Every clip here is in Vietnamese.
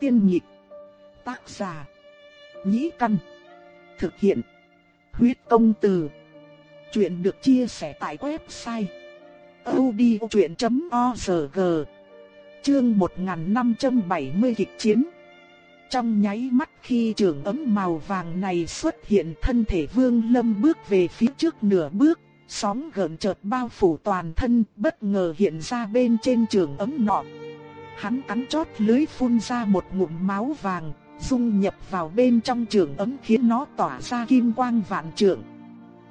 Tiên nhịp. Tác giả. Nhĩ căn. Thực hiện. Huyết công từ. Chuyện được chia sẻ tại website. odchuyện.org Chương 1570 kịch chiến Trong nháy mắt khi trường ấm màu vàng này xuất hiện, thân thể vương lâm bước về phía trước nửa bước, Sóng gợn chợt bao phủ toàn thân, bất ngờ hiện ra bên trên trường ấm nọ Hắn cắn chót lưới phun ra một ngụm máu vàng, dung nhập vào bên trong trường ấm khiến nó tỏa ra kim quang vạn trượng.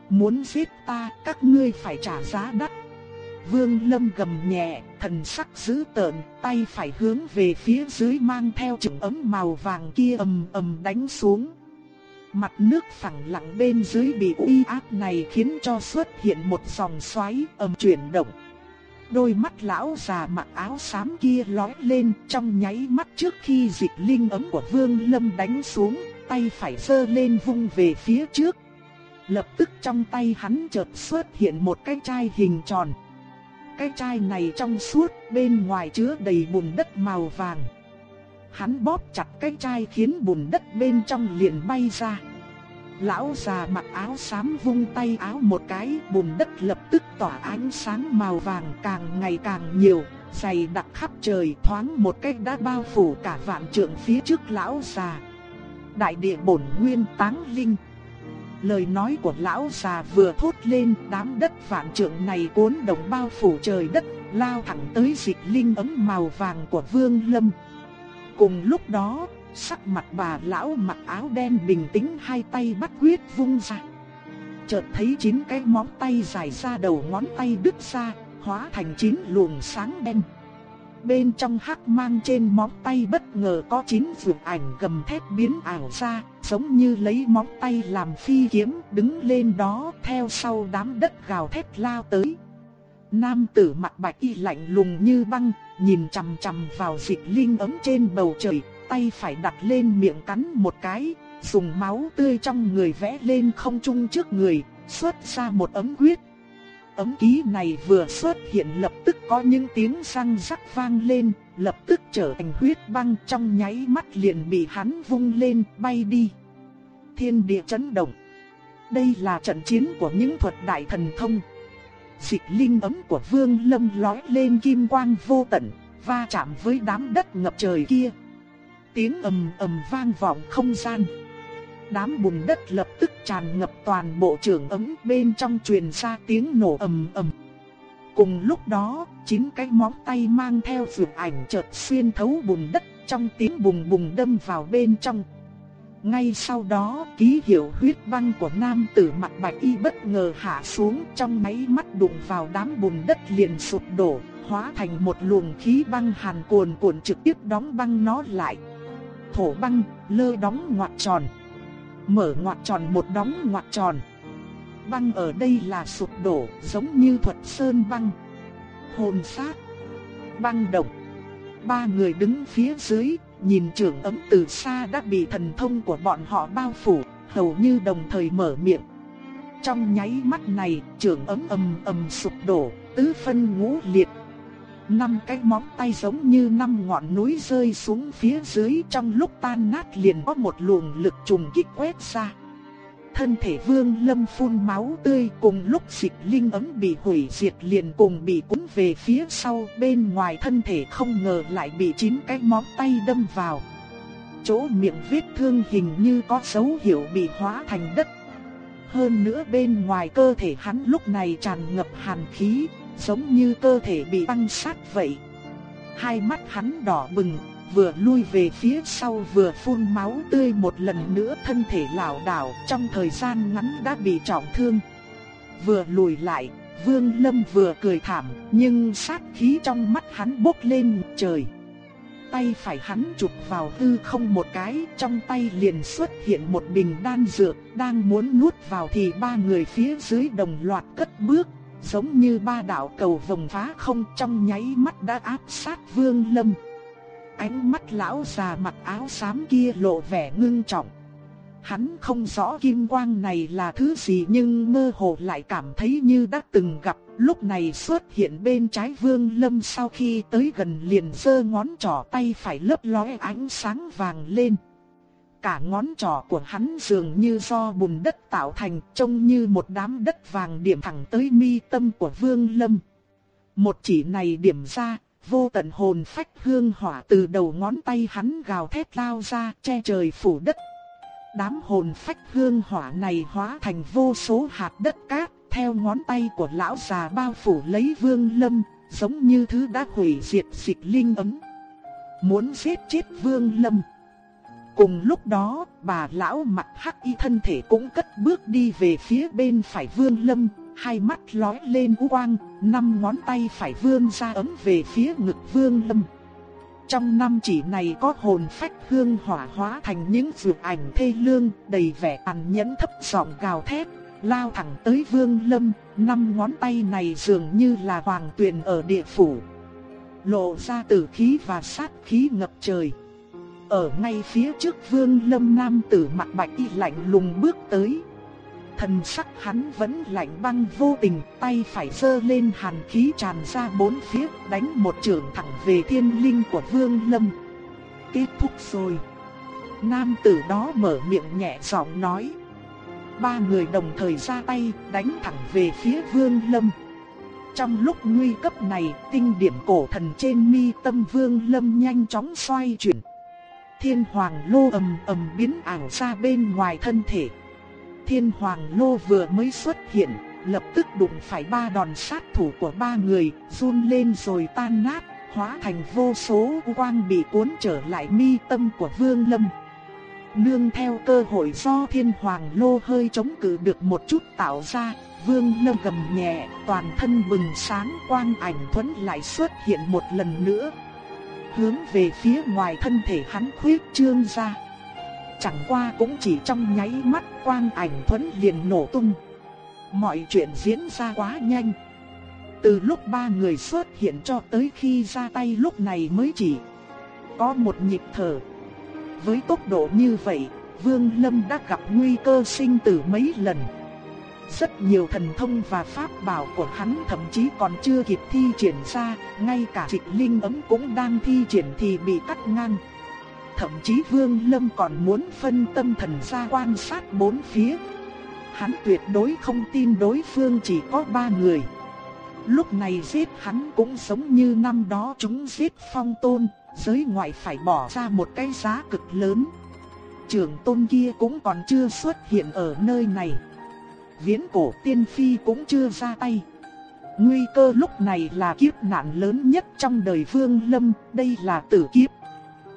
Muốn giết ta, các ngươi phải trả giá đắt. Vương Lâm gầm nhẹ, thần sắc dữ tợn, tay phải hướng về phía dưới mang theo trường ấm màu vàng kia ầm ầm đánh xuống. Mặt nước phẳng lặng bên dưới bị uy áp này khiến cho xuất hiện một dòng xoáy ầm chuyển động. Đôi mắt lão già mặc áo xám kia lóe lên trong nháy mắt trước khi dịch linh ấm của Vương Lâm đánh xuống, tay phải giơ lên vung về phía trước. Lập tức trong tay hắn chợt xuất hiện một cái chai hình tròn. Cái chai này trong suốt, bên ngoài chứa đầy bùn đất màu vàng. Hắn bóp chặt cái chai khiến bùn đất bên trong liền bay ra. Lão già mặc áo xám vung tay áo một cái, bùn đất lập tức tỏa ánh sáng màu vàng càng ngày càng nhiều, dày đặc khắp trời thoáng một cách đã bao phủ cả vạn trượng phía trước lão già. Đại địa bổn nguyên táng linh. Lời nói của lão già vừa thốt lên, đám đất vạn trượng này cuốn động bao phủ trời đất, lao thẳng tới dịch linh ấm màu vàng của Vương Lâm. Cùng lúc đó, Sắc mặt bà lão mặc áo đen bình tĩnh hai tay bắt quyết vung ra. Chợt thấy chín cái móng tay dài ra đầu ngón tay đứt ra, hóa thành chín luồng sáng đen. Bên trong hắc mang trên móng tay bất ngờ có chín vượt ảnh gầm thét biến ảo ra, giống như lấy móng tay làm phi kiếm đứng lên đó theo sau đám đất gào thét lao tới. Nam tử mặt bạch y lạnh lùng như băng, nhìn chằm chằm vào dịch linh ấm trên bầu trời, tay phải đặt lên miệng cắn một cái, dùng máu tươi trong người vẽ lên không trung trước người, xuất ra một ấm huyết. Ấm ký này vừa xuất hiện lập tức có những tiếng răng rắc vang lên, lập tức trở thành huyết băng trong nháy mắt liền bị hắn vung lên bay đi. Thiên địa chấn động. Đây là trận chiến của những thuật đại thần thông. Dịch linh ấm của vương lâm lói lên kim quang vô tận, va chạm với đám đất ngập trời kia tiếng ầm ầm vang vọng không gian. Đám bùn đất lập tức tràn ngập toàn bộ trường ấm bên trong truyền ra tiếng nổ ầm ầm. Cùng lúc đó, chín cái móng tay mang theo vượt ảnh chợt xuyên thấu bùn đất trong tiếng bùng bùng đâm vào bên trong. Ngay sau đó, ký hiệu huyết băng của nam tử mặt bạch y bất ngờ hạ xuống trong máy mắt đụng vào đám bùn đất liền sụp đổ, hóa thành một luồng khí băng hàn cuồn cuộn trực tiếp đóng băng nó lại thổ băng, lơ đóng ngoặt tròn. Mở ngoặt tròn một đóng ngoặt tròn. Băng ở đây là sụp đổ, giống như thuật sơn băng. Hồn sát, băng động. Ba người đứng phía dưới, nhìn trưởng ấm từ xa đã bị thần thông của bọn họ bao phủ, hầu như đồng thời mở miệng. Trong nháy mắt này, trưởng ấm ầm ầm sụp đổ, tứ phân ngũ liệt, năm cái móng tay giống như năm ngọn núi rơi xuống phía dưới trong lúc tan nát liền có một luồng lực trùng kích quét ra. Thân thể vương lâm phun máu tươi cùng lúc dịch linh ấm bị hủy diệt liền cùng bị cuốn về phía sau bên ngoài thân thể không ngờ lại bị chín cái móng tay đâm vào. Chỗ miệng vết thương hình như có dấu hiệu bị hóa thành đất. Hơn nữa bên ngoài cơ thể hắn lúc này tràn ngập hàn khí, giống như cơ thể bị băng sát vậy. Hai mắt hắn đỏ bừng, vừa lui về phía sau vừa phun máu tươi một lần nữa thân thể lảo đảo trong thời gian ngắn đã bị trọng thương. Vừa lùi lại, Vương Lâm vừa cười thảm, nhưng sát khí trong mắt hắn bốc lên trời. Tay phải hắn chụp vào hư không một cái, trong tay liền xuất hiện một bình đan dược, đang muốn nuốt vào thì ba người phía dưới đồng loạt cất bước, giống như ba đạo cầu vồng phá không trong nháy mắt đã áp sát Vương Lâm. Ánh mắt lão già mặc áo xám kia lộ vẻ ngưng trọng. Hắn không rõ kim quang này là thứ gì nhưng mơ hồ lại cảm thấy như đã từng gặp. Lúc này xuất hiện bên trái vương lâm sau khi tới gần liền giơ ngón trỏ tay phải lấp lóe ánh sáng vàng lên. Cả ngón trỏ của hắn dường như do bùn đất tạo thành trông như một đám đất vàng điểm thẳng tới mi tâm của vương lâm. Một chỉ này điểm ra, vô tận hồn phách hương hỏa từ đầu ngón tay hắn gào thét lao ra che trời phủ đất. Đám hồn phách hương hỏa này hóa thành vô số hạt đất cát, theo ngón tay của lão già bao phủ lấy vương lâm, giống như thứ đã hủy diệt dịch linh ấm. Muốn giết chết vương lâm. Cùng lúc đó, bà lão mặt hắc y thân thể cũng cất bước đi về phía bên phải vương lâm, hai mắt lóe lên u quang, năm ngón tay phải vươn ra ấm về phía ngực vương lâm. Trong năm chỉ này có hồn phách hương hỏa hóa thành những dược ảnh thê lương, đầy vẻ tàn nhẫn thấp giọng gào thét, lao thẳng tới vương lâm, năm ngón tay này dường như là hoàng tuyền ở địa phủ. Lộ ra tử khí và sát khí ngập trời. Ở ngay phía trước vương lâm nam tử mặt bạch y lạnh lùng bước tới. Thần sắc hắn vẫn lạnh băng vô tình, tay phải sơ lên hàn khí tràn ra bốn phía, đánh một trường thẳng về thiên linh của Vương Lâm. Kết thúc rồi. Nam tử đó mở miệng nhẹ giọng nói. Ba người đồng thời ra tay, đánh thẳng về phía Vương Lâm. Trong lúc nguy cấp này, tinh điểm cổ thần trên mi tâm Vương Lâm nhanh chóng xoay chuyển. Thiên hoàng lô ầm ầm biến ảo ra bên ngoài thân thể. Thiên Hoàng Lô vừa mới xuất hiện, lập tức đụng phải ba đòn sát thủ của ba người, run lên rồi tan nát, hóa thành vô số quang bị cuốn trở lại mi tâm của Vương Lâm. Nương theo cơ hội do Thiên Hoàng Lô hơi chống cự được một chút tạo ra, Vương Lâm gầm nhẹ, toàn thân bừng sáng quang ảnh thuẫn lại xuất hiện một lần nữa. Hướng về phía ngoài thân thể hắn khuyết trương ra. Chẳng qua cũng chỉ trong nháy mắt quang ảnh thuẫn liền nổ tung. Mọi chuyện diễn ra quá nhanh. Từ lúc ba người xuất hiện cho tới khi ra tay lúc này mới chỉ có một nhịp thở. Với tốc độ như vậy, Vương Lâm đã gặp nguy cơ sinh tử mấy lần. Rất nhiều thần thông và pháp bảo của hắn thậm chí còn chưa kịp thi triển ra, ngay cả trịch linh ấm cũng đang thi triển thì bị cắt ngang. Thậm chí Vương Lâm còn muốn phân tâm thần ra quan sát bốn phía. Hắn tuyệt đối không tin đối phương chỉ có ba người. Lúc này giết hắn cũng giống như năm đó chúng giết phong tôn, giới ngoại phải bỏ ra một cái giá cực lớn. Trưởng tôn kia cũng còn chưa xuất hiện ở nơi này. Viễn cổ tiên phi cũng chưa ra tay. Nguy cơ lúc này là kiếp nạn lớn nhất trong đời Vương Lâm, đây là tử kiếp.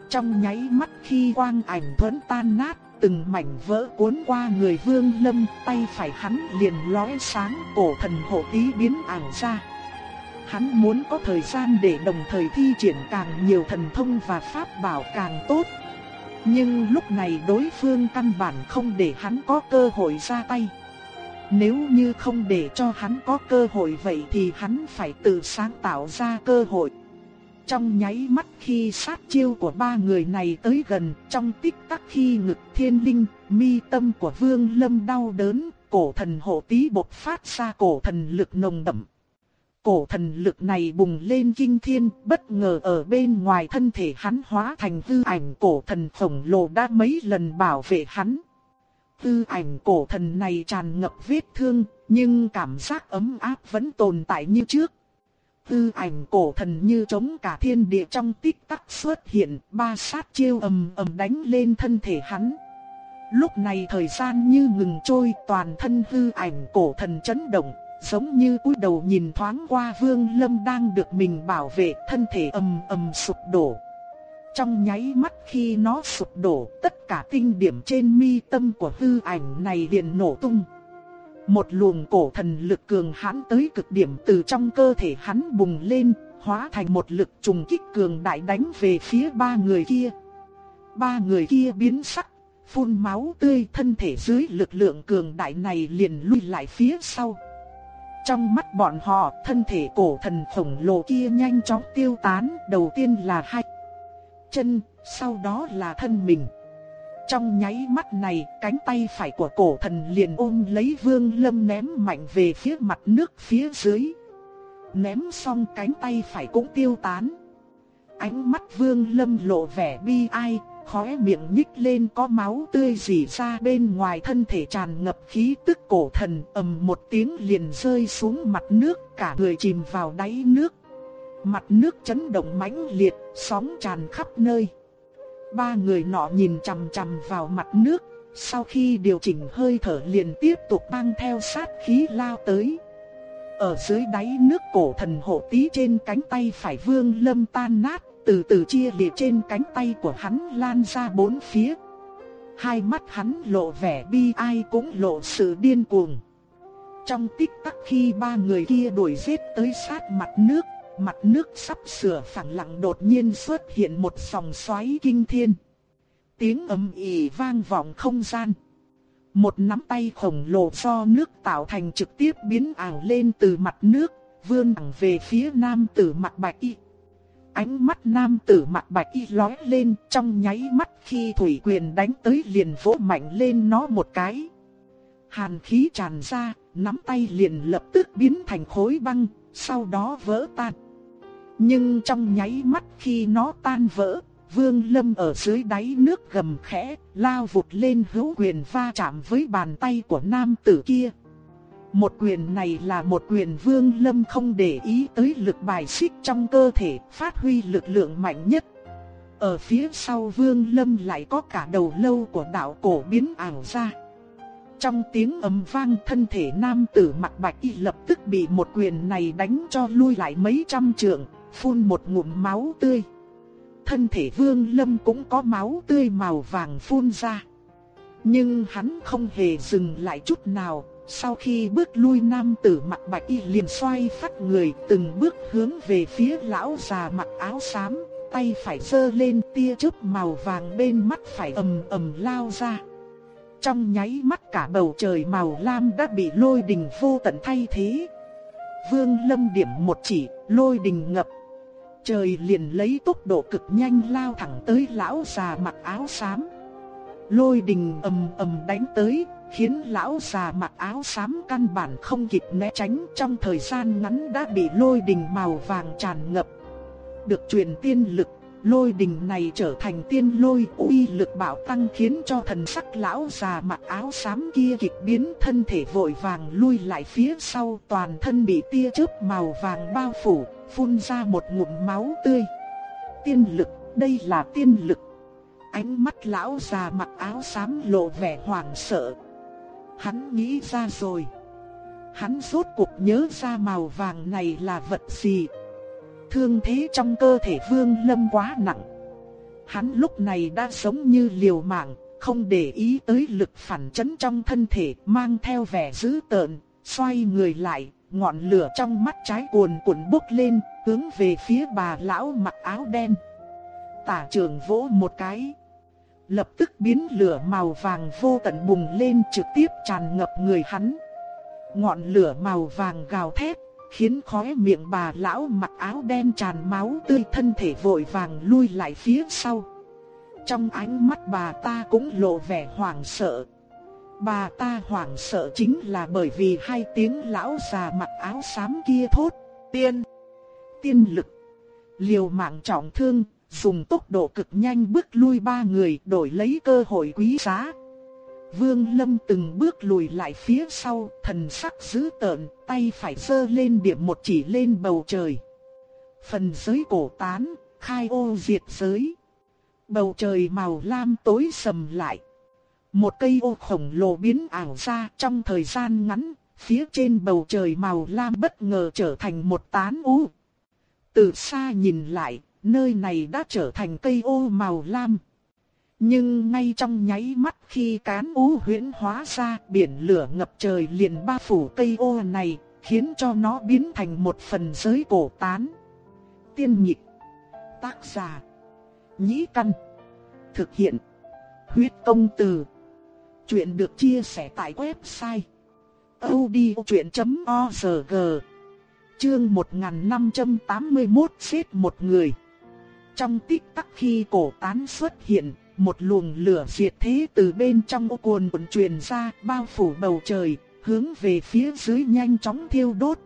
Trong nháy mắt khi quang ảnh thuẫn tan nát, từng mảnh vỡ cuốn qua người Vương Lâm, tay phải hắn liền lóe sáng, cổ thần hộ tí biến ảo ra. Hắn muốn có thời gian để đồng thời thi triển càng nhiều thần thông và pháp bảo càng tốt. Nhưng lúc này đối phương căn bản không để hắn có cơ hội ra tay. Nếu như không để cho hắn có cơ hội vậy thì hắn phải tự sáng tạo ra cơ hội. Trong nháy mắt khi sát chiêu của ba người này tới gần, trong tích tắc khi ngực thiên linh, mi tâm của vương lâm đau đớn, cổ thần hộ tí bộc phát ra cổ thần lực nồng đậm. Cổ thần lực này bùng lên kinh thiên, bất ngờ ở bên ngoài thân thể hắn hóa thành hư ảnh cổ thần khổng lồ đã mấy lần bảo vệ hắn tư ảnh cổ thần này tràn ngập vết thương, nhưng cảm giác ấm áp vẫn tồn tại như trước. Tư ảnh cổ thần như chống cả thiên địa trong tích tắc xuất hiện, ba sát chiêu ầm ầm đánh lên thân thể hắn. Lúc này thời gian như ngừng trôi, toàn thân hư ảnh cổ thần chấn động, giống như cúi đầu nhìn thoáng qua Vương Lâm đang được mình bảo vệ, thân thể ầm ầm sụp đổ. Trong nháy mắt khi nó sụp đổ, tất cả tinh điểm trên mi tâm của hư ảnh này liền nổ tung. Một luồng cổ thần lực cường hãn tới cực điểm từ trong cơ thể hắn bùng lên, hóa thành một lực trùng kích cường đại đánh về phía ba người kia. Ba người kia biến sắc, phun máu tươi thân thể dưới lực lượng cường đại này liền lui lại phía sau. Trong mắt bọn họ, thân thể cổ thần khổng lồ kia nhanh chóng tiêu tán, đầu tiên là hai chân, sau đó là thân mình. Trong nháy mắt này, cánh tay phải của cổ thần liền ôm lấy Vương Lâm ném mạnh về phía mặt nước phía dưới. Ném xong cánh tay phải cũng tiêu tán. Ánh mắt Vương Lâm lộ vẻ bi ai, khóe miệng nhích lên có máu tươi rỉ ra bên ngoài thân thể tràn ngập khí tức cổ thần ầm một tiếng liền rơi xuống mặt nước cả người chìm vào đáy nước. Mặt nước chấn động mãnh liệt, sóng tràn khắp nơi. Ba người nọ nhìn chằm chằm vào mặt nước, sau khi điều chỉnh hơi thở liền tiếp tục mang theo sát khí lao tới. Ở dưới đáy nước cổ thần hộ tí trên cánh tay phải vương lâm tan nát, từ từ chia liệt trên cánh tay của hắn lan ra bốn phía. Hai mắt hắn lộ vẻ bi ai cũng lộ sự điên cuồng. Trong tích tắc khi ba người kia đuổi giết tới sát mặt nước, mặt nước sắp sửa phẳng lặng đột nhiên xuất hiện một dòng xoáy kinh thiên. Tiếng ầm ỉ vang vọng không gian. Một nắm tay khổng lồ do nước tạo thành trực tiếp biến ảo lên từ mặt nước, vươn thẳng về phía nam tử mặt bạch y. Ánh mắt nam tử mặt bạch y lóe lên trong nháy mắt khi thủy quyền đánh tới liền vỗ mạnh lên nó một cái. Hàn khí tràn ra, nắm tay liền lập tức biến thành khối băng, sau đó vỡ tan. Nhưng trong nháy mắt khi nó tan vỡ, Vương Lâm ở dưới đáy nước gầm khẽ, lao vụt lên hữu quyền va chạm với bàn tay của nam tử kia. Một quyền này là một quyền Vương Lâm không để ý tới lực bài xích trong cơ thể, phát huy lực lượng mạnh nhất. Ở phía sau Vương Lâm lại có cả đầu lâu của đạo cổ biến ảo ra. Trong tiếng ầm vang thân thể nam tử mặt bạch y lập tức bị một quyền này đánh cho lui lại mấy trăm trượng, phun một ngụm máu tươi. Thân thể vương lâm cũng có máu tươi màu vàng phun ra. Nhưng hắn không hề dừng lại chút nào, sau khi bước lui nam tử mặt bạch y liền xoay phát người từng bước hướng về phía lão già mặc áo xám, tay phải giơ lên tia chớp màu vàng bên mắt phải ầm ầm lao ra. Trong nháy mắt cả bầu trời màu lam đã bị lôi đình vô tận thay thế. Vương lâm điểm một chỉ, lôi đình ngập Trời liền lấy tốc độ cực nhanh lao thẳng tới lão già mặc áo xám. Lôi đình ầm ầm đánh tới, khiến lão già mặc áo xám căn bản không kịp né tránh trong thời gian ngắn đã bị lôi đình màu vàng tràn ngập. Được truyền tiên lực, lôi đình này trở thành tiên lôi uy lực bạo tăng khiến cho thần sắc lão già mặc áo xám kia kịch biến thân thể vội vàng lui lại phía sau toàn thân bị tia chớp màu vàng bao phủ phun ra một ngụm máu tươi. Tiên lực, đây là tiên lực. Ánh mắt lão già mặc áo xám lộ vẻ hoảng sợ. Hắn nghĩ ra rồi. Hắn rốt cuộc nhớ ra màu vàng này là vật gì. Thương thế trong cơ thể vương lâm quá nặng. Hắn lúc này đã sống như liều mạng, không để ý tới lực phản chấn trong thân thể, mang theo vẻ dữ tợn, xoay người lại, ngọn lửa trong mắt trái cuồn cuộn bốc lên, hướng về phía bà lão mặc áo đen. Tả trường vỗ một cái. Lập tức biến lửa màu vàng vô tận bùng lên trực tiếp tràn ngập người hắn. Ngọn lửa màu vàng gào thét, khiến khóe miệng bà lão mặc áo đen tràn máu tươi thân thể vội vàng lui lại phía sau. Trong ánh mắt bà ta cũng lộ vẻ hoảng sợ. Bà ta hoảng sợ chính là bởi vì hai tiếng lão già mặc áo xám kia thốt, tiên, tiên lực, liều mạng trọng thương, dùng tốc độ cực nhanh bước lui ba người đổi lấy cơ hội quý giá. Vương Lâm từng bước lùi lại phía sau, thần sắc dữ tợn, tay phải giơ lên điểm một chỉ lên bầu trời. Phần giới cổ tán, khai ô diệt giới. Bầu trời màu lam tối sầm lại. Một cây ô khổng lồ biến ảo ra trong thời gian ngắn, phía trên bầu trời màu lam bất ngờ trở thành một tán u. Từ xa nhìn lại, nơi này đã trở thành cây ô màu lam. Nhưng ngay trong nháy mắt khi cán u huyễn hóa ra, biển lửa ngập trời liền ba phủ cây ô này, khiến cho nó biến thành một phần giới cổ tán. Tiên nhịp, tác giả, nhĩ căn, thực hiện, huyết công từ. Chuyện được chia sẻ tại website odchuyện.org Chương 1581 xếp một người. Trong tích tắc khi cổ tán xuất hiện, một luồng lửa diệt thế từ bên trong ô cuồn cuộn truyền ra, bao phủ bầu trời, hướng về phía dưới nhanh chóng thiêu đốt.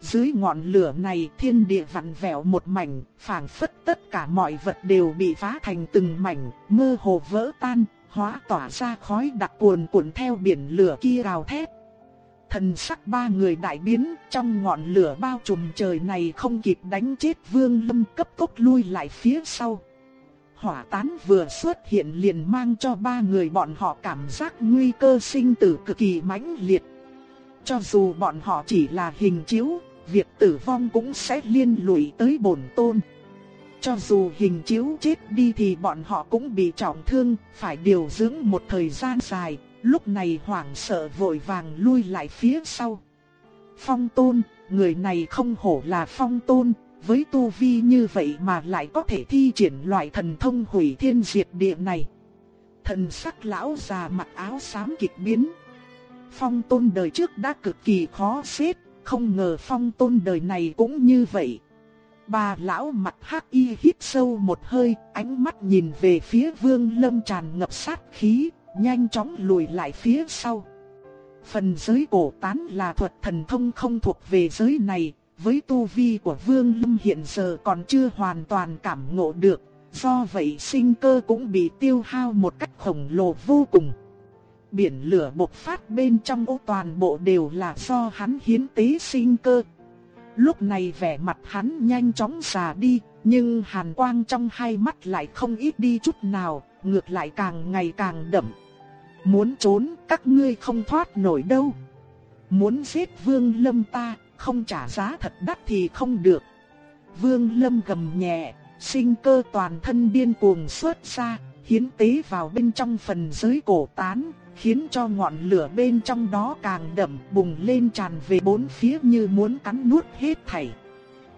Dưới ngọn lửa này thiên địa vặn vẹo một mảnh, phảng phất tất cả mọi vật đều bị phá thành từng mảnh, mơ hồ vỡ tan, hóa tỏa ra khói đặc cuồn cuộn theo biển lửa kia gào thét. Thần sắc ba người đại biến, trong ngọn lửa bao trùm trời này không kịp đánh chết Vương Lâm cấp tốc lui lại phía sau. Hỏa tán vừa xuất hiện liền mang cho ba người bọn họ cảm giác nguy cơ sinh tử cực kỳ mãnh liệt. Cho dù bọn họ chỉ là hình chiếu, việc tử vong cũng sẽ liên lụy tới bổn tôn. Cho dù hình chiếu chết đi thì bọn họ cũng bị trọng thương, phải điều dưỡng một thời gian dài, lúc này hoảng sợ vội vàng lui lại phía sau. Phong tôn, người này không hổ là phong tôn, với tu vi như vậy mà lại có thể thi triển loại thần thông hủy thiên diệt địa này. Thần sắc lão già mặc áo xám kịch biến. Phong tôn đời trước đã cực kỳ khó xếp, không ngờ phong tôn đời này cũng như vậy. Bà lão mặt hắc y hít sâu một hơi, ánh mắt nhìn về phía vương lâm tràn ngập sát khí, nhanh chóng lùi lại phía sau. Phần giới cổ tán là thuật thần thông không thuộc về giới này, với tu vi của vương lâm hiện giờ còn chưa hoàn toàn cảm ngộ được, do vậy sinh cơ cũng bị tiêu hao một cách khổng lồ vô cùng. Biển lửa bộc phát bên trong ô toàn bộ đều là do hắn hiến tế sinh cơ. Lúc này vẻ mặt hắn nhanh chóng già đi, nhưng hàn quang trong hai mắt lại không ít đi chút nào, ngược lại càng ngày càng đậm. Muốn trốn các ngươi không thoát nổi đâu. Muốn giết vương lâm ta, không trả giá thật đắt thì không được. Vương lâm gầm nhẹ, sinh cơ toàn thân điên cuồng xuất ra, hiến tế vào bên trong phần giới cổ tán, khiến cho ngọn lửa bên trong đó càng đậm bùng lên tràn về bốn phía như muốn cắn nuốt hết thảy.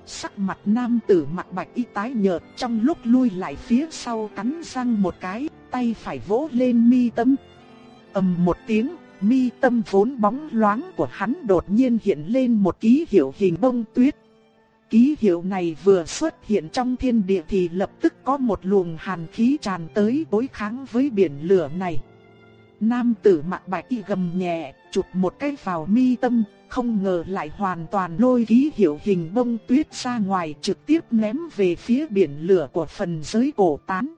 Sắc mặt nam tử mặt bạch y tái nhợt trong lúc lui lại phía sau cắn răng một cái, tay phải vỗ lên mi tâm. ầm một tiếng, mi tâm vốn bóng loáng của hắn đột nhiên hiện lên một ký hiệu hình bông tuyết. Ký hiệu này vừa xuất hiện trong thiên địa thì lập tức có một luồng hàn khí tràn tới đối kháng với biển lửa này. Nam tử mặt bạch y gầm nhẹ, chụp một cái vào mi tâm, không ngờ lại hoàn toàn lôi ký hiệu hình bông tuyết ra ngoài trực tiếp ném về phía biển lửa của phần giới cổ tán.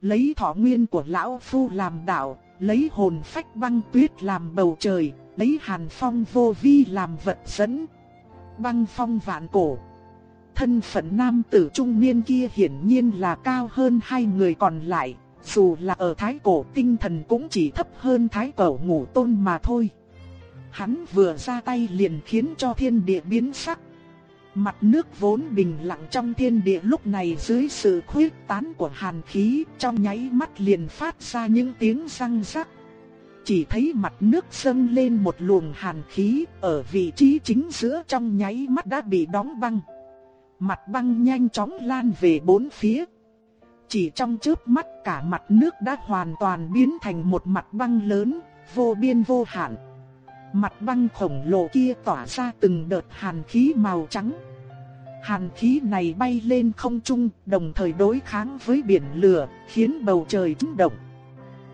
Lấy thọ nguyên của lão phu làm đạo, lấy hồn phách băng tuyết làm bầu trời, lấy hàn phong vô vi làm vật dẫn. Băng phong vạn cổ. Thân phận nam tử trung niên kia hiển nhiên là cao hơn hai người còn lại, dù là ở thái cổ, tinh thần cũng chỉ thấp hơn thái cổ ngủ tôn mà thôi. Hắn vừa ra tay liền khiến cho thiên địa biến sắc. Mặt nước vốn bình lặng trong thiên địa lúc này dưới sự khuyết tán của hàn khí, trong nháy mắt liền phát ra những tiếng răng rắc. Chỉ thấy mặt nước dâng lên một luồng hàn khí ở vị trí chính giữa trong nháy mắt đã bị đóng băng. Mặt băng nhanh chóng lan về bốn phía. Chỉ trong chớp mắt cả mặt nước đã hoàn toàn biến thành một mặt băng lớn, vô biên vô hạn. Mặt băng khổng lồ kia tỏa ra từng đợt hàn khí màu trắng. Hàn khí này bay lên không trung, đồng thời đối kháng với biển lửa, khiến bầu trời chấn động.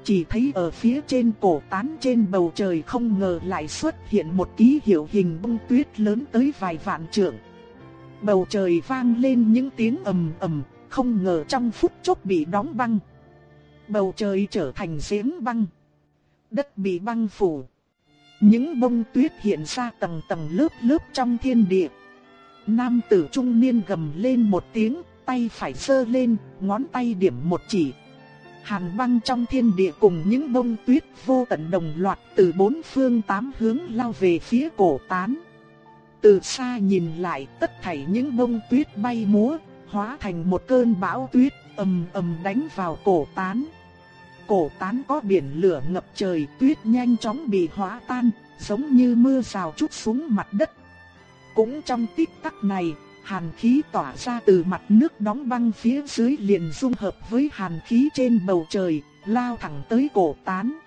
Chỉ thấy ở phía trên cổ tán trên bầu trời không ngờ lại xuất hiện một ký hiệu hình bông tuyết lớn tới vài vạn trượng. Bầu trời vang lên những tiếng ầm ầm, không ngờ trong phút chốc bị đóng băng. Bầu trời trở thành giếng băng. Đất bị băng phủ. Những bông tuyết hiện ra tầng tầng lớp lớp trong thiên địa. Nam tử trung niên gầm lên một tiếng, tay phải sơ lên, ngón tay điểm một chỉ. Hàn băng trong thiên địa cùng những bông tuyết vô tận đồng loạt từ bốn phương tám hướng lao về phía cổ tán. Từ xa nhìn lại tất thảy những bông tuyết bay múa, hóa thành một cơn bão tuyết ầm ầm đánh vào cổ tán. Cổ tán có biển lửa ngập trời, tuyết nhanh chóng bị hóa tan, giống như mưa rào chút xuống mặt đất. Cũng trong tích tắc này, hàn khí tỏa ra từ mặt nước đóng băng phía dưới liền dung hợp với hàn khí trên bầu trời, lao thẳng tới cổ tán.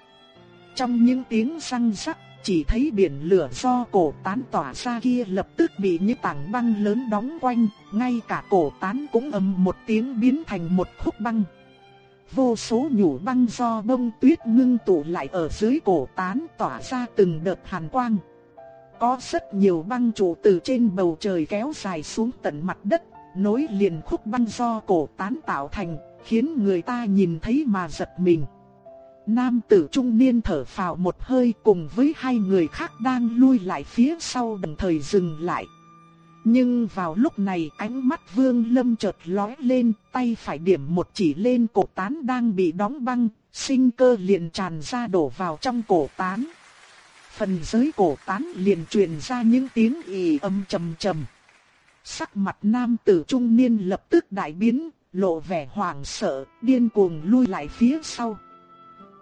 Trong những tiếng răng rắc, chỉ thấy biển lửa do cổ tán tỏa ra kia lập tức bị những tảng băng lớn đóng quanh, ngay cả cổ tán cũng ầm một tiếng biến thành một khúc băng. vô số nhũ băng do bông tuyết ngưng tụ lại ở dưới cổ tán tỏa ra từng đợt hàn quang. Có rất nhiều băng trụ từ trên bầu trời kéo dài xuống tận mặt đất, nối liền khúc băng do cổ tán tạo thành, khiến người ta nhìn thấy mà giật mình. Nam tử trung niên thở phào một hơi cùng với hai người khác đang lui lại phía sau đồng thời dừng lại. Nhưng vào lúc này ánh mắt vương lâm chợt lóe lên, tay phải điểm một chỉ lên cổ tán đang bị đóng băng, sinh cơ liền tràn ra đổ vào trong cổ tán. Phần dưới cổ tán liền truyền ra những tiếng ì âm trầm trầm. Sắc mặt nam tử trung niên lập tức đại biến, lộ vẻ hoảng sợ, điên cuồng lui lại phía sau.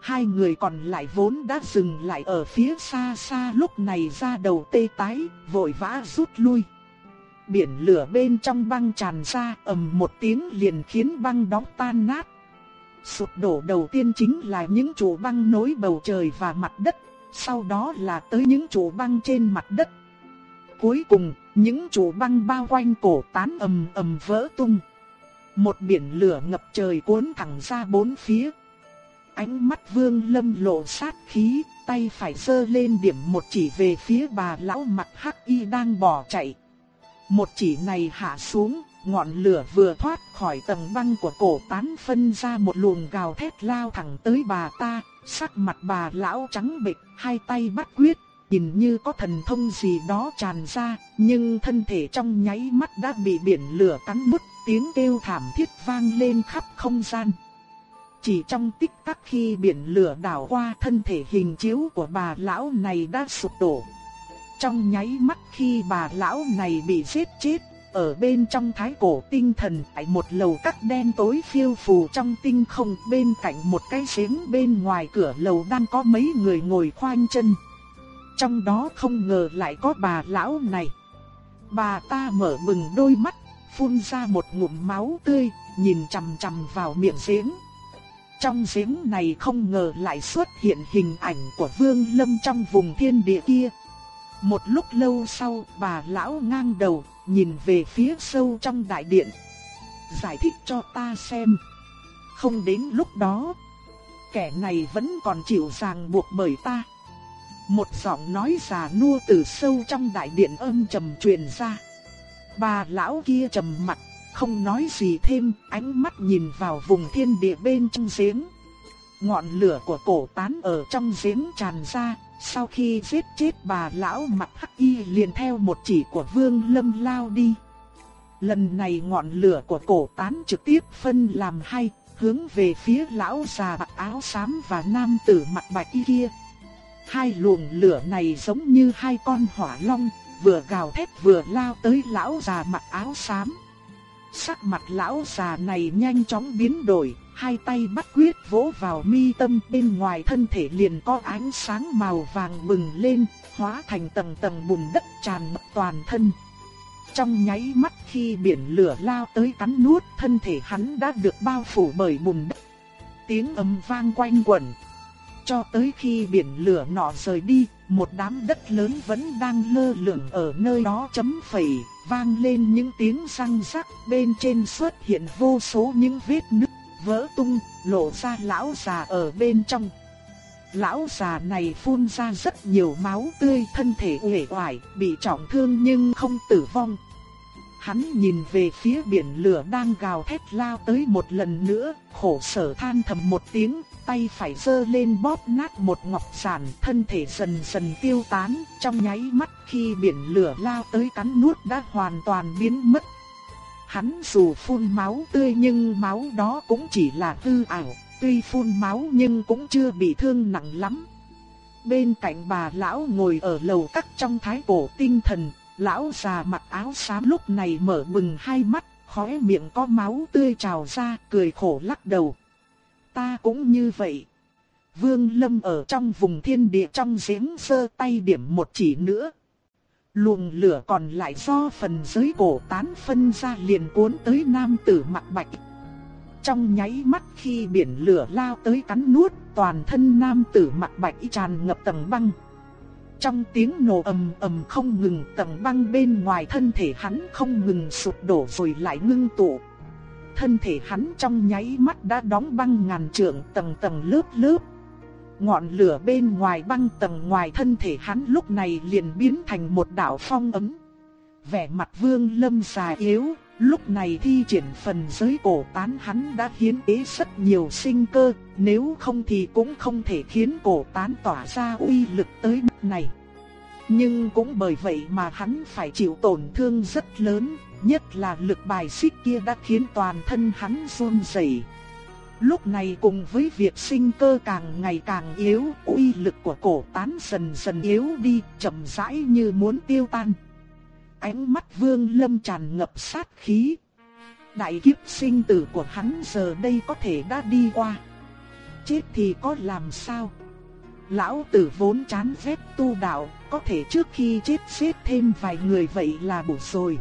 Hai người còn lại vốn đã dừng lại ở phía xa xa lúc này ra đầu tê tái, vội vã rút lui. Biển lửa bên trong băng tràn ra ầm một tiếng liền khiến băng đóng tan nát. Sụp đổ đầu tiên chính là những trụ băng nối bầu trời và mặt đất, sau đó là tới những trụ băng trên mặt đất. Cuối cùng, những trụ băng bao quanh cổ tán ầm ầm vỡ tung. Một biển lửa ngập trời cuốn thẳng ra bốn phía. Ánh mắt vương lâm lộ sát khí, tay phải sơ lên điểm một chỉ về phía bà lão mặt hắc y đang bỏ chạy. Một chỉ này hạ xuống, ngọn lửa vừa thoát khỏi tầng băng của cổ tán phân ra một luồng gào thét lao thẳng tới bà ta, sắc mặt bà lão trắng bệch, hai tay bắt quyết, nhìn như có thần thông gì đó tràn ra, nhưng thân thể trong nháy mắt đã bị biển lửa cắn bứt, tiếng kêu thảm thiết vang lên khắp không gian. Chỉ trong tích tắc khi biển lửa đảo qua thân thể hình chiếu của bà lão này đã sụp đổ. Trong nháy mắt khi bà lão này bị giết chết, ở bên trong thái cổ tinh thần tại một lầu cắt đen tối phiêu phù trong tinh không bên cạnh một cái giếng bên ngoài cửa lầu đang có mấy người ngồi khoanh chân. Trong đó không ngờ lại có bà lão này. Bà ta mở bừng đôi mắt, phun ra một ngụm máu tươi, nhìn chằm chằm vào miệng giếng. Trong giếng này không ngờ lại xuất hiện hình ảnh của Vương Lâm trong vùng thiên địa kia. Một lúc lâu sau, bà lão ngang đầu, nhìn về phía sâu trong đại điện. Giải thích cho ta xem. Không đến lúc đó, kẻ này vẫn còn chịu ràng buộc bởi ta. Một giọng nói già nua từ sâu trong đại điện âm trầm truyền ra. Bà lão kia trầm mặt, không nói gì thêm, ánh mắt nhìn vào vùng thiên địa bên trong giếng. Ngọn lửa của cổ tán ở trong giếng tràn ra, sau khi giết chết bà lão mặt hắc y liền theo một chỉ của Vương Lâm lao đi. Lần này ngọn lửa của cổ tán trực tiếp phân làm hai, hướng về phía lão già mặc áo xám và nam tử mặt bạch y kia. Hai luồng lửa này giống như hai con hỏa long, vừa gào thét vừa lao tới lão già mặc áo xám. Sắc mặt lão già này nhanh chóng biến đổi, hai tay bắt quyết vỗ vào mi tâm bên ngoài thân thể liền có ánh sáng màu vàng bừng lên, hóa thành tầng tầng bùn đất tràn ngập toàn thân. Trong nháy mắt khi biển lửa lao tới cắn nuốt, thân thể hắn đã được bao phủ bởi bùn đất. Tiếng ầm vang quanh quẩn. Cho tới khi biển lửa nọ rời đi, một đám đất lớn vẫn đang lơ lửng ở nơi đó chấm phẩy, vang lên những tiếng răng rắc, bên trên xuất hiện vô số những vết nứt vỡ tung, lộ ra lão già ở bên trong. Lão già này phun ra rất nhiều máu tươi, thân thể uể oải, bị trọng thương nhưng không tử vong. Hắn nhìn về phía biển lửa đang gào thét lao tới một lần nữa, khổ sở than thầm một tiếng, tay phải giơ lên bóp nát một ngọc giản, thân thể dần dần tiêu tán, trong nháy mắt khi biển lửa lao tới cắn nuốt đã hoàn toàn biến mất. Hắn dù phun máu tươi nhưng máu đó cũng chỉ là hư ảo, tuy phun máu nhưng cũng chưa bị thương nặng lắm. Bên cạnh bà lão ngồi ở lầu cắt trong thái cổ tinh thần, lão già mặc áo xám lúc này mở bừng hai mắt, khóe miệng có máu tươi trào ra, cười khổ lắc đầu. Ta cũng như vậy. Vương Lâm ở trong vùng thiên địa trong giếng sơ tay điểm một chỉ nữa, Luồng lửa còn lại do phần giới cổ tán phân ra liền cuốn tới nam tử mặt bạch. Trong nháy mắt khi biển lửa lao tới cắn nuốt, toàn thân nam tử mặt bạch tràn ngập tầng băng. Trong tiếng nổ ầm ầm không ngừng, tầng băng bên ngoài thân thể hắn không ngừng sụp đổ rồi lại ngưng tụ. thân thể hắn trong nháy mắt đã đóng băng ngàn trượng tầng tầng lớp lớp. Ngọn lửa bên ngoài băng tầng ngoài thân thể hắn lúc này liền biến thành một đạo phong ấm. Vẻ mặt vương lâm già yếu, lúc này thi triển phần giới cổ tán hắn đã hiến tế rất nhiều sinh cơ, nếu không thì cũng không thể khiến cổ tán tỏa ra uy lực tới mức này. Nhưng cũng bởi vậy mà hắn phải chịu tổn thương rất lớn, nhất là lực bài xích kia đã khiến toàn thân hắn run rẩy. Lúc này cùng với việc sinh cơ càng ngày càng yếu, uy lực của cổ tán dần dần yếu đi, chậm rãi như muốn tiêu tan. Ánh mắt Vương Lâm tràn ngập sát khí. Đại kiếp sinh tử của hắn giờ đây có thể đã đi qua. Chết thì có làm sao? Lão tử vốn chán ghét tu đạo, có thể trước khi chết xếp thêm vài người vậy là đủ rồi.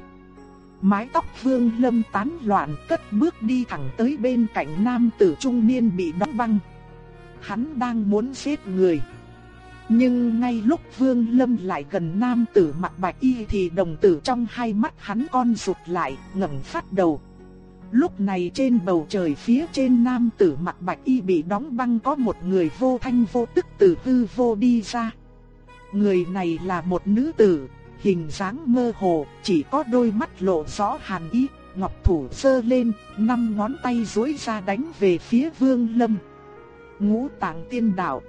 Mái tóc vương lâm tán loạn cất bước đi thẳng tới bên cạnh nam tử trung niên bị đóng băng. Hắn đang muốn giết người. Nhưng ngay lúc vương lâm lại gần nam tử mặt bạch y thì đồng tử trong hai mắt hắn con rụt lại, ngẩng phát đầu. Lúc này trên bầu trời phía trên nam tử mặt bạch y bị đóng băng có một người vô thanh vô tức từ hư vô đi ra. Người này là một nữ tử, hình dáng mơ hồ, chỉ có đôi mắt lộ rõ hàn ý, ngọc thủ sơ lên, năm ngón tay duỗi ra đánh về phía Vương Lâm. Ngũ Tạng Tiên Đạo.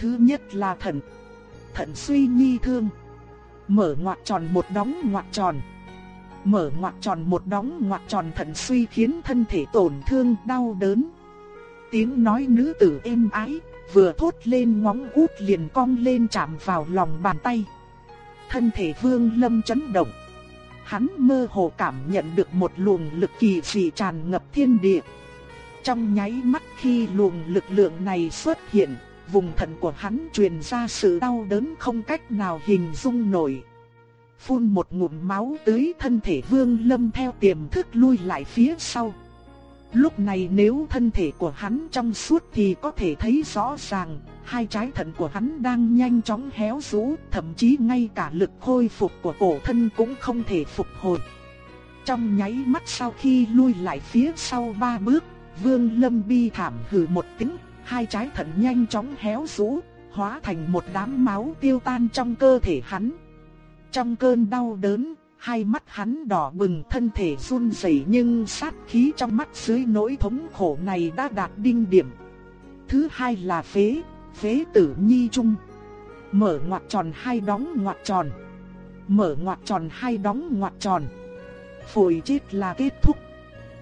Thứ nhất là thận thận suy nhi thương. Mở ngoặc tròn một đóng ngoặc tròn. Mở ngoặc tròn một đóng ngoặc tròn thận suy khiến thân thể tổn thương đau đớn. Tiếng nói nữ tử êm ái, vừa thốt lên ngóng út liền cong lên chạm vào lòng bàn tay thân thể Vương Lâm chấn động. Hắn mơ hồ cảm nhận được một luồng lực kỳ dị tràn ngập thiên địa. Trong nháy mắt khi luồng lực lượng này xuất hiện, vùng thận của hắn truyền ra sự đau đớn không cách nào hình dung nổi. Phun một ngụm máu tưới thân thể Vương Lâm theo tiềm thức lui lại phía sau. Lúc này nếu thân thể của hắn trong suốt thì có thể thấy rõ ràng, hai trái thận của hắn đang nhanh chóng héo rũ, thậm chí ngay cả lực khôi phục của cổ thân cũng không thể phục hồi. Trong nháy mắt sau khi lui lại phía sau ba bước, Vương Lâm bi thảm hừ một tiếng, hai trái thận nhanh chóng héo rũ, hóa thành một đám máu tiêu tan trong cơ thể hắn. Trong cơn đau đớn, hai mắt hắn đỏ bừng thân thể run rẩy nhưng sát khí trong mắt dưới nỗi thống khổ này đã đạt đỉnh điểm. Thứ hai là phế, phế tử nhi trung. Mở ngoặc tròn hai đóng ngoặc tròn. Mở ngoặc tròn hai đóng ngoặc tròn. Phổi chết là kết thúc.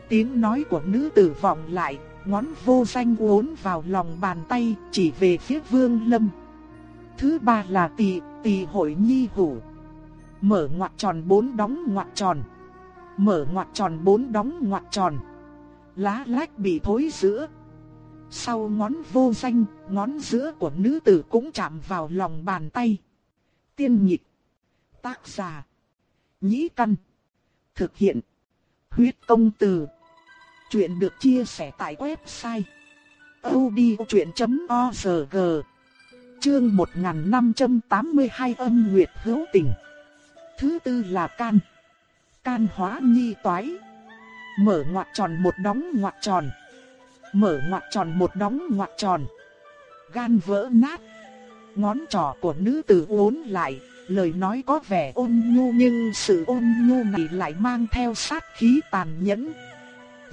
Tiếng nói của nữ tử vọng lại, ngón vô danh uốn vào lòng bàn tay chỉ về phía vương lâm. Thứ ba là tỳ, tỳ hội nhi hủ. Mở ngoặt tròn bốn đóng ngoặt tròn. Mở ngoặt tròn bốn đóng ngoặt tròn. Lá lách bị thối giữa. Sau ngón vô danh, ngón giữa của nữ tử cũng chạm vào lòng bàn tay. Tiên nhịp. Tác giả. Nhĩ căn. Thực hiện. Huyết công từ. Chuyện được chia sẻ tại website. odchuyện.org Chương 1582 âm nguyệt hữu tình. Thứ tư là can. Can hóa nhi toái. Mở ngoặc tròn một đóng ngoặc tròn. Mở ngoặc tròn một đóng ngoặc tròn. Gan vỡ nát. Ngón trỏ của nữ tử uốn lại, lời nói có vẻ ôn nhu nhưng sự ôn nhu này lại mang theo sát khí tàn nhẫn.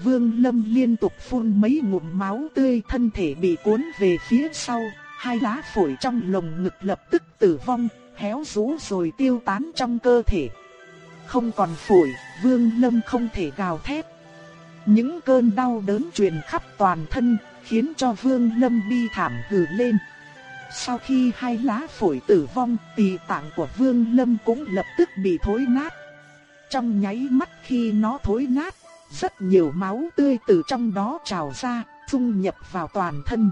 Vương Lâm liên tục phun mấy ngụm máu tươi thân thể bị cuốn về phía sau, hai lá phổi trong lồng ngực lập tức tử vong, héo rũ rồi tiêu tán trong cơ thể. Không còn phổi, Vương Lâm không thể gào thét, những cơn đau đớn truyền khắp toàn thân, khiến cho Vương Lâm bi thảm hừ lên. Sau khi hai lá phổi tử vong, tỳ tạng của Vương Lâm cũng lập tức bị thối nát. Trong nháy mắt khi nó thối nát, rất nhiều máu tươi từ trong đó trào ra, dung nhập vào toàn thân.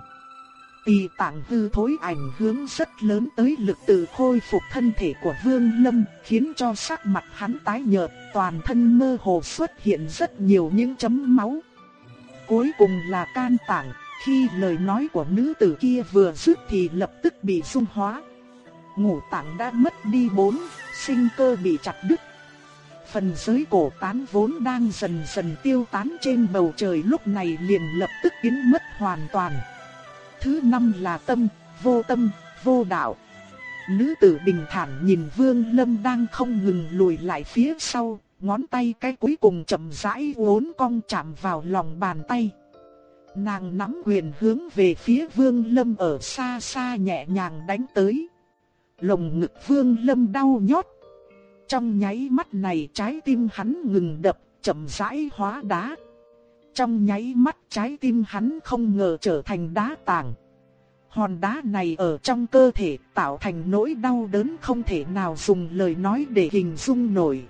Tỳ tạng hư thối ảnh hưởng rất lớn tới lực tự khôi phục thân thể của Vương Lâm, khiến cho sắc mặt hắn tái nhợt, toàn thân mơ hồ xuất hiện rất nhiều những chấm máu. Cuối cùng là can tạng, khi lời nói của nữ tử kia vừa dứt thì lập tức bị xung hóa. Ngũ tạng đã mất đi bốn, sinh cơ bị chặt đứt phần giới cổ tán vốn đang dần dần tiêu tán trên bầu trời lúc này liền lập tức biến mất hoàn toàn. Thứ năm là tâm, vô tâm, vô đạo. Nữ tử bình thản nhìn Vương Lâm đang không ngừng lùi lại phía sau, ngón tay cái cuối cùng chậm rãi uốn cong chạm vào lòng bàn tay. Nàng nắm quyền hướng về phía Vương Lâm ở xa xa nhẹ nhàng đánh tới. Lồng ngực Vương Lâm đau nhót. Trong nháy mắt này trái tim hắn ngừng đập, chậm rãi hóa đá. Trong nháy mắt trái tim hắn không ngờ trở thành đá tảng. Hòn đá này ở trong cơ thể tạo thành nỗi đau đớn không thể nào dùng lời nói để hình dung nổi.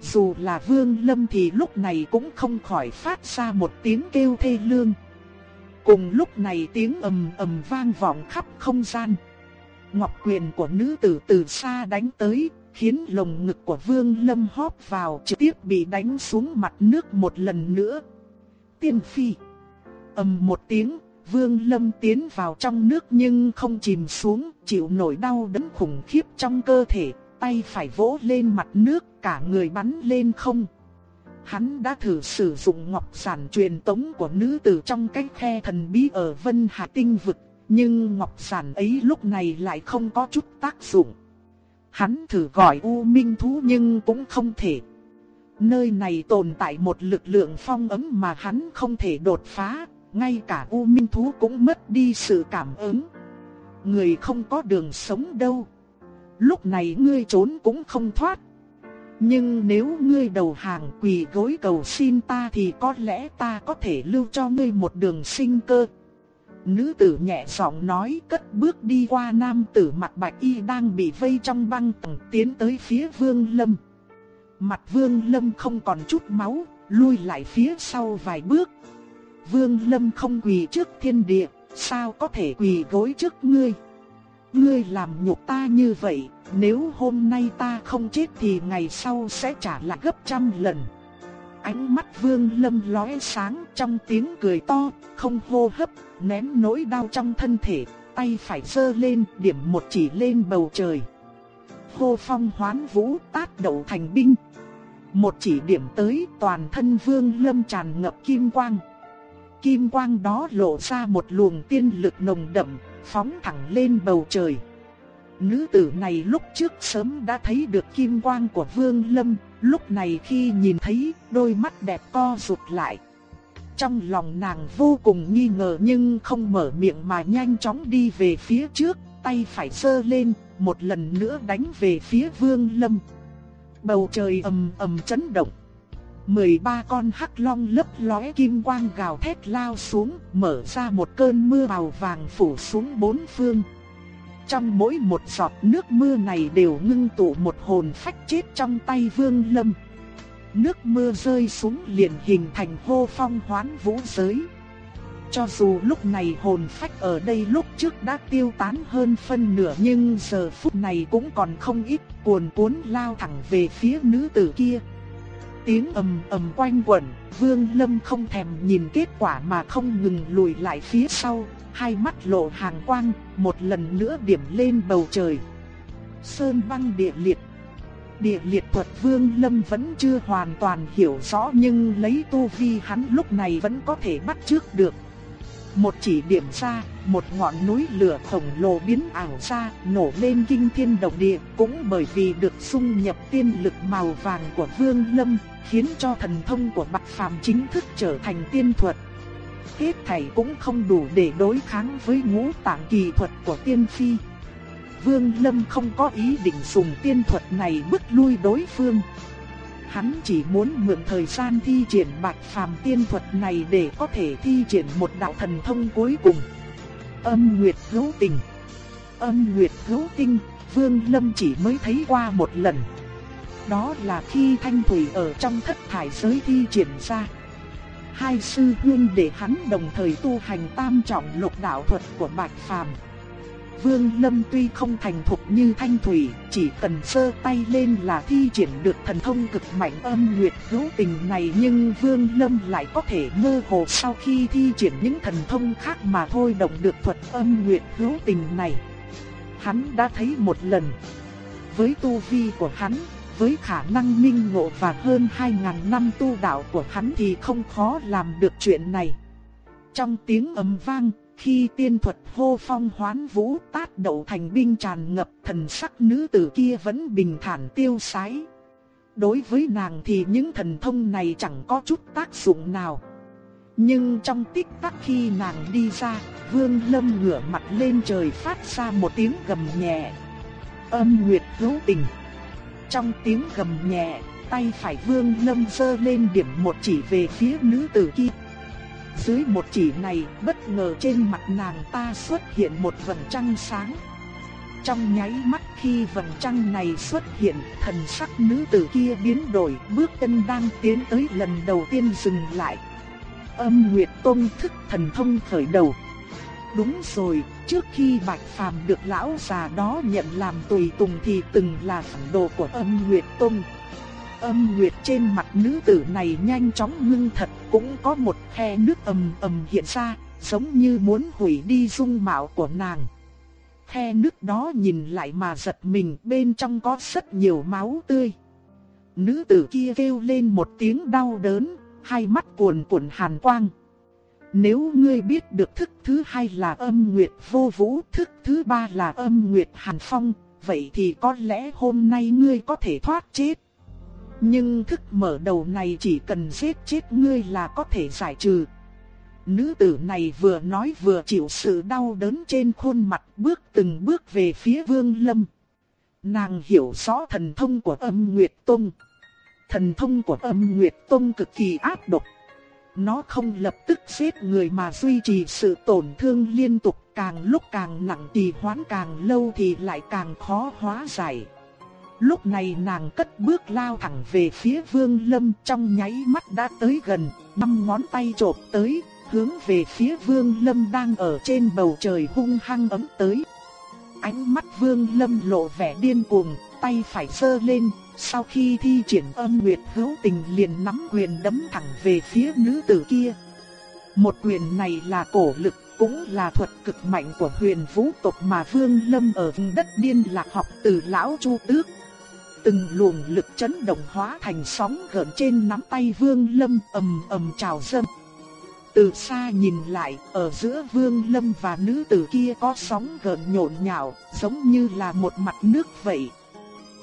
Dù là Vương Lâm thì lúc này cũng không khỏi phát ra một tiếng kêu thê lương. Cùng lúc này tiếng ầm ầm vang vọng khắp không gian. Ngọc quyền của nữ tử từ xa đánh tới, khiến lồng ngực của Vương Lâm hóp vào trực tiếp bị đánh xuống mặt nước một lần nữa. Tiên phi. ầm một tiếng, Vương Lâm tiến vào trong nước nhưng không chìm xuống, chịu nổi đau đớn khủng khiếp trong cơ thể, tay phải vỗ lên mặt nước, cả người bắn lên không. Hắn đã thử sử dụng ngọc giản truyền tống của nữ tử trong cái khe thần bí ở Vân Hà Tinh Vực, nhưng ngọc giản ấy lúc này lại không có chút tác dụng. Hắn thử gọi U Minh Thú nhưng cũng không thể. Nơi này tồn tại một lực lượng phong ấm mà hắn không thể đột phá, ngay cả U Minh Thú cũng mất đi sự cảm ứng. Người không có đường sống đâu. Lúc này ngươi trốn cũng không thoát. Nhưng nếu ngươi đầu hàng quỳ gối cầu xin ta thì có lẽ ta có thể lưu cho ngươi một đường sinh cơ. Nữ tử nhẹ giọng nói cất bước đi qua nam tử mặt bạch y đang bị vây trong băng tầng tiến tới phía vương lâm. Mặt vương lâm không còn chút máu, lui lại phía sau vài bước. Vương lâm không quỳ trước thiên địa, sao có thể quỳ gối trước ngươi? Ngươi làm nhục ta như vậy, nếu hôm nay ta không chết thì ngày sau sẽ trả lại gấp trăm lần. Ánh mắt vương lâm lóe sáng trong tiếng cười to, không hô hấp, nén nỗi đau trong thân thể, tay phải sơ lên điểm một chỉ lên bầu trời. Hô phong hoán vũ tát đậu thành binh. Một chỉ điểm tới toàn thân vương lâm tràn ngập kim quang. Kim quang đó lộ ra một luồng tiên lực nồng đậm, phóng thẳng lên bầu trời. Nữ tử này lúc trước sớm đã thấy được kim quang của Vương Lâm, lúc này khi nhìn thấy đôi mắt đẹp co rụt lại. Trong lòng nàng vô cùng nghi ngờ nhưng không mở miệng mà nhanh chóng đi về phía trước, tay phải sơ lên, một lần nữa đánh về phía Vương Lâm. Bầu trời ầm ầm chấn động. 13 con hắc long lấp lóe kim quang gào thét lao xuống, mở ra một cơn mưa màu vàng phủ xuống bốn phương. Trong mỗi một giọt nước mưa này đều ngưng tụ một hồn phách chết trong tay Vương Lâm. Nước mưa rơi xuống liền hình thành hô phong hoán vũ giới. Cho dù lúc này hồn phách ở đây lúc trước đã tiêu tán hơn phân nửa nhưng giờ phút này cũng còn không ít cuồn cuốn lao thẳng về phía nữ tử kia. Tiếng ầm ầm quanh quẩn, Vương Lâm không thèm nhìn kết quả mà không ngừng lùi lại phía sau, hai mắt lộ hàng quang, một lần nữa điểm lên bầu trời. Sơn băng địa liệt. Địa liệt thuật Vương Lâm vẫn chưa hoàn toàn hiểu rõ nhưng lấy tu vi hắn lúc này vẫn có thể bắt trước được. Một chỉ điểm ra, một ngọn núi lửa khổng lồ biến ảo ra, nổ lên kinh thiên động địa, cũng bởi vì được xung nhập tiên lực màu vàng của Vương Lâm, khiến cho thần thông của Bạch Phàm chính thức trở thành tiên thuật hết thảy cũng không đủ để đối kháng với ngũ tạng kỳ thuật của tiên phi. Vương Lâm không có ý định dùng tiên thuật này bức lui đối phương. Hắn chỉ muốn mượn thời gian thi triển bạch phàm tiên thuật này để có thể thi triển một đạo thần thông cuối cùng. Âm Nguyệt Hữu Tình Âm Nguyệt Hữu Tinh, Vương Lâm chỉ mới thấy qua một lần. Đó là khi Thanh Thủy ở trong thất thải giới thi triển ra hai sư huynh để hắn đồng thời tu hành tam trọng lục đạo thuật của Bạch Phàm. Vương Lâm tuy không thành thục như Thanh Thủy, chỉ cần sơ tay lên là thi triển được thần thông cực mạnh âm nguyệt hữu tình này nhưng Vương Lâm lại có thể mơ hồ sau khi thi triển những thần thông khác mà thôi động được thuật âm nguyệt hữu tình này. Hắn đã thấy một lần. Với tu vi của hắn, với khả năng minh ngộ và hơn 2.000 năm tu đạo của hắn thì không khó làm được chuyện này. Trong tiếng ầm vang, khi tiên thuật hô phong hoán vũ tát đậu thành binh tràn ngập thần sắc nữ tử kia vẫn bình thản tiêu sái. Đối với nàng thì những thần thông này chẳng có chút tác dụng nào. Nhưng trong tích tắc khi nàng đi ra, Vương Lâm ngửa mặt lên trời phát ra một tiếng gầm nhẹ. Âm Nguyệt hữu tình. Trong tiếng gầm nhẹ, tay phải Vương Lâm giơ lên điểm một chỉ về phía nữ tử kia. Dưới một chỉ này, bất ngờ trên mặt nàng ta xuất hiện một vầng trăng sáng. Trong nháy mắt khi vầng trăng này xuất hiện, thần sắc nữ tử kia biến đổi, bước chân đang tiến tới lần đầu tiên dừng lại. Âm Nguyệt Tông thức thần thông khởi đầu. Đúng rồi, trước khi Bạch Phàm được lão già đó nhận làm tùy tùng thì từng là phản đồ của Âm Nguyệt Tông. Âm Nguyệt trên mặt nữ tử này nhanh chóng ngưng thật, cũng có một khe nước ầm ầm hiện ra, giống như muốn hủy đi dung mạo của nàng. Khe nước đó nhìn lại mà giật mình, bên trong có rất nhiều máu tươi. Nữ tử kia kêu lên một tiếng đau đớn, hai mắt cuồn cuộn hàn quang. Nếu ngươi biết được thức thứ hai là âm nguyệt vô vũ, thức thứ ba là âm nguyệt hàn phong, vậy thì có lẽ hôm nay ngươi có thể thoát chết. Nhưng thức mở đầu này chỉ cần giết chết ngươi là có thể giải trừ. Nữ tử này vừa nói vừa chịu sự đau đớn trên khuôn mặt bước từng bước về phía vương lâm. Nàng hiểu rõ thần thông của âm Nguyệt Tông. Thần thông của âm Nguyệt Tông cực kỳ áp độc. Nó không lập tức giết người mà duy trì sự tổn thương liên tục, càng lúc càng nặng trì hoãn càng lâu thì lại càng khó hóa giải. Lúc này nàng cất bước lao thẳng về phía vương lâm trong nháy mắt đã tới gần, năm ngón tay chộp tới, hướng về phía vương lâm đang ở trên bầu trời hung hăng ấm tới. Ánh mắt vương lâm lộ vẻ điên cuồng, tay phải sơ lên, sau khi thi triển âm nguyệt hữu tình liền nắm quyền đấm thẳng về phía nữ tử kia. Một quyền này là cổ lực, cũng là thuật cực mạnh của huyền vũ tộc mà Vương Lâm ở vùng đất điên lạc học từ lão Chu Tước. Từng luồng lực chấn động hóa thành sóng gợn trên nắm tay Vương Lâm ầm ầm trào dâng. Từ xa nhìn lại, ở giữa Vương Lâm và nữ tử kia có sóng gợn nhộn nhạo, giống như là một mặt nước vậy.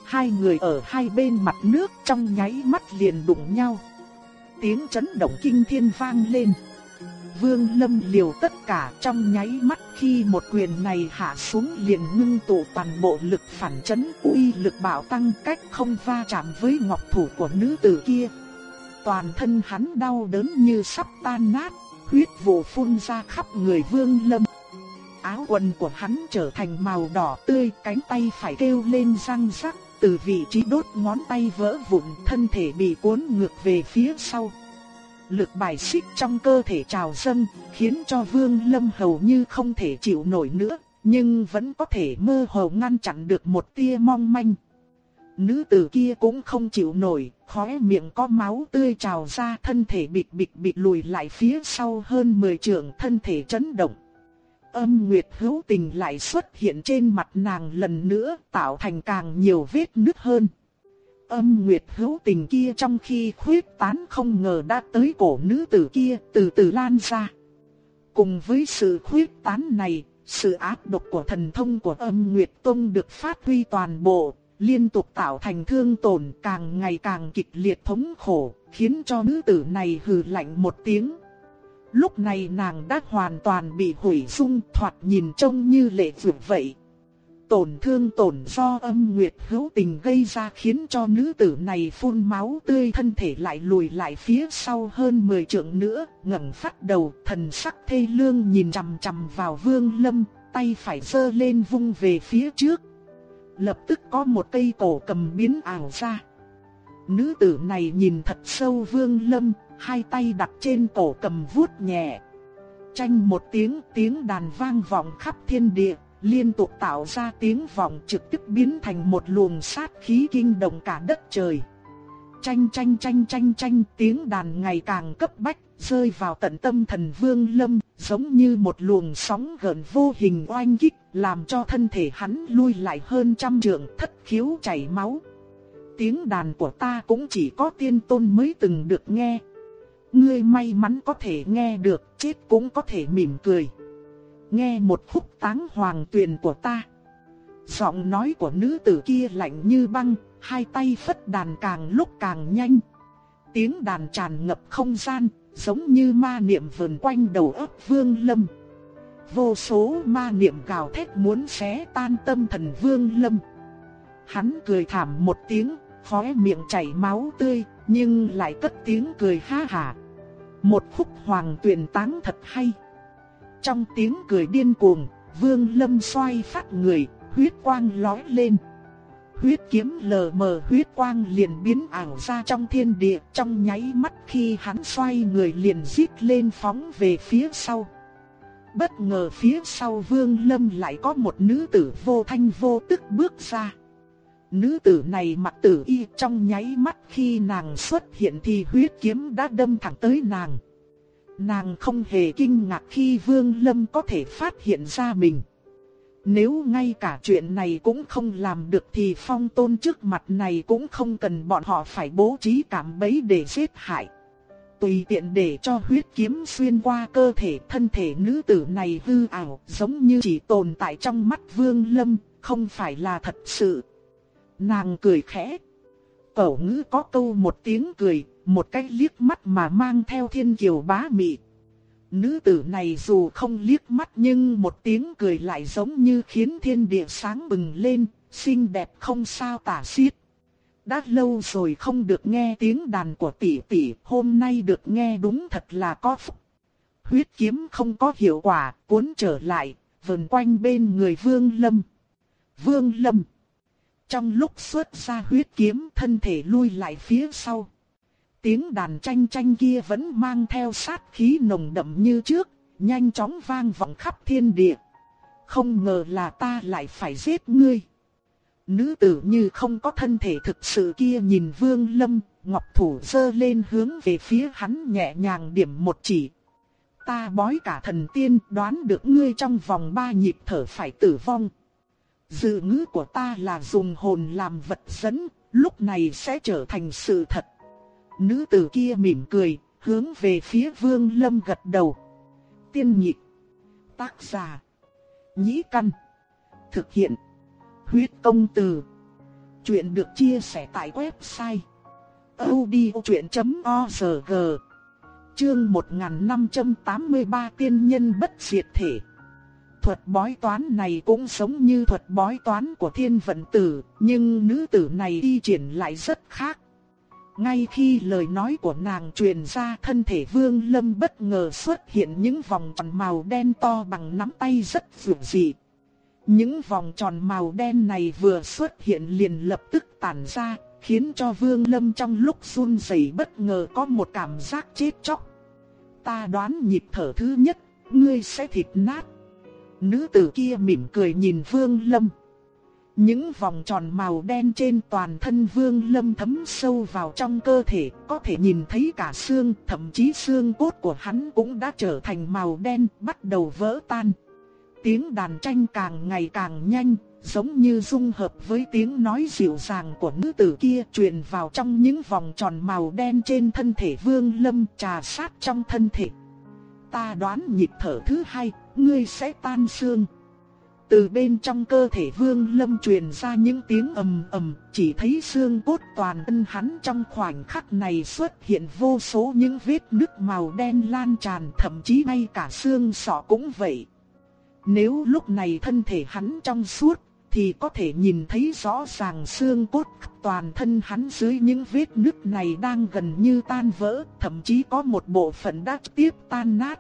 Hai người ở hai bên mặt nước trong nháy mắt liền đụng nhau. Tiếng chấn động kinh thiên vang lên. Vương Lâm liều tất cả trong nháy mắt khi một quyền này hạ xuống liền ngưng tụ toàn bộ lực phản chấn uy lực bạo tăng cách không va chạm với ngọc thủ của nữ tử kia. Toàn thân hắn đau đớn như sắp tan nát, huyết vụ phun ra khắp người Vương Lâm. Áo quần của hắn trở thành màu đỏ tươi, cánh tay phải kêu lên răng rắc, từ vị trí đốt ngón tay vỡ vụn, thân thể bị cuốn ngược về phía sau lực bài xích trong cơ thể trào dâng, khiến cho Vương Lâm hầu như không thể chịu nổi nữa, nhưng vẫn có thể mơ hồ ngăn chặn được một tia mong manh. Nữ tử kia cũng không chịu nổi, khóe miệng có máu tươi trào ra, thân thể bịch bịch bịch lùi lại phía sau hơn 10 trượng, thân thể chấn động. Âm Nguyệt hữu tình lại xuất hiện trên mặt nàng lần nữa, tạo thành càng nhiều vết nứt hơn. Âm nguyệt hữu tình kia trong khi khuyết tán không ngờ đã tới cổ nữ tử kia từ từ lan ra. Cùng với sự khuyết tán này, sự áp độc của thần thông của âm nguyệt tông được phát huy toàn bộ, liên tục tạo thành thương tổn càng ngày càng kịch liệt thống khổ, khiến cho nữ tử này hừ lạnh một tiếng. Lúc này nàng đã hoàn toàn bị hủy dung thoạt nhìn trông như lệ vượt vậy. Tổn thương tổn do âm nguyệt hữu tình gây ra khiến cho nữ tử này phun máu tươi thân thể lại lùi lại phía sau hơn 10 trượng nữa, ngẩng phát đầu, thần sắc thê lương nhìn chằm chằm vào vương lâm, tay phải giơ lên vung về phía trước. Lập tức có một cây cổ cầm biến ảo ra. Nữ tử này nhìn thật sâu vương lâm, hai tay đặt trên cổ cầm vuốt nhẹ. Tranh một tiếng tiếng đàn vang vọng khắp thiên địa liên tục tạo ra tiếng vọng trực tiếp biến thành một luồng sát khí kinh động cả đất trời. chanh chanh chanh chanh chanh tiếng đàn ngày càng cấp bách, rơi vào tận tâm thần vương lâm, giống như một luồng sóng gần vô hình oanh kích, làm cho thân thể hắn lui lại hơn trăm trượng thất khiếu chảy máu. tiếng đàn của ta cũng chỉ có tiên tôn mới từng được nghe. Ngươi may mắn có thể nghe được, chết cũng có thể mỉm cười. Nghe một khúc táng hoàng tuyền của ta. Giọng nói của nữ tử kia lạnh như băng, hai tay phất đàn càng lúc càng nhanh. Tiếng đàn tràn ngập không gian, giống như ma niệm vần quanh đầu ấp Vương Lâm. Vô số ma niệm gào thét muốn xé tan tâm thần Vương Lâm. Hắn cười thảm một tiếng, khóe miệng chảy máu tươi, nhưng lại cất tiếng cười ha hả. Một khúc hoàng tuyển táng thật hay. Trong tiếng cười điên cuồng, Vương Lâm xoay phát người, huyết quang lói lên. Huyết kiếm lờ mờ huyết quang liền biến ảo ra trong thiên địa, trong nháy mắt khi hắn xoay người liền giết lên phóng về phía sau. Bất ngờ phía sau Vương Lâm lại có một nữ tử vô thanh vô tức bước ra. Nữ tử này mặc tử y trong nháy mắt khi nàng xuất hiện thì huyết kiếm đã đâm thẳng tới nàng. Nàng không hề kinh ngạc khi Vương Lâm có thể phát hiện ra mình. Nếu ngay cả chuyện này cũng không làm được thì phong tôn trước mặt này cũng không cần bọn họ phải bố trí cảm bấy để giết hại. Tùy tiện để cho huyết kiếm xuyên qua cơ thể thân thể nữ tử này hư ảo giống như chỉ tồn tại trong mắt vương lâm, không phải là thật sự. Nàng cười khẽ. cậu ngữ có câu một tiếng cười, một cái liếc mắt mà mang theo thiên kiều bá mị. Nữ tử này dù không liếc mắt nhưng một tiếng cười lại giống như khiến thiên địa sáng bừng lên, xinh đẹp không sao tả xiết. Đã lâu rồi không được nghe tiếng đàn của tỷ tỷ, hôm nay được nghe đúng thật là có phúc. Huyết kiếm không có hiệu quả, cuốn trở lại, vần quanh bên người Vương Lâm. Vương Lâm. Trong lúc xuất ra huyết kiếm thân thể lui lại phía sau. Tiếng đàn tranh tranh kia vẫn mang theo sát khí nồng đậm như trước, nhanh chóng vang vọng khắp thiên địa. Không ngờ là ta lại phải giết ngươi. Nữ tử như không có thân thể thực sự kia nhìn vương lâm, ngọc thủ dơ lên hướng về phía hắn nhẹ nhàng điểm một chỉ. Ta bói cả thần tiên đoán được ngươi trong vòng ba nhịp thở phải tử vong. Dự ngữ của ta là dùng hồn làm vật dẫn, lúc này sẽ trở thành sự thật. Nữ tử kia mỉm cười, hướng về phía vương lâm gật đầu. Tiên nhịp. Tác giả. Nhĩ căn. Thực hiện. Huyết công từ. Chuyện được chia sẻ tại website. odchuyện.org Chương 1583 Tiên nhân bất diệt thể Thuật bói toán này cũng giống như thuật bói toán của thiên vận tử, nhưng nữ tử này đi triển lại rất khác. Ngay khi lời nói của nàng truyền ra thân thể vương lâm bất ngờ xuất hiện những vòng tròn màu đen to bằng nắm tay rất dữ dị. Những vòng tròn màu đen này vừa xuất hiện liền lập tức tản ra, khiến cho vương lâm trong lúc run rẩy bất ngờ có một cảm giác chết chóc. Ta đoán nhịp thở thứ nhất, ngươi sẽ thịt nát. Nữ tử kia mỉm cười nhìn vương lâm. Những vòng tròn màu đen trên toàn thân Vương Lâm thấm sâu vào trong cơ thể, có thể nhìn thấy cả xương, thậm chí xương cốt của hắn cũng đã trở thành màu đen, bắt đầu vỡ tan. Tiếng đàn tranh càng ngày càng nhanh, giống như dung hợp với tiếng nói dịu dàng của nữ tử kia truyền vào trong những vòng tròn màu đen trên thân thể Vương Lâm trà sát trong thân thể. Ta đoán nhịp thở thứ hai, ngươi sẽ tan xương. Từ bên trong cơ thể Vương Lâm truyền ra những tiếng ầm ầm, chỉ thấy xương cốt toàn thân hắn trong khoảnh khắc này xuất hiện vô số những vết nứt màu đen lan tràn, thậm chí ngay cả xương sọ cũng vậy. Nếu lúc này thân thể hắn trong suốt, thì có thể nhìn thấy rõ ràng xương cốt toàn thân hắn dưới những vết nứt này đang gần như tan vỡ, thậm chí có một bộ phận đã tiếp tan nát.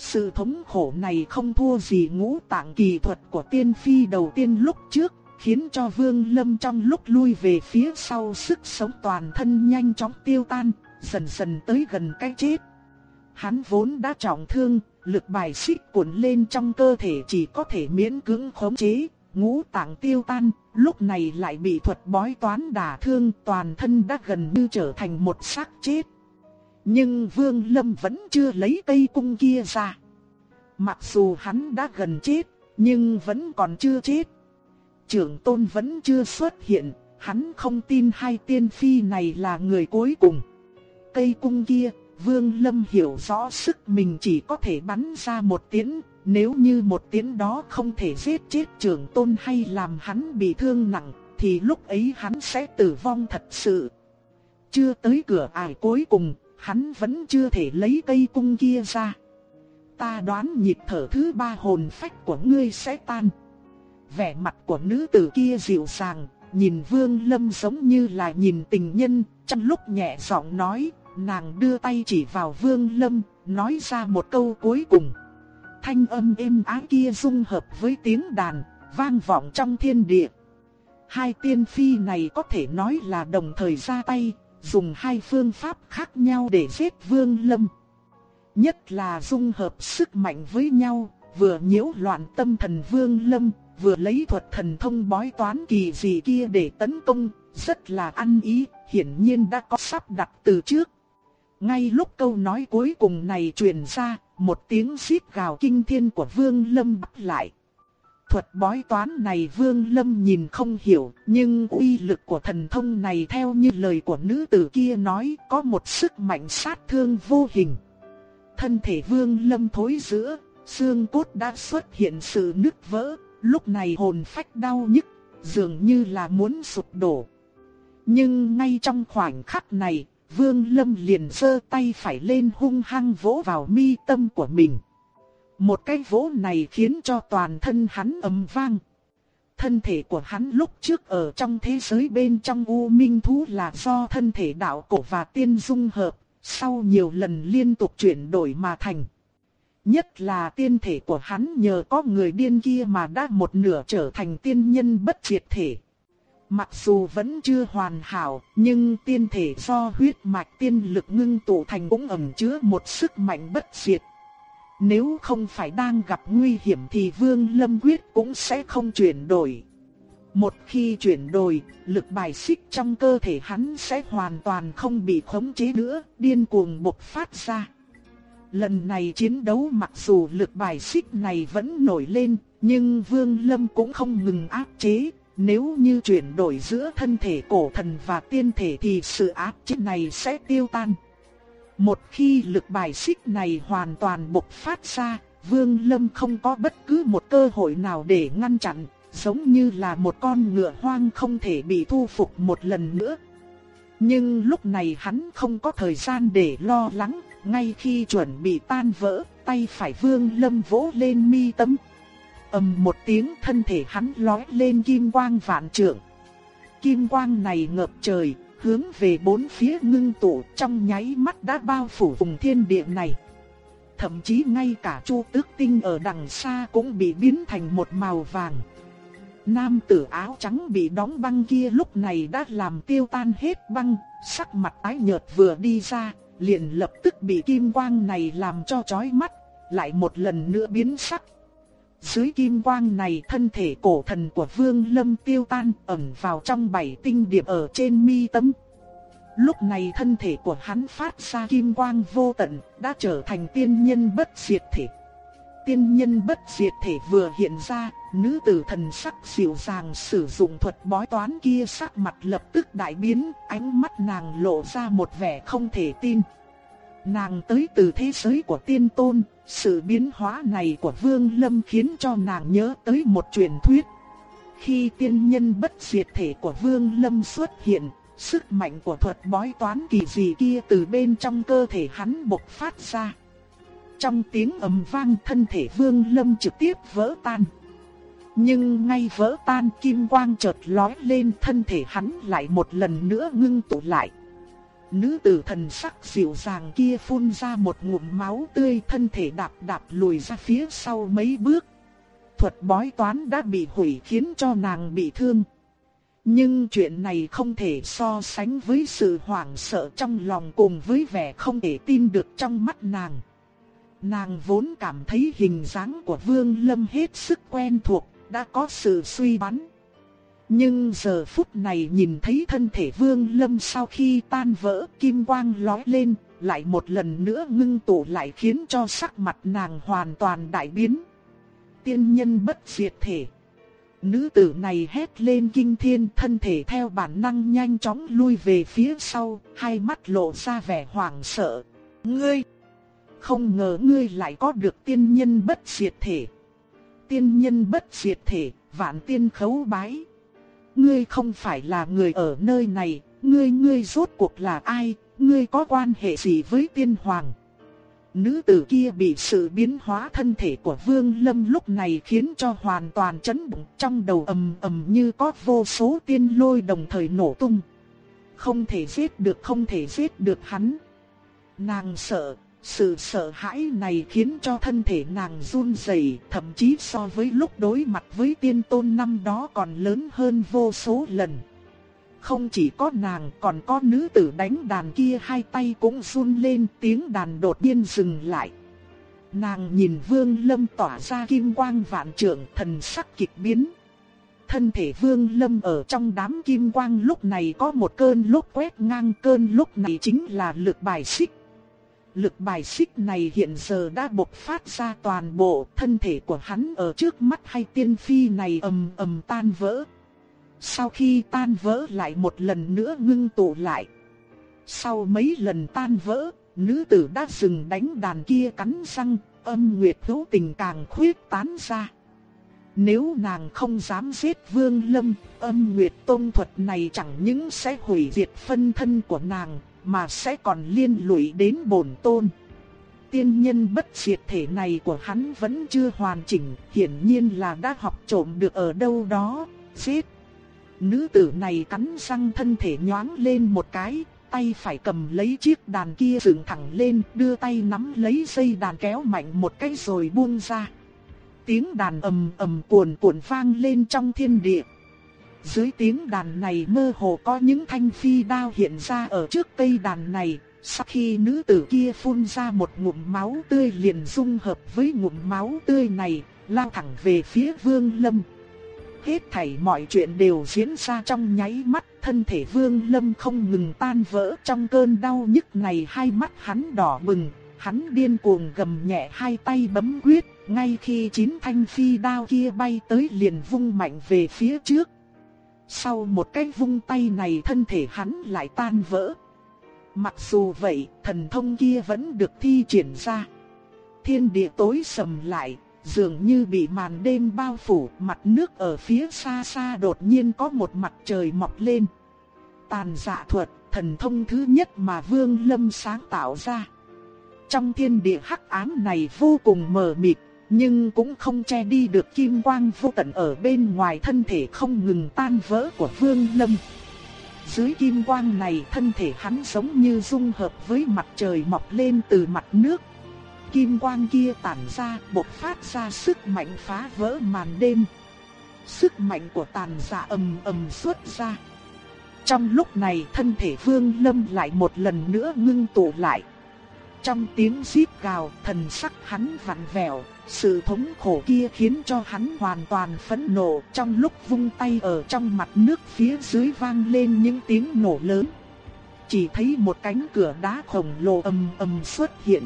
Sự thống khổ này không thua gì ngũ tạng kỳ thuật của tiên phi đầu tiên lúc trước, khiến cho Vương Lâm trong lúc lui về phía sau sức sống toàn thân nhanh chóng tiêu tan, dần dần tới gần cái chết. Hắn vốn đã trọng thương, lực bài xích cuộn lên trong cơ thể chỉ có thể miễn cưỡng khống chế, ngũ tạng tiêu tan, lúc này lại bị thuật bói toán đả thương, toàn thân đã gần như trở thành một xác chết. Nhưng Vương Lâm vẫn chưa lấy cây cung kia ra. Mặc dù hắn đã gần chết, nhưng vẫn còn chưa chết. Trưởng tôn vẫn chưa xuất hiện, hắn không tin hai tiên phi này là người cuối cùng. Cây cung kia, Vương Lâm hiểu rõ sức mình chỉ có thể bắn ra một tiễn, nếu như một tiễn đó không thể giết chết trưởng tôn hay làm hắn bị thương nặng, thì lúc ấy hắn sẽ tử vong thật sự. Chưa tới cửa ải cuối cùng, hắn vẫn chưa thể lấy cây cung kia ra. Ta đoán nhịp thở thứ ba hồn phách của ngươi sẽ tan. Vẻ mặt của nữ tử kia dịu dàng, nhìn Vương Lâm giống như là nhìn tình nhân, trong lúc nhẹ giọng nói, nàng đưa tay chỉ vào Vương Lâm, nói ra một câu cuối cùng. Thanh âm êm ái kia dung hợp với tiếng đàn, vang vọng trong thiên địa. Hai tiên phi này có thể nói là đồng thời ra tay, dùng hai phương pháp khác nhau để giết Vương Lâm. Nhất là dung hợp sức mạnh với nhau, vừa nhiễu loạn tâm thần Vương Lâm, vừa lấy thuật thần thông bói toán kỳ dị kia để tấn công, rất là ăn ý, hiển nhiên đã có sắp đặt từ trước. Ngay lúc câu nói cuối cùng này truyền ra, một tiếng xít gào kinh thiên của Vương Lâm bắt lại. Thuật bói toán này Vương Lâm nhìn không hiểu, nhưng uy lực của thần thông này theo như lời của nữ tử kia nói có một sức mạnh sát thương vô hình. Thân thể Vương Lâm thối giữa, xương cốt đã xuất hiện sự nứt vỡ, lúc này hồn phách đau nhức, dường như là muốn sụp đổ. Nhưng ngay trong khoảnh khắc này, Vương Lâm liền giơ tay phải lên hung hăng vỗ vào mi tâm của mình. Một cái vỗ này khiến cho toàn thân hắn ầm vang. Thân thể của hắn lúc trước ở trong thế giới bên trong U Minh Thú là do thân thể đạo cổ và tiên dung hợp, sau nhiều lần liên tục chuyển đổi mà thành. Nhất là tiên thể của hắn nhờ có người điên kia mà đã một nửa trở thành tiên nhân bất diệt thể. Mặc dù vẫn chưa hoàn hảo, nhưng tiên thể do huyết mạch tiên lực ngưng tụ thành cũng ẩn chứa một sức mạnh bất diệt. Nếu không phải đang gặp nguy hiểm thì Vương Lâm Quyết cũng sẽ không chuyển đổi. Một khi chuyển đổi, lực bài xích trong cơ thể hắn sẽ hoàn toàn không bị khống chế nữa, điên cuồng bộc phát ra. Lần này chiến đấu mặc dù lực bài xích này vẫn nổi lên, nhưng Vương Lâm cũng không ngừng áp chế. Nếu như chuyển đổi giữa thân thể cổ thần và tiên thể thì sự áp chế này sẽ tiêu tan. Một khi lực bài xích này hoàn toàn bộc phát ra, Vương Lâm không có bất cứ một cơ hội nào để ngăn chặn, giống như là một con ngựa hoang không thể bị thu phục một lần nữa. Nhưng lúc này hắn không có thời gian để lo lắng, ngay khi chuẩn bị tan vỡ, tay phải Vương Lâm vỗ lên mi tâm. ầm một tiếng thân thể hắn lói lên kim quang vạn trượng. Kim quang này ngập trời, hướng về bốn phía ngưng tụ trong nháy mắt đã bao phủ vùng thiên địa này. Thậm chí ngay cả chu tước tinh ở đằng xa cũng bị biến thành một màu vàng. Nam tử áo trắng bị đóng băng kia lúc này đã làm tiêu tan hết băng, sắc mặt tái nhợt vừa đi ra, liền lập tức bị kim quang này làm cho chói mắt, lại một lần nữa biến sắc. Dưới kim quang này thân thể cổ thần của Vương Lâm tiêu tan ẩn vào trong bảy tinh điệp ở trên mi tâm. Lúc này thân thể của hắn phát ra kim quang vô tận, đã trở thành tiên nhân bất diệt thể. Tiên nhân bất diệt thể vừa hiện ra, nữ tử thần sắc dịu dàng sử dụng thuật bói toán kia sắc mặt lập tức đại biến, ánh mắt nàng lộ ra một vẻ không thể tin. Nàng tới từ thế giới của tiên tôn, sự biến hóa này của Vương Lâm khiến cho nàng nhớ tới một truyền thuyết. Khi tiên nhân bất diệt thể của Vương Lâm xuất hiện, sức mạnh của thuật bói toán kỳ dị kia từ bên trong cơ thể hắn bộc phát ra. Trong tiếng ầm vang thân thể Vương Lâm trực tiếp vỡ tan. Nhưng ngay vỡ tan kim quang chợt lóe lên thân thể hắn lại một lần nữa ngưng tụ lại. Nữ tử thần sắc dịu dàng kia phun ra một ngụm máu tươi thân thể đạp đạp lùi ra phía sau mấy bước. Thuật bói toán đã bị hủy khiến cho nàng bị thương. Nhưng chuyện này không thể so sánh với sự hoảng sợ trong lòng cùng với vẻ không thể tin được trong mắt nàng. Nàng vốn cảm thấy hình dáng của Vương Lâm hết sức quen thuộc, đã có sự suy bắn. Nhưng giờ phút này nhìn thấy thân thể Vương Lâm sau khi tan vỡ kim quang lói lên, lại một lần nữa ngưng tụ lại khiến cho sắc mặt nàng hoàn toàn đại biến. Tiên nhân bất diệt thể. Nữ tử này hét lên kinh thiên thân thể theo bản năng nhanh chóng lui về phía sau, hai mắt lộ ra vẻ hoảng sợ. Ngươi! Không ngờ ngươi lại có được tiên nhân bất diệt thể. Tiên nhân bất diệt thể, vạn tiên khấu bái. Ngươi không phải là người ở nơi này, ngươi ngươi rốt cuộc là ai, ngươi có quan hệ gì với tiên hoàng? Nữ tử kia bị sự biến hóa thân thể của Vương Lâm lúc này khiến cho hoàn toàn chấn động trong đầu ầm ầm như có vô số tiên lôi đồng thời nổ tung. Không thể giết được không thể giết được hắn. Nàng sợ, sự sợ hãi này khiến cho thân thể nàng run rẩy, thậm chí so với lúc đối mặt với tiên tôn năm đó còn lớn hơn vô số lần. Không chỉ có nàng còn có nữ tử đánh đàn kia hai tay cũng run lên tiếng đàn đột nhiên dừng lại. Nàng nhìn vương lâm tỏa ra kim quang vạn trượng thần sắc kịch biến. Thân thể vương lâm ở trong đám kim quang lúc này có một cơn lúc quét ngang cơn lúc này chính là lực bài xích. Lực bài xích này hiện giờ đã bộc phát ra toàn bộ thân thể của hắn ở trước mắt hay tiên phi này ầm ầm tan vỡ. Sau khi tan vỡ lại một lần nữa ngưng tụ lại. Sau mấy lần tan vỡ, nữ tử đã dừng đánh đàn kia cắn răng, âm nguyệt hữu tình càng khuyết tán ra. Nếu nàng không dám giết Vương Lâm, âm nguyệt tôn thuật này chẳng những sẽ hủy diệt phân thân của nàng, mà sẽ còn liên lụy đến bổn tôn. Tiên nhân bất diệt thể này của hắn vẫn chưa hoàn chỉnh, hiển nhiên là đã học trộm được ở đâu đó, giết. Nữ tử này cắn răng thân thể nhoáng lên một cái, tay phải cầm lấy chiếc đàn kia dựng thẳng lên, đưa tay nắm lấy dây đàn kéo mạnh một cái rồi buông ra. Tiếng đàn ầm ầm cuồn cuộn vang lên trong thiên địa. Dưới tiếng đàn này mơ hồ có những thanh phi đao hiện ra ở trước cây đàn này, sau khi nữ tử kia phun ra một ngụm máu tươi liền dung hợp với ngụm máu tươi này, lao thẳng về phía Vương Lâm. Hết thảy mọi chuyện đều diễn ra trong nháy mắt, thân thể Vương Lâm không ngừng tan vỡ trong cơn đau nhức này, hai mắt hắn đỏ bừng, hắn điên cuồng gầm nhẹ hai tay bấm quyết, ngay khi chín thanh phi đao kia bay tới liền vung mạnh về phía trước. Sau một cái vung tay này thân thể hắn lại tan vỡ. Mặc dù vậy, thần thông kia vẫn được thi triển ra. Thiên địa tối sầm lại, dường như bị màn đêm bao phủ, mặt nước ở phía xa xa đột nhiên có một mặt trời mọc lên. Tàn dạ thuật, thần thông thứ nhất mà Vương Lâm sáng tạo ra. Trong thiên địa hắc ám này vô cùng mờ mịt, nhưng cũng không che đi được kim quang vô tận ở bên ngoài thân thể không ngừng tan vỡ của Vương Lâm. Dưới kim quang này thân thể hắn giống như dung hợp với mặt trời mọc lên từ mặt nước. Kim quang kia tản ra bộc phát ra sức mạnh phá vỡ màn đêm. Sức mạnh của tàn dạ ầm ầm xuất ra. Trong lúc này thân thể Vương Lâm lại một lần nữa ngưng tụ lại. Trong tiếng xít gào, thần sắc hắn vặn vẹo, sự thống khổ kia khiến cho hắn hoàn toàn phẫn nộ, trong lúc vung tay ở trong mặt nước phía dưới vang lên những tiếng nổ lớn. Chỉ thấy một cánh cửa đá khổng lồ ầm ầm xuất hiện.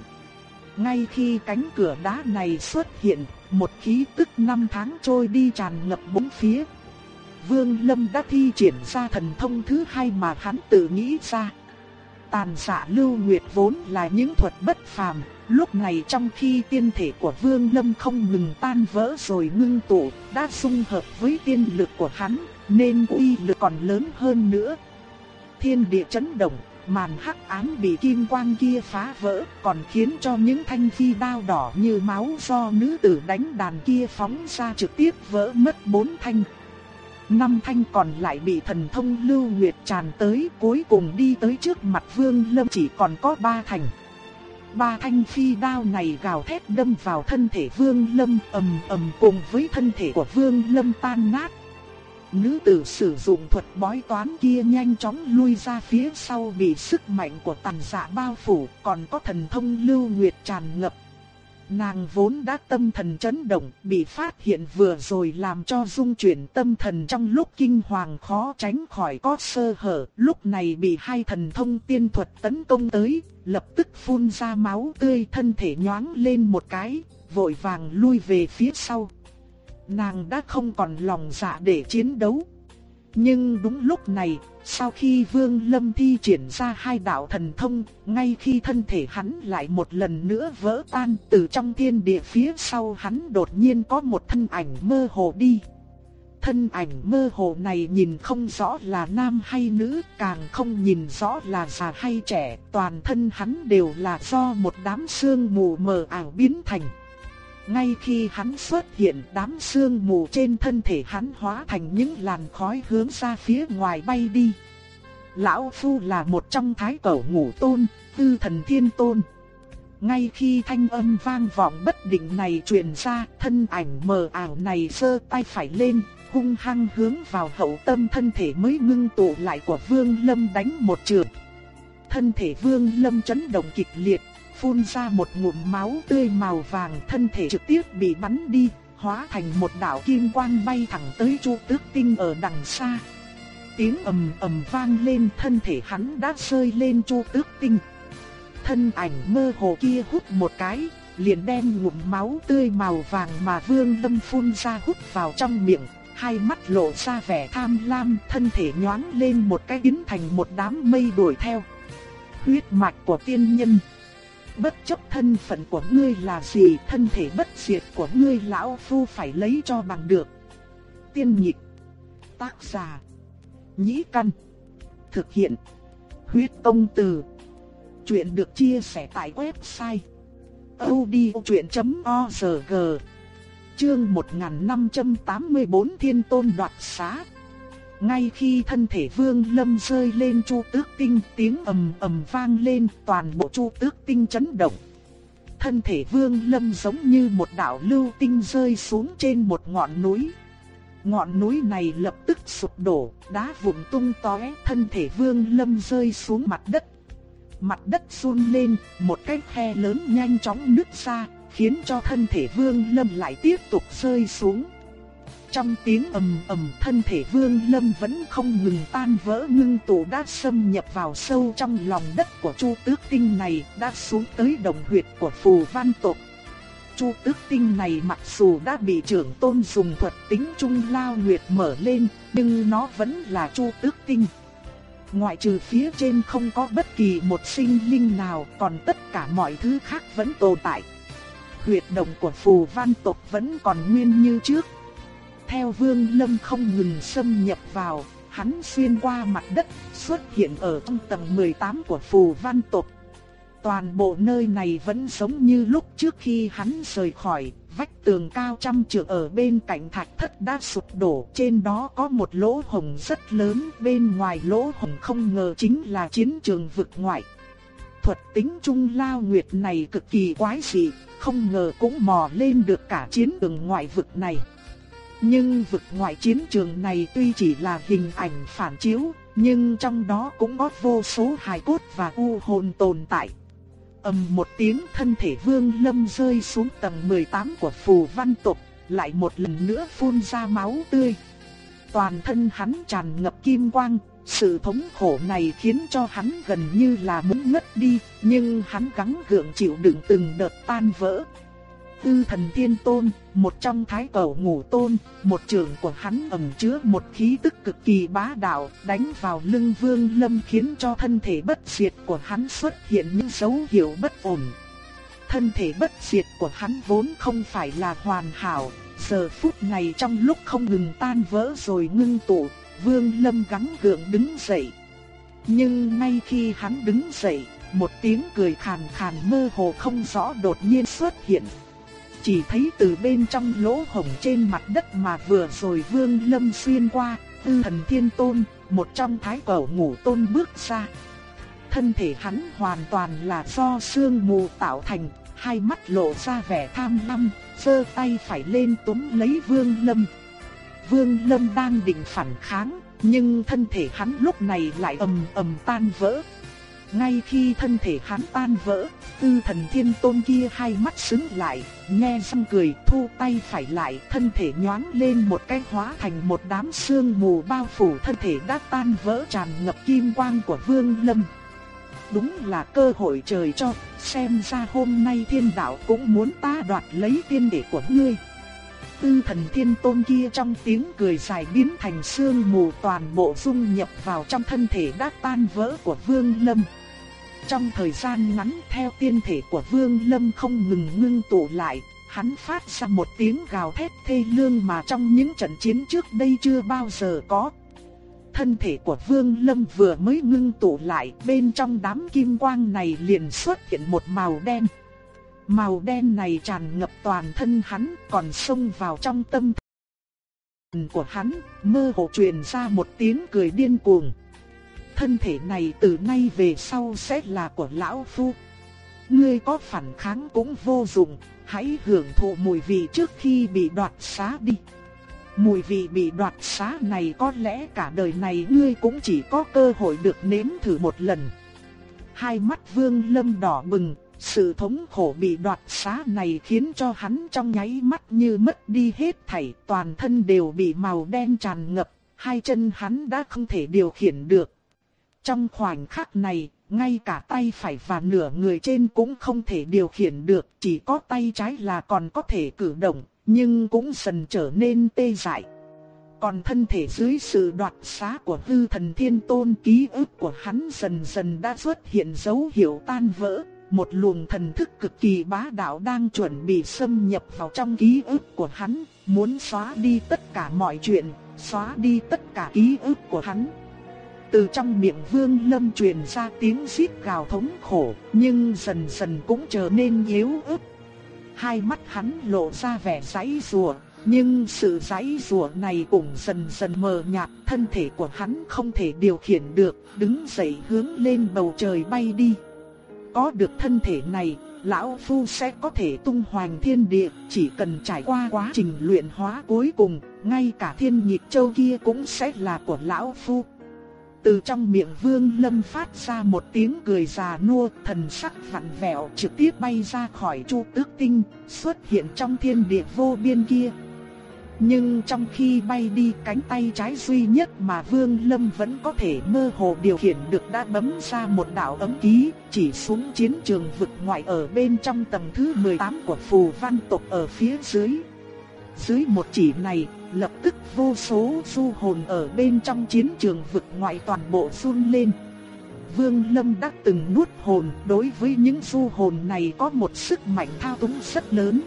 Ngay khi cánh cửa đá này xuất hiện, một khí tức năm tháng trôi đi tràn ngập bốn phía. Vương Lâm đã thi triển ra thần thông thứ hai mà hắn tự nghĩ ra. Tàn dạ lưu nguyệt vốn là những thuật bất phàm, lúc này trong khi tiên thể của Vương Lâm không ngừng tan vỡ rồi ngưng tụ, đã xung hợp với tiên lực của hắn, nên uy lực còn lớn hơn nữa. Thiên địa chấn động, màn hắc ám bị kim quang kia phá vỡ, còn khiến cho những thanh phi đao đỏ như máu do nữ tử đánh đàn kia phóng ra trực tiếp vỡ mất bốn thanh. Năm thanh còn lại bị thần thông lưu nguyệt tràn tới cuối cùng đi tới trước mặt vương lâm chỉ còn có ba thành. Ba thanh phi đao này gào thét đâm vào thân thể vương lâm, ầm ầm cùng với thân thể của vương lâm tan nát. Nữ tử sử dụng thuật bói toán kia nhanh chóng lui ra phía sau bị sức mạnh của tàn dạ bao phủ, còn có thần thông lưu nguyệt tràn ngập Nàng vốn đã tâm thần chấn động, bị phát hiện vừa rồi làm cho dung chuyển tâm thần trong lúc kinh hoàng khó tránh khỏi có sơ hở, lúc này bị hai thần thông tiên thuật tấn công tới, lập tức phun ra máu tươi thân thể nhoáng lên một cái, vội vàng lui về phía sau. nàng đã không còn lòng dạ để chiến đấu. Nhưng đúng lúc này, sau khi Vương Lâm thi triển ra hai đạo thần thông, ngay khi thân thể hắn lại một lần nữa vỡ tan từ trong thiên địa phía sau hắn đột nhiên có một thân ảnh mơ hồ đi. Thân ảnh mơ hồ này nhìn không rõ là nam hay nữ, càng không nhìn rõ là già hay trẻ, toàn thân hắn đều là do một đám sương mù mờ ảo biến thành. Ngay khi hắn xuất hiện đám sương mù trên thân thể hắn hóa thành những làn khói hướng ra phía ngoài bay đi. Lão Phu là một trong thái cẩu ngũ tôn, tư thần thiên tôn. Ngay khi thanh âm vang vọng bất định này truyền ra, thân ảnh mờ ảo này sơ tay phải lên, hung hăng hướng vào hậu tâm thân thể mới ngưng tụ lại của Vương Lâm đánh một trường. Thân thể Vương Lâm chấn động kịch liệt, phun ra một ngụm máu tươi màu vàng, thân thể trực tiếp bị bắn đi, hóa thành một đạo kim quang bay thẳng tới Chu Tước Tinh ở đằng xa. Tiếng ầm ầm vang lên, thân thể hắn đã rơi lên Chu Tước Tinh. Thân ảnh mơ hồ kia hút một cái, liền đem ngụm máu tươi màu vàng mà Vương Lâm phun ra hút vào trong miệng, hai mắt lộ ra vẻ tham lam, thân thể nhoáng lên một cái biến thành một đám mây đuổi theo. Huyết mạch của tiên nhân. Bất chấp thân phận của ngươi là gì, thân thể bất diệt của ngươi lão phu phải lấy cho bằng được. Tiên nhịp. Tác giả. Nhĩ căn. Thực hiện. Huyết công từ. Chuyện được chia sẻ tại website. odchuyện.org Chương 1584 Thiên Tôn đoạt xá. Ngay khi thân thể Vương Lâm rơi lên Chu Tước Tinh, tiếng ầm ầm vang lên, toàn bộ Chu Tước Tinh chấn động. Thân thể Vương Lâm giống như một đạo lưu tinh rơi xuống trên một ngọn núi. Ngọn núi này lập tức sụp đổ, đá vụn tung tóe, thân thể Vương Lâm rơi xuống mặt đất. Mặt đất run lên, một cái khe lớn nhanh chóng nứt ra, khiến cho thân thể Vương Lâm lại tiếp tục rơi xuống. Trong tiếng ầm ầm thân thể Vương Lâm vẫn không ngừng tan vỡ ngưng tụ đã xâm nhập vào sâu trong lòng đất của Chu Tước Tinh này, đã xuống tới đồng huyệt của Phù Văn tộc. Chu Tước Tinh này mặc dù đã bị trưởng tôn dùng thuật tính trung lao nguyệt mở lên, nhưng nó vẫn là Chu Tước Tinh. Ngoại trừ phía trên không có bất kỳ một sinh linh nào, còn tất cả mọi thứ khác vẫn tồn tại huyệt động của phù văn tộc vẫn còn nguyên như trước. Theo Vương Lâm không ngừng xâm nhập vào, hắn xuyên qua mặt đất, xuất hiện ở trong tầng 18 của phù văn tộc. Toàn bộ nơi này vẫn giống như lúc trước khi hắn rời khỏi, vách tường cao trăm trượng ở bên cạnh thạch thất đã sụp đổ, trên đó có một lỗ hồng rất lớn, bên ngoài lỗ hồng không ngờ chính là chiến trường vực ngoại. Thuật tính trung lao nguyệt này cực kỳ quái dị, không ngờ cũng mò lên được cả chiến trường ngoại vực này. Nhưng vực ngoại chiến trường này tuy chỉ là hình ảnh phản chiếu, nhưng trong đó cũng có vô số hài cốt và u hồn tồn tại. ầm một tiếng thân thể vương lâm rơi xuống tầng 18 của phù văn tộc, lại một lần nữa phun ra máu tươi. Toàn thân hắn tràn ngập kim quang, sự thống khổ này khiến cho hắn gần như là muốn ngất đi, nhưng hắn gắng gượng chịu đựng từng đợt tan vỡ. Tư thần thiên tôn, một trong thái cầu ngủ tôn, một trường của hắn ẩn chứa một khí tức cực kỳ bá đạo, đánh vào lưng vương lâm khiến cho thân thể bất diệt của hắn xuất hiện những dấu hiệu bất ổn. Thân thể bất diệt của hắn vốn không phải là hoàn hảo, giờ phút này trong lúc không ngừng tan vỡ rồi ngưng tụ, Vương Lâm gắng gượng đứng dậy. Nhưng ngay khi hắn đứng dậy, một tiếng cười khàn khàn mơ hồ không rõ đột nhiên xuất hiện. Chỉ thấy từ bên trong lỗ hổng trên mặt đất mà vừa rồi Vương Lâm xuyên qua, Tư Thần Thiên Tôn, một trong thái cổ ngủ tôn bước ra. Thân thể hắn hoàn toàn là do xương mù tạo thành, hai mắt lộ ra vẻ tham lam, giơ tay phải lên túm lấy Vương Lâm. Vương Lâm đang định phản kháng, nhưng thân thể hắn lúc này lại ầm ầm tan vỡ. Ngay khi thân thể hắn tan vỡ, tư thần thiên tôn kia hai mắt sững lại, nghe răng cười thu tay phải lại, thân thể nhoáng lên một cái hóa thành một đám sương mù bao phủ thân thể đã tan vỡ tràn ngập kim quang của Vương Lâm. Đúng là cơ hội trời cho, xem ra hôm nay thiên đạo cũng muốn ta đoạt lấy tiên đệ của ngươi. Tư thần thiên tôn kia trong tiếng cười dài biến thành sương mù toàn bộ dung nhập vào trong thân thể đã tan vỡ của Vương Lâm. Trong thời gian ngắn theo tiên thể của Vương Lâm không ngừng ngưng tụ lại, hắn phát ra một tiếng gào thét thê lương mà trong những trận chiến trước đây chưa bao giờ có. Thân thể của Vương Lâm vừa mới ngưng tụ lại, bên trong đám kim quang này liền xuất hiện một màu đen. Màu đen này tràn ngập toàn thân hắn, còn xông vào trong tâm thần của hắn, mơ hồ truyền ra một tiếng cười điên cuồng. Thân thể này từ nay về sau sẽ là của lão phu. Ngươi có phản kháng cũng vô dụng, hãy hưởng thụ mùi vị trước khi bị đoạt xá đi. Mùi vị bị đoạt xá này có lẽ cả đời này ngươi cũng chỉ có cơ hội được nếm thử một lần. Hai mắt vương lâm đỏ bừng, sự thống khổ bị đoạt xá này khiến cho hắn trong nháy mắt như mất đi hết thảy, toàn thân đều bị màu đen tràn ngập, hai chân hắn đã không thể điều khiển được. Trong khoảnh khắc này, ngay cả tay phải và nửa người trên cũng không thể điều khiển được, chỉ có tay trái là còn có thể cử động, nhưng cũng dần trở nên tê dại. Còn thân thể dưới sự đoạt xá của hư thần thiên tôn ký ức của hắn dần dần đã xuất hiện dấu hiệu tan vỡ, một luồng thần thức cực kỳ bá đạo đang chuẩn bị xâm nhập vào trong ký ức của hắn, muốn xóa đi tất cả mọi chuyện, xóa đi tất cả ký ức của hắn. Từ trong miệng Vương Lâm truyền ra tiếng xít gào thống khổ, nhưng dần dần cũng trở nên yếu ớt. Hai mắt hắn lộ ra vẻ giãy giụa, nhưng sự giãy giụa này cũng dần dần mờ nhạt, thân thể của hắn không thể điều khiển được, đứng dậy hướng lên bầu trời bay đi. Có được thân thể này, lão phu sẽ có thể tung hoành thiên địa, chỉ cần trải qua quá trình luyện hóa cuối cùng, ngay cả thiên nhịp châu kia cũng sẽ là của lão phu. Từ trong miệng Vương Lâm phát ra một tiếng cười già nua, thần sắc vặn vẹo trực tiếp bay ra khỏi Chu Tước Tinh, xuất hiện trong thiên địa vô biên kia. Nhưng trong khi bay đi cánh tay trái duy nhất mà Vương Lâm vẫn có thể mơ hồ điều khiển được đã bấm ra một đạo ấm ký, chỉ xuống chiến trường vực ngoại ở bên trong tầng thứ 18 của phù văn tộc ở phía dưới. Dưới một chỉ này, lập tức vô số du hồn ở bên trong chiến trường vực ngoại toàn bộ run lên. Vương Lâm đã từng nuốt hồn, đối với những du hồn này có một sức mạnh thao túng rất lớn.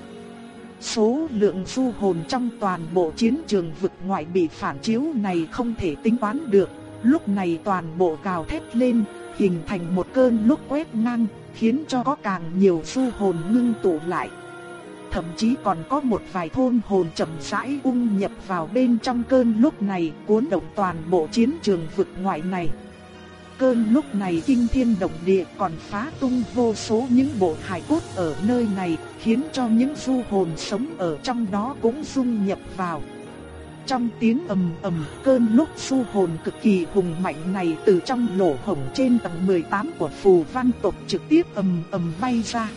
Số lượng du hồn trong toàn bộ chiến trường vực ngoại bị phản chiếu này không thể tính toán được, lúc này toàn bộ gào thét lên, hình thành một cơn lốc quét ngang, khiến cho có càng nhiều du hồn ngưng tụ lại. Thậm chí còn có một vài thôn hồn chậm rãi ung nhập vào bên trong cơn lúc này cuốn động toàn bộ chiến trường vực ngoại này. Cơn lúc này kinh thiên động địa còn phá tung vô số những bộ hài cốt ở nơi này, khiến cho những du hồn sống ở trong đó cũng dung nhập vào. Trong tiếng ầm ầm, cơn lúc du hồn cực kỳ hùng mạnh này từ trong lỗ hổng trên tầng 18 của phù văn tộc trực tiếp ầm ầm bay ra.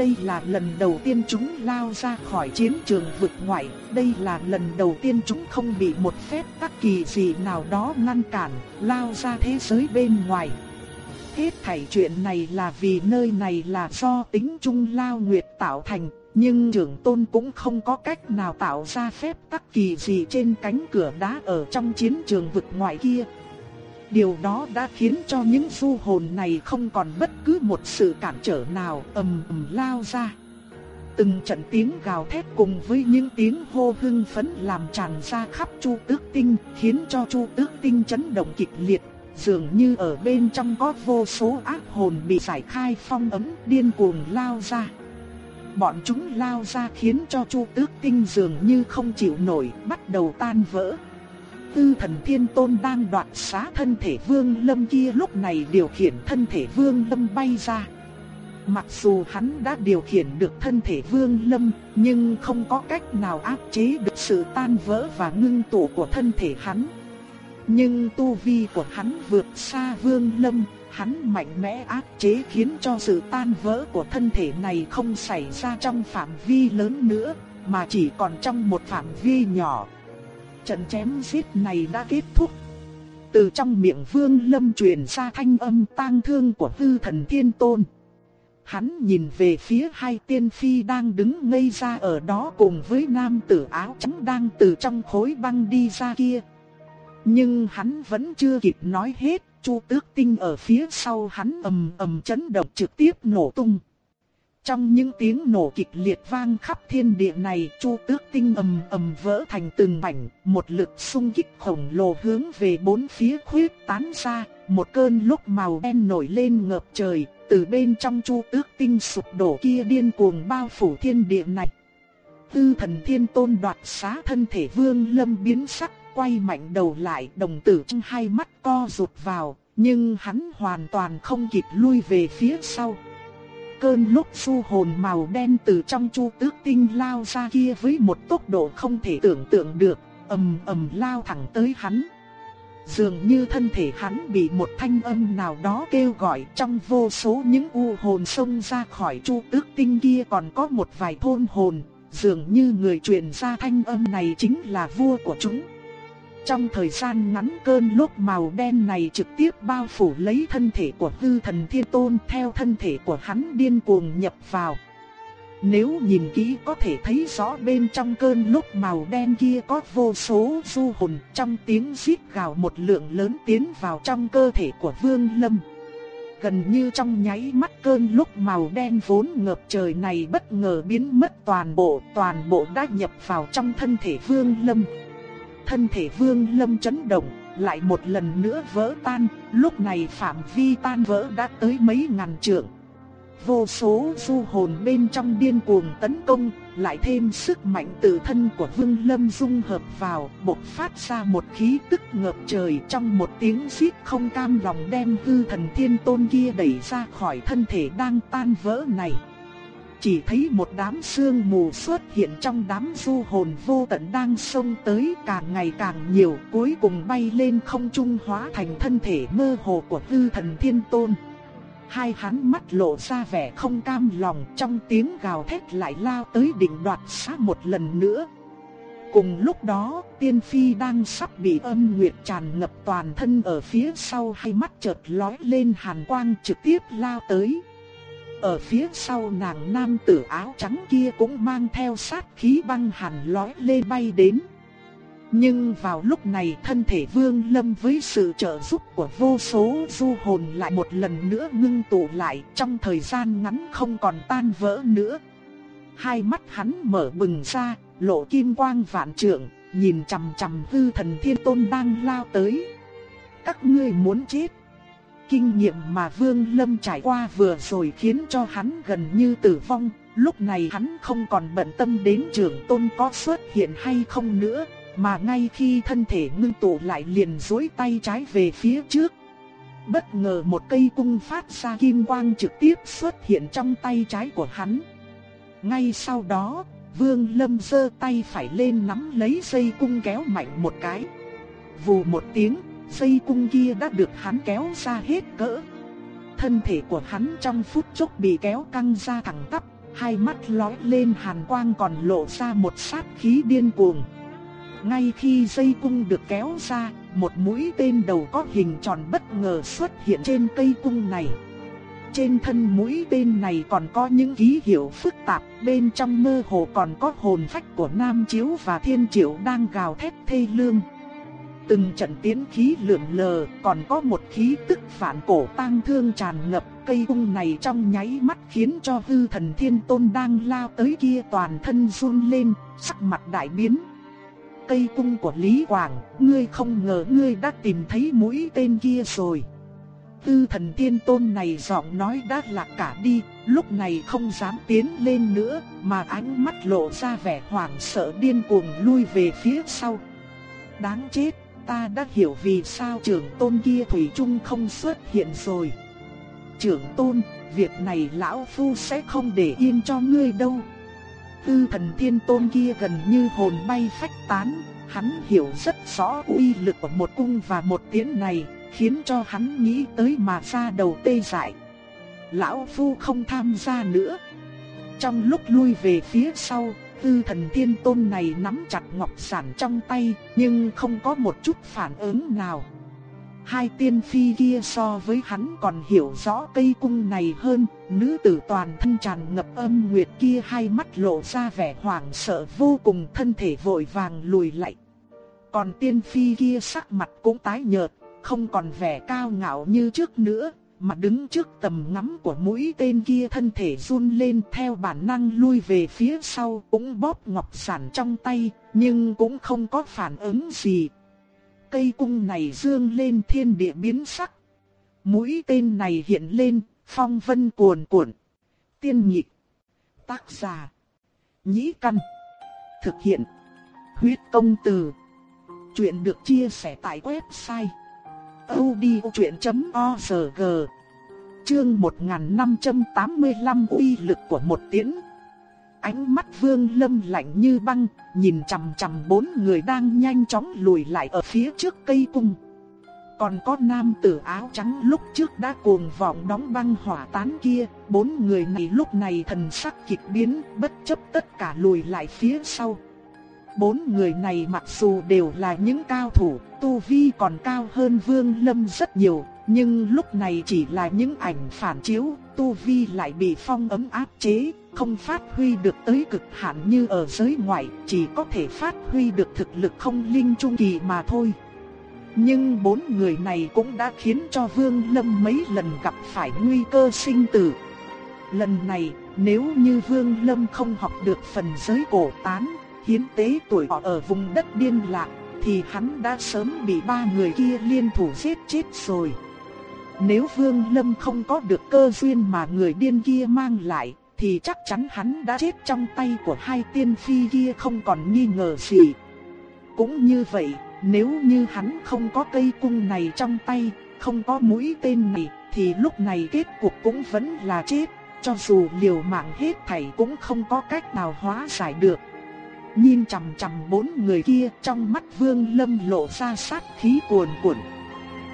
Đây là lần đầu tiên chúng lao ra khỏi chiến trường vực ngoại, đây là lần đầu tiên chúng không bị một phép tắc kỳ gì nào đó ngăn cản, lao ra thế giới bên ngoài. Hết thảy chuyện này là vì nơi này là do tính trung lao nguyệt tạo thành, nhưng trưởng tôn cũng không có cách nào tạo ra phép tắc kỳ gì trên cánh cửa đá ở trong chiến trường vực ngoại kia. Điều đó đã khiến cho những du hồn này không còn bất cứ một sự cản trở nào ầm ầm lao ra. Từng trận tiếng gào thét cùng với những tiếng hô hưng phấn làm tràn ra khắp Chu Tước Tinh, khiến cho Chu Tước Tinh chấn động kịch liệt, dường như ở bên trong có vô số ác hồn bị giải khai phong ấm điên cuồng lao ra. Bọn chúng lao ra khiến cho Chu Tước Tinh dường như không chịu nổi, bắt đầu tan vỡ. Tư thần thiên tôn đang đoạt xá thân thể vương lâm kia lúc này điều khiển thân thể vương lâm bay ra. Mặc dù hắn đã điều khiển được thân thể vương lâm, nhưng không có cách nào áp chế được sự tan vỡ và ngưng tụ của thân thể hắn. Nhưng tu vi của hắn vượt xa vương lâm, hắn mạnh mẽ áp chế khiến cho sự tan vỡ của thân thể này không xảy ra trong phạm vi lớn nữa, mà chỉ còn trong một phạm vi nhỏ trận chém giết này đã kết thúc. Từ trong miệng Vương Lâm truyền ra thanh âm tang thương của Hư Thần Thiên Tôn. Hắn nhìn về phía hai tiên phi đang đứng ngây ra ở đó cùng với nam tử áo trắng đang từ trong khối băng đi ra kia. Nhưng hắn vẫn chưa kịp nói hết, Chu Tước Tinh ở phía sau hắn ầm ầm chấn động trực tiếp nổ tung. Trong những tiếng nổ kịch liệt vang khắp thiên địa này, Chu Tước Tinh ầm ầm vỡ thành từng mảnh, một lực xung kích khổng lồ hướng về bốn phía khuyết tán ra, một cơn lúc màu đen nổi lên ngập trời, từ bên trong Chu Tước Tinh sụp đổ kia điên cuồng bao phủ thiên địa này. Tư thần thiên tôn đoạt xá thân thể vương lâm biến sắc, quay mạnh đầu lại đồng tử trong hai mắt co rụt vào, nhưng hắn hoàn toàn không kịp lui về phía sau cơn lúc su hồn màu đen từ trong chu tước tinh lao ra kia với một tốc độ không thể tưởng tượng được, ầm ầm lao thẳng tới hắn. Dường như thân thể hắn bị một thanh âm nào đó kêu gọi trong vô số những u hồn xông ra khỏi chu tước tinh kia còn có một vài thôn hồn, dường như người truyền ra thanh âm này chính là vua của chúng. Trong thời gian ngắn cơn lốc màu đen này trực tiếp bao phủ lấy thân thể của hư thần thiên tôn theo thân thể của hắn điên cuồng nhập vào. Nếu nhìn kỹ có thể thấy rõ bên trong cơn lốc màu đen kia có vô số du hồn trong tiếng xít gào một lượng lớn tiến vào trong cơ thể của Vương Lâm. Gần như trong nháy mắt cơn lốc màu đen vốn ngập trời này bất ngờ biến mất toàn bộ, toàn bộ đã nhập vào trong thân thể Vương Lâm thân thể vương lâm chấn động, lại một lần nữa vỡ tan, lúc này phạm vi tan vỡ đã tới mấy ngàn trượng. Vô số du hồn bên trong điên cuồng tấn công, lại thêm sức mạnh tự thân của Vương Lâm dung hợp vào, bộc phát ra một khí tức ngập trời trong một tiếng xít không cam lòng đem hư thần thiên tôn kia đẩy ra khỏi thân thể đang tan vỡ này chỉ thấy một đám sương mù xuất hiện trong đám du hồn vô tận đang xông tới càng ngày càng nhiều cuối cùng bay lên không trung hóa thành thân thể mơ hồ của hư thần thiên tôn. Hai hắn mắt lộ ra vẻ không cam lòng trong tiếng gào thét lại lao tới đỉnh đoạt xá một lần nữa. Cùng lúc đó, tiên phi đang sắp bị âm nguyệt tràn ngập toàn thân ở phía sau hai mắt chợt lóe lên hàn quang trực tiếp lao tới. Ở phía sau nàng nam tử áo trắng kia cũng mang theo sát khí băng hàn lói lên bay đến. Nhưng vào lúc này thân thể vương lâm với sự trợ giúp của vô số du hồn lại một lần nữa ngưng tụ lại trong thời gian ngắn không còn tan vỡ nữa. Hai mắt hắn mở bừng ra, lộ kim quang vạn trượng, nhìn chằm chằm hư thần thiên tôn đang lao tới. Các ngươi muốn chết kinh nghiệm mà Vương Lâm trải qua vừa rồi khiến cho hắn gần như tử vong, lúc này hắn không còn bận tâm đến trưởng tôn có xuất hiện hay không nữa, mà ngay khi thân thể ngưng tụ lại liền duỗi tay trái về phía trước. Bất ngờ một cây cung phát ra kim quang trực tiếp xuất hiện trong tay trái của hắn. Ngay sau đó, Vương Lâm giơ tay phải lên nắm lấy dây cung kéo mạnh một cái. Vù một tiếng, dây cung kia đã được hắn kéo ra hết cỡ. Thân thể của hắn trong phút chốc bị kéo căng ra thẳng tắp, hai mắt lóe lên hàn quang còn lộ ra một sát khí điên cuồng. Ngay khi dây cung được kéo ra, một mũi tên đầu có hình tròn bất ngờ xuất hiện trên cây cung này. Trên thân mũi tên này còn có những ký hiệu phức tạp, bên trong mơ hồ còn có hồn phách của Nam Chiếu và Thiên Triệu đang gào thét thê lương. Từng trận tiến khí lượn lờ, còn có một khí tức phản cổ tang thương tràn ngập, cây cung này trong nháy mắt khiến cho hư thần thiên tôn đang lao tới kia toàn thân run lên, sắc mặt đại biến. Cây cung của Lý Quảng, ngươi không ngờ ngươi đã tìm thấy mũi tên kia rồi. Tư thần thiên tôn này giọng nói đã lạc cả đi, lúc này không dám tiến lên nữa, mà ánh mắt lộ ra vẻ hoảng sợ điên cuồng lui về phía sau. Đáng chết, ta đã hiểu vì sao trưởng tôn kia Thủy chung không xuất hiện rồi. Trưởng tôn, việc này lão phu sẽ không để yên cho ngươi đâu. Tư thần thiên tôn kia gần như hồn bay phách tán, hắn hiểu rất rõ uy lực của một cung và một tiễn này, khiến cho hắn nghĩ tới mà ra đầu tê dại. Lão phu không tham gia nữa. Trong lúc lui về phía sau, tư thần thiên tôn này nắm chặt ngọc sản trong tay, nhưng không có một chút phản ứng nào. Hai tiên phi kia so với hắn còn hiểu rõ cây cung này hơn, nữ tử toàn thân tràn ngập âm nguyệt kia hai mắt lộ ra vẻ hoảng sợ vô cùng thân thể vội vàng lùi lại. Còn tiên phi kia sắc mặt cũng tái nhợt, không còn vẻ cao ngạo như trước nữa, mà đứng trước tầm ngắm của mũi tên kia thân thể run lên theo bản năng lui về phía sau cũng bóp ngọc sản trong tay, nhưng cũng không có phản ứng gì. Cây cung này dương lên thiên địa biến sắc. Mũi tên này hiện lên, phong vân cuồn cuộn. Tiên nhị Tác giả. Nhĩ căn. Thực hiện. Huyết công từ. Chuyện được chia sẻ tại website audiochuyện.org Chương 1585 uy lực của một tiễn Ánh mắt vương lâm lạnh như băng, nhìn chằm chằm bốn người đang nhanh chóng lùi lại ở phía trước cây cung. Còn có nam tử áo trắng lúc trước đã cuồng vọng đóng băng hỏa tán kia, bốn người này lúc này thần sắc kịch biến, bất chấp tất cả lùi lại phía sau. Bốn người này mặc dù đều là những cao thủ, tu vi còn cao hơn Vương Lâm rất nhiều, nhưng lúc này chỉ là những ảnh phản chiếu, tu vi lại bị phong ấm áp chế, không phát huy được tới cực hạn như ở giới ngoại, chỉ có thể phát huy được thực lực không linh trung kỳ mà thôi. Nhưng bốn người này cũng đã khiến cho Vương Lâm mấy lần gặp phải nguy cơ sinh tử. Lần này, nếu như Vương Lâm không học được phần giới cổ tán, hiến tế tuổi họ ở vùng đất điên lạc, thì hắn đã sớm bị ba người kia liên thủ giết chết rồi. Nếu Vương Lâm không có được cơ duyên mà người điên kia mang lại, thì chắc chắn hắn đã chết trong tay của hai tiên phi kia không còn nghi ngờ gì. Cũng như vậy, nếu như hắn không có cây cung này trong tay, không có mũi tên này, thì lúc này kết cục cũng vẫn là chết, cho dù liều mạng hết thảy cũng không có cách nào hóa giải được. Nhìn chằm chằm bốn người kia trong mắt vương lâm lộ ra sát khí cuồn cuộn.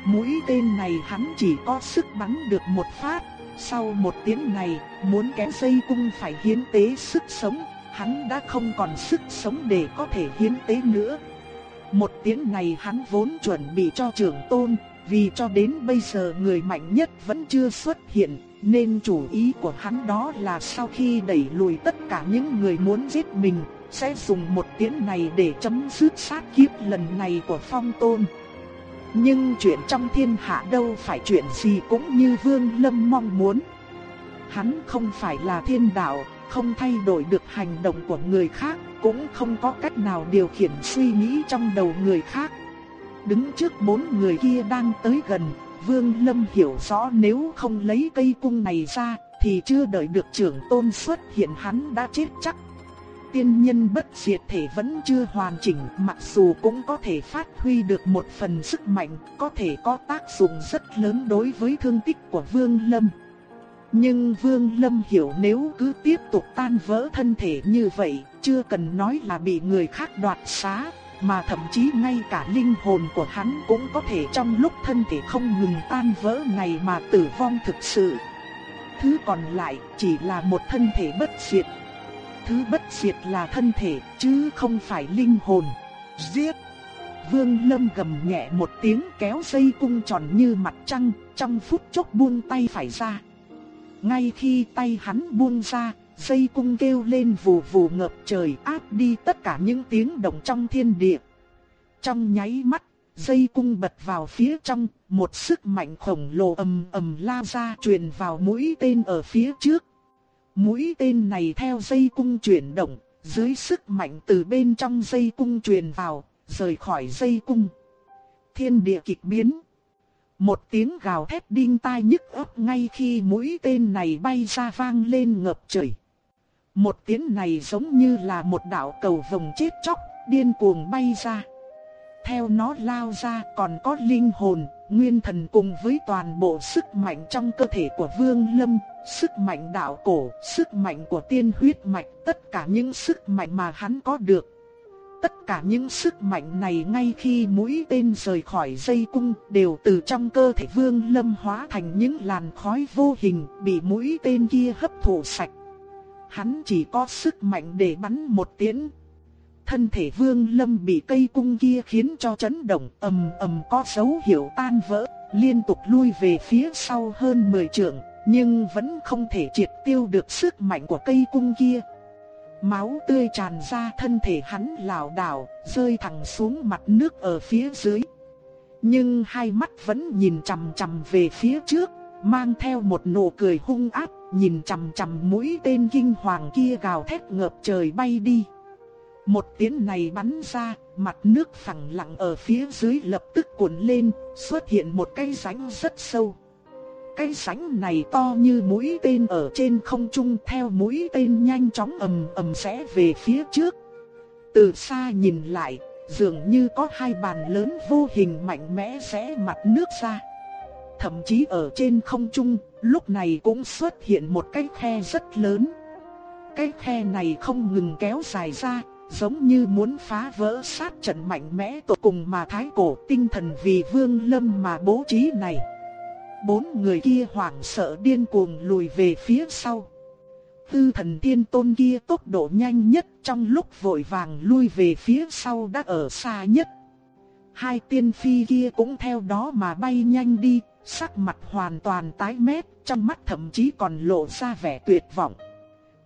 Mũi tên này hắn chỉ có sức bắn được một phát, sau một tiếng này muốn kéo dây cung phải hiến tế sức sống, hắn đã không còn sức sống để có thể hiến tế nữa. Một tiếng này hắn vốn chuẩn bị cho trưởng tôn, vì cho đến bây giờ người mạnh nhất vẫn chưa xuất hiện, nên chủ ý của hắn đó là sau khi đẩy lùi tất cả những người muốn giết mình, sẽ dùng một tiếng này để chấm dứt sát kiếp lần này của phong tôn. Nhưng chuyện trong thiên hạ đâu phải chuyện gì cũng như Vương Lâm mong muốn. Hắn không phải là thiên đạo, không thay đổi được hành động của người khác, cũng không có cách nào điều khiển suy nghĩ trong đầu người khác. Đứng trước bốn người kia đang tới gần, Vương Lâm hiểu rõ nếu không lấy cây cung này ra, thì chưa đợi được trưởng tôn xuất hiện hắn đã chết chắc tiên nhân bất diệt thể vẫn chưa hoàn chỉnh, mặc dù cũng có thể phát huy được một phần sức mạnh, có thể có tác dụng rất lớn đối với thương tích của Vương Lâm. Nhưng Vương Lâm hiểu nếu cứ tiếp tục tan vỡ thân thể như vậy, chưa cần nói là bị người khác đoạt xá, mà thậm chí ngay cả linh hồn của hắn cũng có thể trong lúc thân thể không ngừng tan vỡ này mà tử vong thực sự. Thứ còn lại chỉ là một thân thể bất diệt, thứ bất diệt là thân thể, chứ không phải linh hồn. Giết! Vương Lâm gầm nhẹ một tiếng kéo dây cung tròn như mặt trăng, trong phút chốc buông tay phải ra. Ngay khi tay hắn buông ra, dây cung kêu lên vù vù ngập trời áp đi tất cả những tiếng động trong thiên địa. Trong nháy mắt, dây cung bật vào phía trong, một sức mạnh khổng lồ ầm ầm la ra truyền vào mũi tên ở phía trước, Mũi tên này theo dây cung chuyển động, dưới sức mạnh từ bên trong dây cung truyền vào, rời khỏi dây cung. Thiên địa kịch biến. Một tiếng gào thét đinh tai nhức óc ngay khi mũi tên này bay ra vang lên ngập trời. Một tiếng này giống như là một đạo cầu vồng chết chóc, điên cuồng bay ra. Theo nó lao ra còn có linh hồn, nguyên thần cùng với toàn bộ sức mạnh trong cơ thể của Vương Lâm, sức mạnh đạo cổ, sức mạnh của tiên huyết mạch, tất cả những sức mạnh mà hắn có được. Tất cả những sức mạnh này ngay khi mũi tên rời khỏi dây cung đều từ trong cơ thể Vương Lâm hóa thành những làn khói vô hình bị mũi tên kia hấp thụ sạch. Hắn chỉ có sức mạnh để bắn một tiễn. thân thể Vương Lâm bị cây cung kia khiến cho chấn động, ầm ầm có dấu hiệu tan vỡ, liên tục lui về phía sau hơn 10 trượng, nhưng vẫn không thể triệt tiêu được sức mạnh của cây cung kia. Máu tươi tràn ra thân thể hắn lảo đảo, rơi thẳng xuống mặt nước ở phía dưới. Nhưng hai mắt vẫn nhìn chằm chằm về phía trước, mang theo một nụ cười hung ác, nhìn chằm chằm mũi tên kinh hoàng kia gào thét ngập trời bay đi. Một tiếng này bắn ra, mặt nước phẳng lặng ở phía dưới lập tức cuộn lên, xuất hiện một cái rãnh rất sâu. Cái rãnh này to như mũi tên ở trên không trung theo mũi tên nhanh chóng ầm ầm sẽ về phía trước. Từ xa nhìn lại, dường như có hai bàn lớn vô hình mạnh mẽ sẽ mặt nước ra. Thậm chí ở trên không trung, lúc này cũng xuất hiện một cái khe rất lớn. Cái khe này không ngừng kéo dài ra, giống như muốn phá vỡ sát trận mạnh mẽ tột cùng mà thái cổ tinh thần vì vương lâm mà bố trí này. Bốn người kia hoảng sợ điên cuồng lùi về phía sau. Tư thần tiên tôn kia tốc độ nhanh nhất trong lúc vội vàng lui về phía sau đã ở xa nhất. Hai tiên phi kia cũng theo đó mà bay nhanh đi, sắc mặt hoàn toàn tái mét, trong mắt thậm chí còn lộ ra vẻ tuyệt vọng.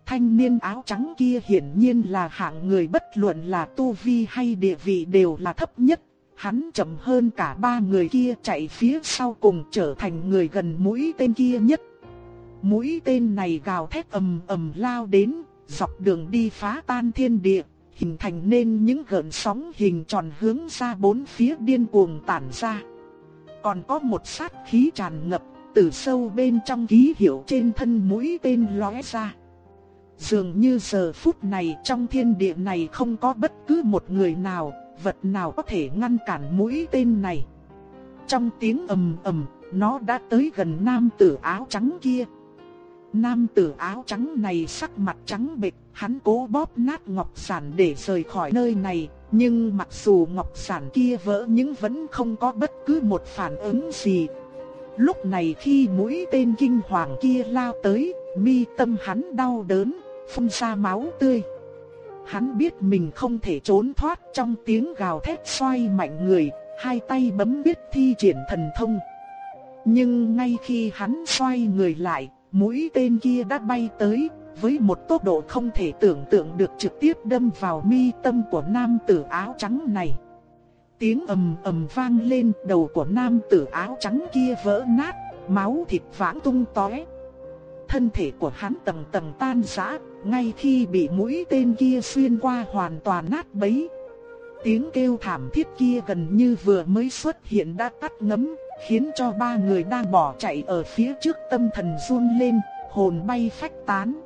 Thanh niên áo trắng kia hiển nhiên là hạng người bất luận là tu vi hay địa vị đều là thấp nhất. Hắn chậm hơn cả ba người kia chạy phía sau cùng trở thành người gần mũi tên kia nhất. Mũi tên này gào thét ầm ầm lao đến, dọc đường đi phá tan thiên địa, hình thành nên những gợn sóng hình tròn hướng ra bốn phía điên cuồng tản ra. Còn có một sát khí tràn ngập, từ sâu bên trong ký hiệu trên thân mũi tên lóe ra. Dường như giờ phút này trong thiên địa này không có bất cứ một người nào, vật nào có thể ngăn cản mũi tên này. Trong tiếng ầm ầm, nó đã tới gần nam tử áo trắng kia. Nam tử áo trắng này sắc mặt trắng bệch, hắn cố bóp nát ngọc sản để rời khỏi nơi này, nhưng mặc dù ngọc sản kia vỡ nhưng vẫn không có bất cứ một phản ứng gì. Lúc này khi mũi tên kinh hoàng kia lao tới, mi tâm hắn đau đớn, phun ra máu tươi. Hắn biết mình không thể trốn thoát trong tiếng gào thét xoay mạnh người, hai tay bấm biết thi triển thần thông. Nhưng ngay khi hắn xoay người lại, mũi tên kia đã bay tới, với một tốc độ không thể tưởng tượng được trực tiếp đâm vào mi tâm của nam tử áo trắng này. Tiếng ầm ầm vang lên, đầu của nam tử áo trắng kia vỡ nát, máu thịt vãng tung tóe. Thân thể của hắn tầng tầng tan rã, ngay khi bị mũi tên kia xuyên qua hoàn toàn nát bấy. Tiếng kêu thảm thiết kia gần như vừa mới xuất hiện đã tắt ngấm, khiến cho ba người đang bỏ chạy ở phía trước tâm thần run lên, hồn bay phách tán.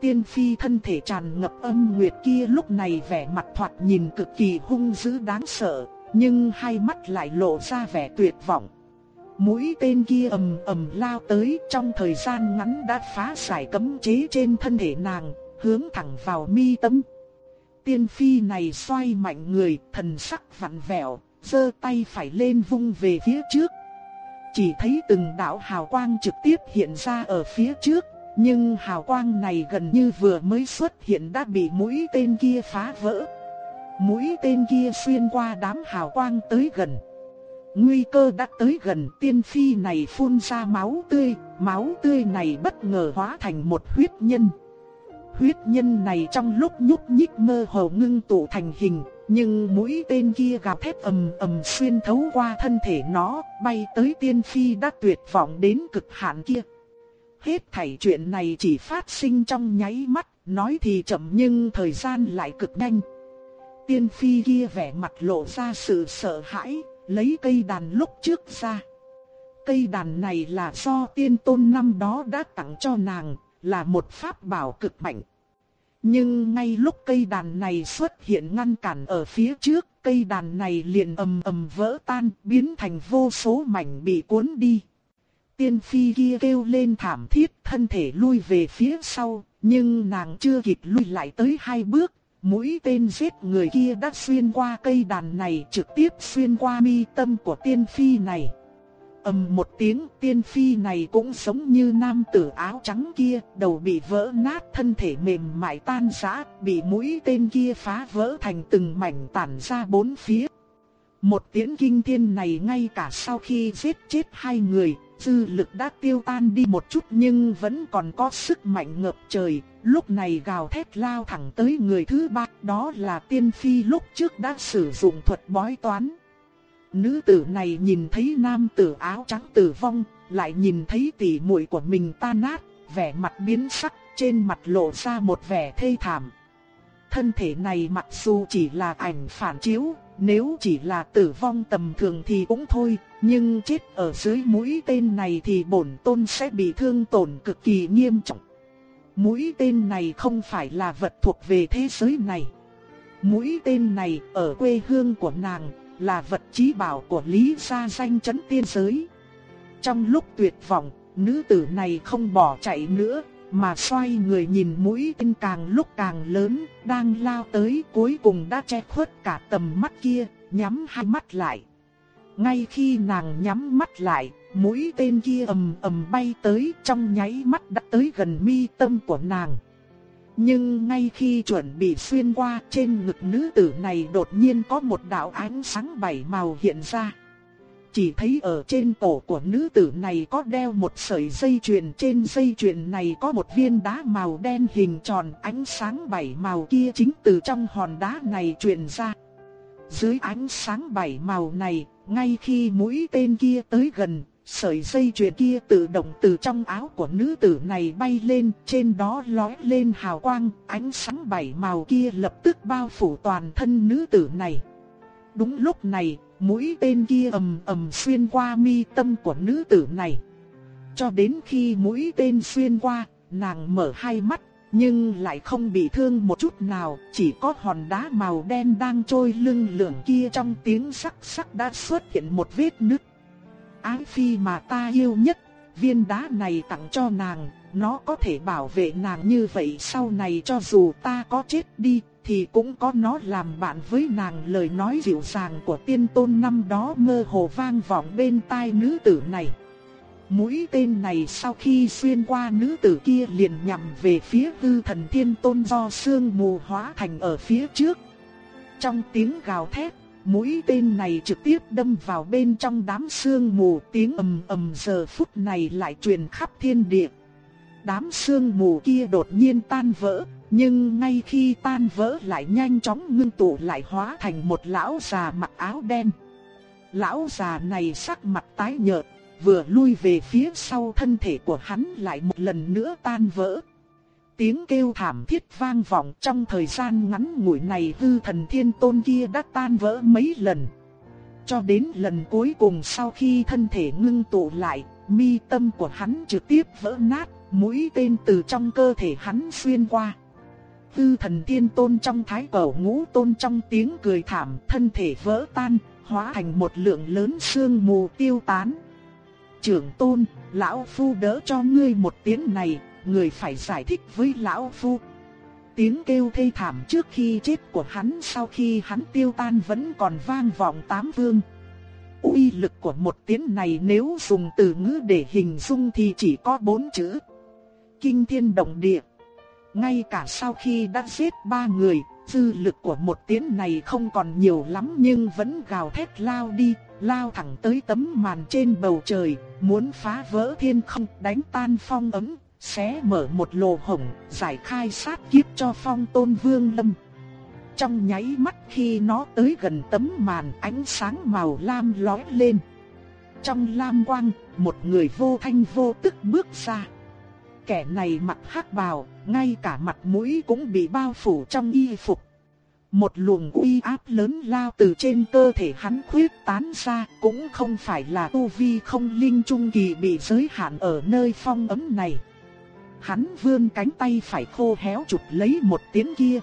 Tiên phi thân thể tràn ngập âm nguyệt kia lúc này vẻ mặt thoạt nhìn cực kỳ hung dữ đáng sợ, nhưng hai mắt lại lộ ra vẻ tuyệt vọng. Mũi tên kia ầm ầm lao tới trong thời gian ngắn đã phá giải cấm chế trên thân thể nàng, hướng thẳng vào mi tâm. Tiên phi này xoay mạnh người, thần sắc vặn vẹo, giơ tay phải lên vung về phía trước. Chỉ thấy từng đạo hào quang trực tiếp hiện ra ở phía trước, nhưng hào quang này gần như vừa mới xuất hiện đã bị mũi tên kia phá vỡ. Mũi tên kia xuyên qua đám hào quang tới gần. Nguy cơ đã tới gần tiên phi này phun ra máu tươi, máu tươi này bất ngờ hóa thành một huyết nhân. Huyết nhân này trong lúc nhúc nhích mơ hồ ngưng tụ thành hình, nhưng mũi tên kia gào thét ầm ầm xuyên thấu qua thân thể nó, bay tới tiên phi đã tuyệt vọng đến cực hạn kia. Hết thảy chuyện này chỉ phát sinh trong nháy mắt, nói thì chậm nhưng thời gian lại cực nhanh. Tiên phi kia vẻ mặt lộ ra sự sợ hãi, lấy cây đàn lúc trước ra. Cây đàn này là do tiên tôn năm đó đã tặng cho nàng, là một pháp bảo cực mạnh. Nhưng ngay lúc cây đàn này xuất hiện ngăn cản ở phía trước, cây đàn này liền ầm ầm vỡ tan, biến thành vô số mảnh bị cuốn đi. Tiên phi kia kêu lên thảm thiết, thân thể lui về phía sau, nhưng nàng chưa kịp lui lại tới hai bước, mũi tên giết người kia đã xuyên qua cây đàn này trực tiếp xuyên qua mi tâm của tiên phi này. ầm một tiếng tiên phi này cũng giống như nam tử áo trắng kia, đầu bị vỡ nát thân thể mềm mại tan rã, bị mũi tên kia phá vỡ thành từng mảnh tản ra bốn phía. Một tiếng kinh thiên này ngay cả sau khi giết chết hai người, dư lực đã tiêu tan đi một chút nhưng vẫn còn có sức mạnh ngập trời, lúc này gào thét lao thẳng tới người thứ ba, đó là tiên phi lúc trước đã sử dụng thuật bói toán. Nữ tử này nhìn thấy nam tử áo trắng tử vong, lại nhìn thấy tỷ muội của mình tan nát, vẻ mặt biến sắc, trên mặt lộ ra một vẻ thê thảm. Thân thể này mặc dù chỉ là ảnh phản chiếu, nếu chỉ là tử vong tầm thường thì cũng thôi, nhưng chết ở dưới mũi tên này thì bổn tôn sẽ bị thương tổn cực kỳ nghiêm trọng. Mũi tên này không phải là vật thuộc về thế giới này. Mũi tên này ở quê hương của nàng là vật trí bảo của Lý gia danh chấn tiên giới. Trong lúc tuyệt vọng, nữ tử này không bỏ chạy nữa, mà xoay người nhìn mũi tên càng lúc càng lớn, đang lao tới cuối cùng đã che khuất cả tầm mắt kia, nhắm hai mắt lại. Ngay khi nàng nhắm mắt lại, mũi tên kia ầm ầm bay tới trong nháy mắt đã tới gần mi tâm của nàng. Nhưng ngay khi chuẩn bị xuyên qua trên ngực nữ tử này đột nhiên có một đạo ánh sáng bảy màu hiện ra. Chỉ thấy ở trên cổ của nữ tử này có đeo một sợi dây chuyền trên dây chuyền này có một viên đá màu đen hình tròn ánh sáng bảy màu kia chính từ trong hòn đá này truyền ra. Dưới ánh sáng bảy màu này, ngay khi mũi tên kia tới gần, Sợi dây chuyền kia tự động từ trong áo của nữ tử này bay lên, trên đó lóe lên hào quang, ánh sáng bảy màu kia lập tức bao phủ toàn thân nữ tử này. Đúng lúc này, mũi tên kia ầm ầm xuyên qua mi tâm của nữ tử này. Cho đến khi mũi tên xuyên qua, nàng mở hai mắt, nhưng lại không bị thương một chút nào, chỉ có hòn đá màu đen đang trôi lưng lửng kia trong tiếng sắc sắc đã xuất hiện một vết nứt ái phi mà ta yêu nhất, viên đá này tặng cho nàng, nó có thể bảo vệ nàng như vậy sau này cho dù ta có chết đi, thì cũng có nó làm bạn với nàng lời nói dịu dàng của tiên tôn năm đó mơ hồ vang vọng bên tai nữ tử này. Mũi tên này sau khi xuyên qua nữ tử kia liền nhằm về phía tư thần thiên tôn do sương mù hóa thành ở phía trước. Trong tiếng gào thét, mũi tên này trực tiếp đâm vào bên trong đám sương mù tiếng ầm ầm giờ phút này lại truyền khắp thiên địa. Đám sương mù kia đột nhiên tan vỡ, nhưng ngay khi tan vỡ lại nhanh chóng ngưng tụ lại hóa thành một lão già mặc áo đen. Lão già này sắc mặt tái nhợt, vừa lui về phía sau thân thể của hắn lại một lần nữa tan vỡ. Tiếng kêu thảm thiết vang vọng trong thời gian ngắn ngủi này hư thần thiên tôn kia đã tan vỡ mấy lần. Cho đến lần cuối cùng sau khi thân thể ngưng tụ lại, mi tâm của hắn trực tiếp vỡ nát, mũi tên từ trong cơ thể hắn xuyên qua tư thần tiên tôn trong thái cổ ngũ tôn trong tiếng cười thảm thân thể vỡ tan, hóa thành một lượng lớn sương mù tiêu tán. Trưởng tôn, lão phu đỡ cho ngươi một tiếng này, người phải giải thích với lão phu. Tiếng kêu thê thảm trước khi chết của hắn sau khi hắn tiêu tan vẫn còn vang vọng tám vương uy lực của một tiếng này nếu dùng từ ngữ để hình dung thì chỉ có bốn chữ. Kinh thiên động địa. Ngay cả sau khi đã giết ba người, dư lực của một tiếng này không còn nhiều lắm nhưng vẫn gào thét lao đi, lao thẳng tới tấm màn trên bầu trời, muốn phá vỡ thiên không, đánh tan phong ấm, xé mở một lỗ hổng, giải khai sát kiếp cho phong tôn vương lâm. Trong nháy mắt khi nó tới gần tấm màn ánh sáng màu lam lóe lên. Trong lam quang, một người vô thanh vô tức bước ra. Kẻ này mặc hắc bào, ngay cả mặt mũi cũng bị bao phủ trong y phục. Một luồng uy áp lớn lao từ trên cơ thể hắn khuyết tán ra, cũng không phải là tu vi không linh trung kỳ bị giới hạn ở nơi phong ấm này. Hắn vươn cánh tay phải khô héo chụp lấy một tiếng kia.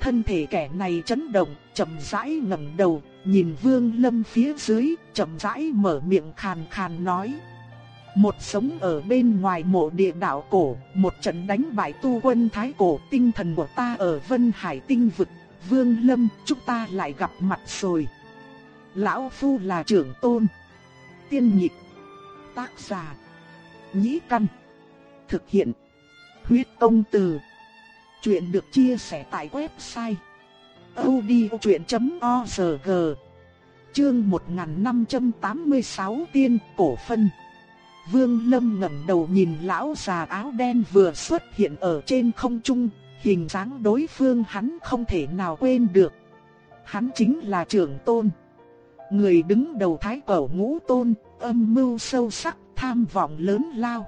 Thân thể kẻ này chấn động, chậm rãi ngẩng đầu, nhìn Vương Lâm phía dưới, chậm rãi mở miệng khàn khàn nói: "Một sống ở bên ngoài mộ địa đạo cổ, một trận đánh bại tu quân thái cổ, tinh thần của ta ở Vân Hải tinh vực, Vương Lâm, chúng ta lại gặp mặt rồi." Lão phu là trưởng tôn. Tiên nhịp Tác giả. Nhĩ Căn. Thực hiện. Huyết công từ. Chuyện được chia sẻ tại website. odchuyện.org Chương 1586 Tiên Cổ Phân Vương Lâm ngẩng đầu nhìn lão già áo đen vừa xuất hiện ở trên không trung, hình dáng đối phương hắn không thể nào quên được. Hắn chính là trưởng tôn. Người đứng đầu thái cẩu ngũ tôn, âm mưu sâu sắc, tham vọng lớn lao.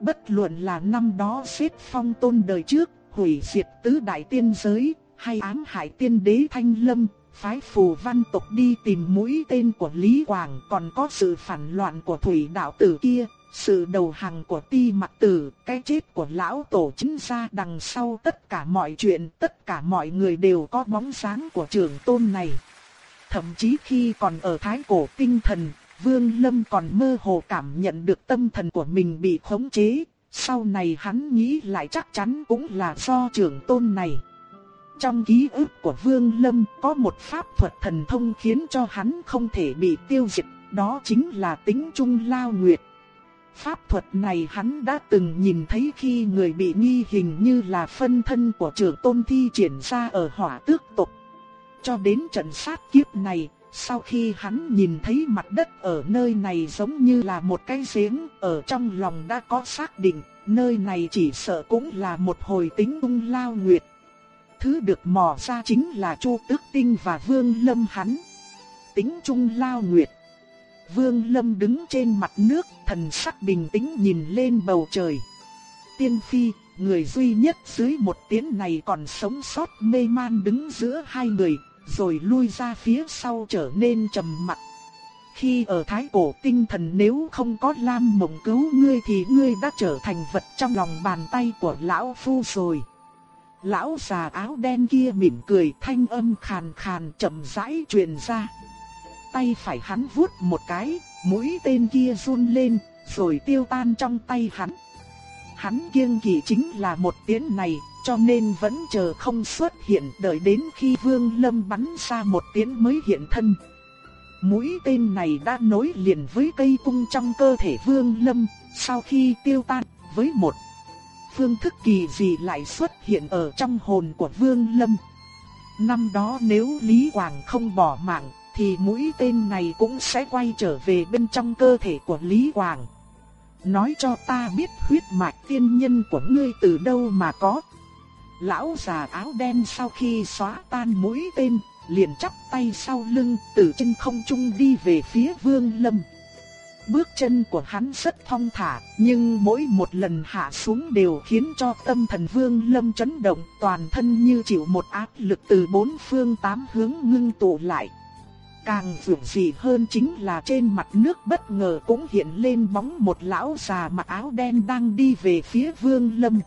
Bất luận là năm đó xếp phong tôn đời trước, hủy diệt tứ đại tiên giới, hay ám hại tiên đế Thanh Lâm, phái phù văn tộc đi tìm mũi tên của Lý Quảng còn có sự phản loạn của thủy đạo tử kia, sự đầu hàng của ti mặt tử, cái chết của lão tổ chính ra đằng sau tất cả mọi chuyện, tất cả mọi người đều có bóng sáng của trưởng tôn này. Thậm chí khi còn ở thái cổ tinh thần, Vương Lâm còn mơ hồ cảm nhận được tâm thần của mình bị khống chế, sau này hắn nghĩ lại chắc chắn cũng là do trưởng tôn này. Trong ký ức của Vương Lâm có một pháp thuật thần thông khiến cho hắn không thể bị tiêu diệt, đó chính là tính trung lao nguyệt. Pháp thuật này hắn đã từng nhìn thấy khi người bị nghi hình như là phân thân của trưởng tôn thi triển ra ở hỏa tước tộc. Cho đến trận sát kiếp này, sau khi hắn nhìn thấy mặt đất ở nơi này giống như là một cái giếng, ở trong lòng đã có xác định, nơi này chỉ sợ cũng là một hồi tính ung lao nguyệt. Thứ được mò ra chính là Chu Tước Tinh và Vương Lâm hắn. Tính trung lao nguyệt. Vương Lâm đứng trên mặt nước, thần sắc bình tĩnh nhìn lên bầu trời. Tiên Phi, người duy nhất dưới một tiếng này còn sống sót mê man đứng giữa hai người, rồi lui ra phía sau trở nên trầm mặc. Khi ở thái cổ tinh thần nếu không có Lam Mộng cứu ngươi thì ngươi đã trở thành vật trong lòng bàn tay của lão phu rồi. Lão già áo đen kia mỉm cười thanh âm khàn khàn chậm rãi truyền ra. Tay phải hắn vuốt một cái, mũi tên kia run lên, rồi tiêu tan trong tay hắn. Hắn kiêng kỵ chính là một tiếng này, cho nên vẫn chờ không xuất hiện đợi đến khi Vương Lâm bắn ra một tiếng mới hiện thân. Mũi tên này đã nối liền với cây cung trong cơ thể Vương Lâm, sau khi tiêu tan với một phương thức kỳ gì lại xuất hiện ở trong hồn của Vương Lâm. Năm đó nếu Lý Quảng không bỏ mạng, thì mũi tên này cũng sẽ quay trở về bên trong cơ thể của Lý Quảng. Nói cho ta biết huyết mạch tiên nhân của ngươi từ đâu mà có. Lão già áo đen sau khi xóa tan mũi tên, liền chắp tay sau lưng từ trên không trung đi về phía Vương Lâm. Bước chân của hắn rất thong thả, nhưng mỗi một lần hạ xuống đều khiến cho tâm thần Vương Lâm chấn động, toàn thân như chịu một áp lực từ bốn phương tám hướng ngưng tụ lại. Càng vượt gì hơn chính là trên mặt nước bất ngờ cũng hiện lên bóng một lão già mặc áo đen đang đi về phía Vương Lâm.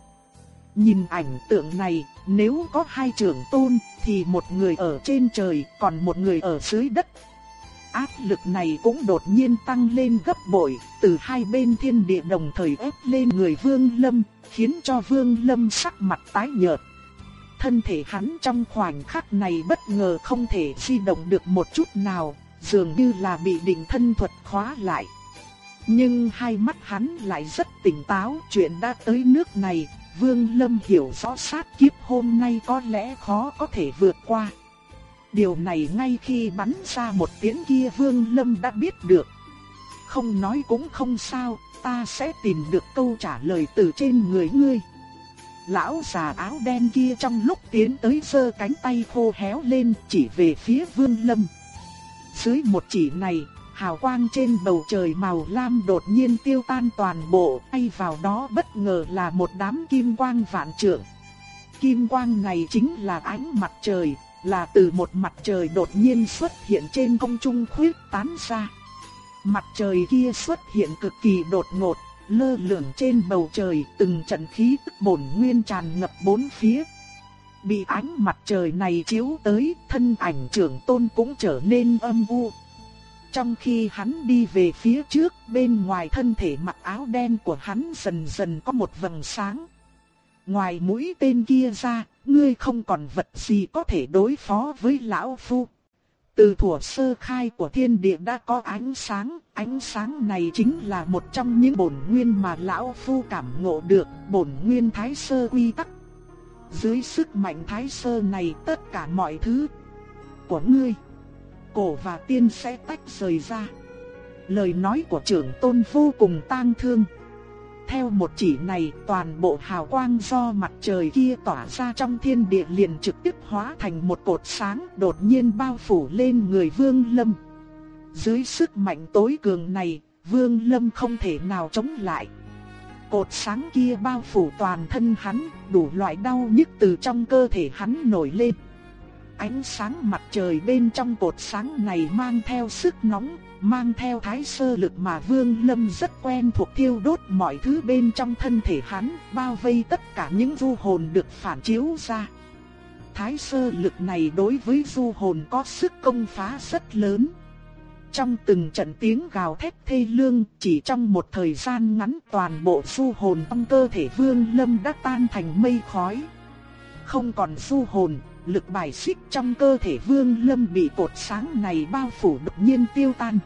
Nhìn ảnh tượng này, nếu có hai trưởng tôn thì một người ở trên trời còn một người ở dưới đất, áp lực này cũng đột nhiên tăng lên gấp bội, từ hai bên thiên địa đồng thời ép lên người Vương Lâm, khiến cho Vương Lâm sắc mặt tái nhợt. Thân thể hắn trong khoảnh khắc này bất ngờ không thể di động được một chút nào, dường như là bị định thân thuật khóa lại. Nhưng hai mắt hắn lại rất tỉnh táo, chuyện đã tới nước này, Vương Lâm hiểu rõ sát kiếp hôm nay có lẽ khó có thể vượt qua. Điều này ngay khi bắn ra một tiếng kia Vương Lâm đã biết được. Không nói cũng không sao, ta sẽ tìm được câu trả lời từ trên người ngươi. Lão già áo đen kia trong lúc tiến tới giơ cánh tay khô héo lên chỉ về phía Vương Lâm. Dưới một chỉ này, hào quang trên bầu trời màu lam đột nhiên tiêu tan toàn bộ, thay vào đó bất ngờ là một đám kim quang vạn trượng. Kim quang này chính là ánh mặt trời, là từ một mặt trời đột nhiên xuất hiện trên không trung khuyết tán ra. Mặt trời kia xuất hiện cực kỳ đột ngột, lơ lửng trên bầu trời, từng trận khí tức bổn nguyên tràn ngập bốn phía. Bị ánh mặt trời này chiếu tới, thân ảnh trưởng tôn cũng trở nên âm u. Trong khi hắn đi về phía trước, bên ngoài thân thể mặc áo đen của hắn dần dần có một vầng sáng. Ngoài mũi tên kia ra, ngươi không còn vật gì có thể đối phó với lão phu. Từ thuở sơ khai của thiên địa đã có ánh sáng, ánh sáng này chính là một trong những bổn nguyên mà lão phu cảm ngộ được, bổn nguyên thái sơ quy tắc. Dưới sức mạnh thái sơ này tất cả mọi thứ của ngươi, cổ và tiên sẽ tách rời ra. Lời nói của trưởng tôn vô cùng tang thương. Theo một chỉ này, toàn bộ hào quang do mặt trời kia tỏa ra trong thiên địa liền trực tiếp hóa thành một cột sáng đột nhiên bao phủ lên người Vương Lâm. Dưới sức mạnh tối cường này, Vương Lâm không thể nào chống lại. Cột sáng kia bao phủ toàn thân hắn, đủ loại đau nhức từ trong cơ thể hắn nổi lên. Ánh sáng mặt trời bên trong cột sáng này mang theo sức nóng, mang theo thái sơ lực mà Vương Lâm rất quen thuộc thiêu đốt mọi thứ bên trong thân thể hắn, bao vây tất cả những du hồn được phản chiếu ra. Thái sơ lực này đối với du hồn có sức công phá rất lớn. Trong từng trận tiếng gào thét thê lương, chỉ trong một thời gian ngắn toàn bộ du hồn trong cơ thể Vương Lâm đã tan thành mây khói. Không còn du hồn, lực bài xích trong cơ thể Vương Lâm bị cột sáng này bao phủ đột nhiên tiêu tan.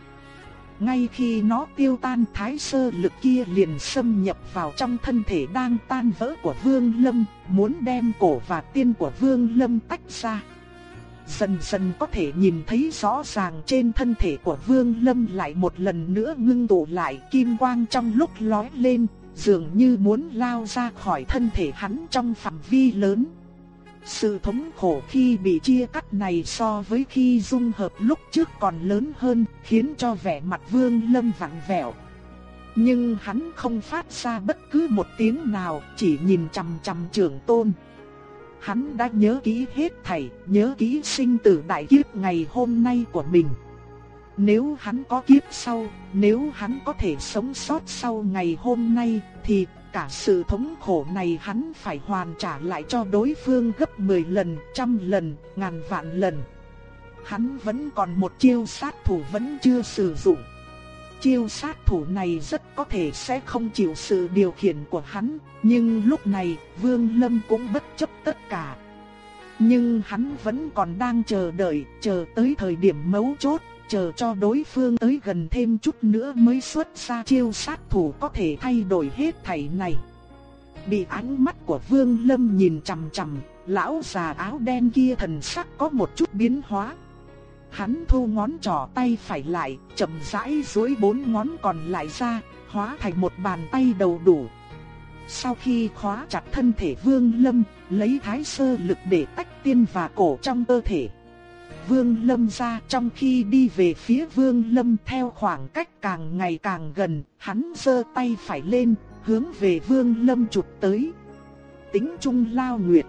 Ngay khi nó tiêu tan thái sơ lực kia liền xâm nhập vào trong thân thể đang tan vỡ của Vương Lâm, muốn đem cổ và tiên của Vương Lâm tách ra. Dần dần có thể nhìn thấy rõ ràng trên thân thể của Vương Lâm lại một lần nữa ngưng tụ lại kim quang trong lúc lói lên, dường như muốn lao ra khỏi thân thể hắn trong phạm vi lớn. Sự thống khổ khi bị chia cắt này so với khi dung hợp lúc trước còn lớn hơn, khiến cho vẻ mặt Vương Lâm vặn vẹo. Nhưng hắn không phát ra bất cứ một tiếng nào, chỉ nhìn chằm chằm trưởng tôn. Hắn đã nhớ kỹ hết thảy, nhớ kỹ sinh tử đại kiếp ngày hôm nay của mình. Nếu hắn có kiếp sau, nếu hắn có thể sống sót sau ngày hôm nay, thì cả sự thống khổ này hắn phải hoàn trả lại cho đối phương gấp 10 lần, trăm lần, ngàn vạn lần. Hắn vẫn còn một chiêu sát thủ vẫn chưa sử dụng. Chiêu sát thủ này rất có thể sẽ không chịu sự điều khiển của hắn, nhưng lúc này Vương Lâm cũng bất chấp tất cả. Nhưng hắn vẫn còn đang chờ đợi, chờ tới thời điểm mấu chốt, chờ cho đối phương tới gần thêm chút nữa mới xuất ra chiêu sát thủ có thể thay đổi hết thảy này. Bị ánh mắt của Vương Lâm nhìn chằm chằm, lão già áo đen kia thần sắc có một chút biến hóa. Hắn thu ngón trỏ tay phải lại, chậm rãi duỗi bốn ngón còn lại ra, hóa thành một bàn tay đầu đủ. Sau khi khóa chặt thân thể Vương Lâm, lấy thái sơ lực để tách tiên và cổ trong cơ thể. Vương Lâm ra trong khi đi về phía Vương Lâm theo khoảng cách càng ngày càng gần, hắn giơ tay phải lên, hướng về Vương Lâm chụp tới. Tính trung lao nguyệt.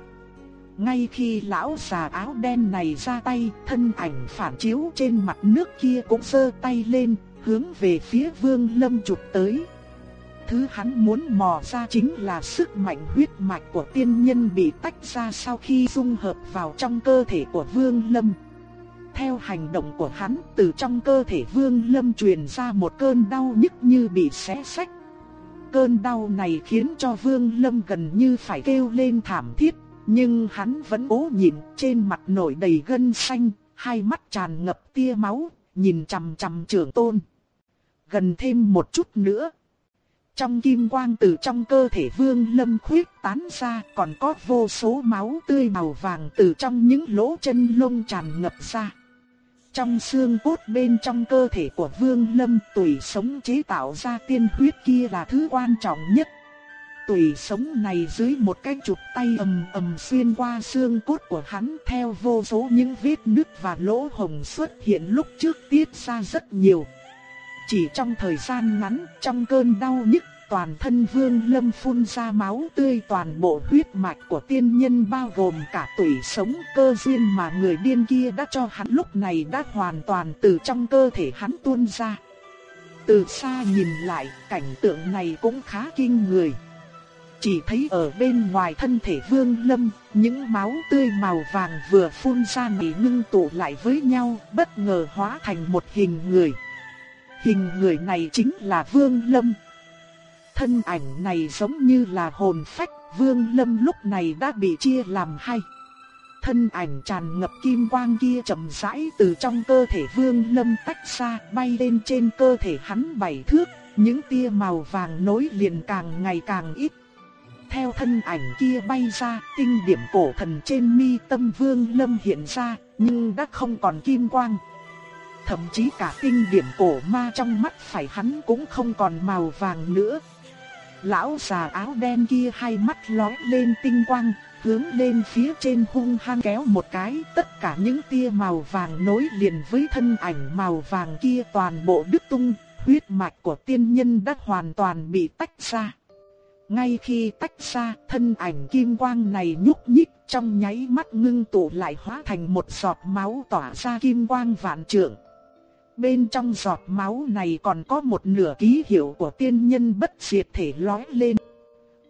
Ngay khi lão già áo đen này ra tay, thân ảnh phản chiếu trên mặt nước kia cũng giơ tay lên, hướng về phía Vương Lâm chụp tới. Thứ hắn muốn mò ra chính là sức mạnh huyết mạch của tiên nhân bị tách ra sau khi dung hợp vào trong cơ thể của Vương Lâm. Theo hành động của hắn, từ trong cơ thể Vương Lâm truyền ra một cơn đau nhức như bị xé sách. Cơn đau này khiến cho Vương Lâm gần như phải kêu lên thảm thiết, nhưng hắn vẫn cố nhịn, trên mặt nổi đầy gân xanh, hai mắt tràn ngập tia máu, nhìn chằm chằm trưởng tôn. Gần thêm một chút nữa. Trong kim quang từ trong cơ thể vương lâm khuyết tán ra còn có vô số máu tươi màu vàng từ trong những lỗ chân lông tràn ngập ra. Trong xương cốt bên trong cơ thể của Vương Lâm tùy sống chế tạo ra tiên huyết kia là thứ quan trọng nhất. Tùy sống này dưới một cái chụp tay ầm ầm xuyên qua xương cốt của hắn theo vô số những vết nứt và lỗ hồng xuất hiện lúc trước tiết ra rất nhiều. Chỉ trong thời gian ngắn, trong cơn đau nhức toàn thân Vương Lâm phun ra máu tươi toàn bộ huyết mạch của tiên nhân bao gồm cả tủy sống cơ duyên mà người điên kia đã cho hắn lúc này đã hoàn toàn từ trong cơ thể hắn tuôn ra. Từ xa nhìn lại, cảnh tượng này cũng khá kinh người. Chỉ thấy ở bên ngoài thân thể Vương Lâm, những máu tươi màu vàng vừa phun ra này ngưng tụ lại với nhau, bất ngờ hóa thành một hình người. Hình người này chính là Vương Lâm. Thân ảnh này giống như là hồn phách, Vương Lâm lúc này đã bị chia làm hai. thân ảnh tràn ngập kim quang kia chậm rãi từ trong cơ thể Vương Lâm tách ra, bay lên trên cơ thể hắn bảy thước, những tia màu vàng nối liền càng ngày càng ít. Theo thân ảnh kia bay ra, tinh điểm cổ thần trên mi tâm Vương Lâm hiện ra, nhưng đã không còn kim quang. Thậm chí cả tinh điểm cổ ma trong mắt phải hắn cũng không còn màu vàng nữa. Lão già áo đen kia hai mắt lóe lên tinh quang, hướng lên phía trên hung hăng kéo một cái, tất cả những tia màu vàng nối liền với thân ảnh màu vàng kia toàn bộ đứt tung, huyết mạch của tiên nhân đã hoàn toàn bị tách ra. Ngay khi tách ra, thân ảnh kim quang này nhúc nhích trong nháy mắt ngưng tụ lại hóa thành một giọt máu tỏa ra kim quang vạn trượng. Bên trong giọt máu này còn có một nửa ký hiệu của tiên nhân bất diệt thể lói lên.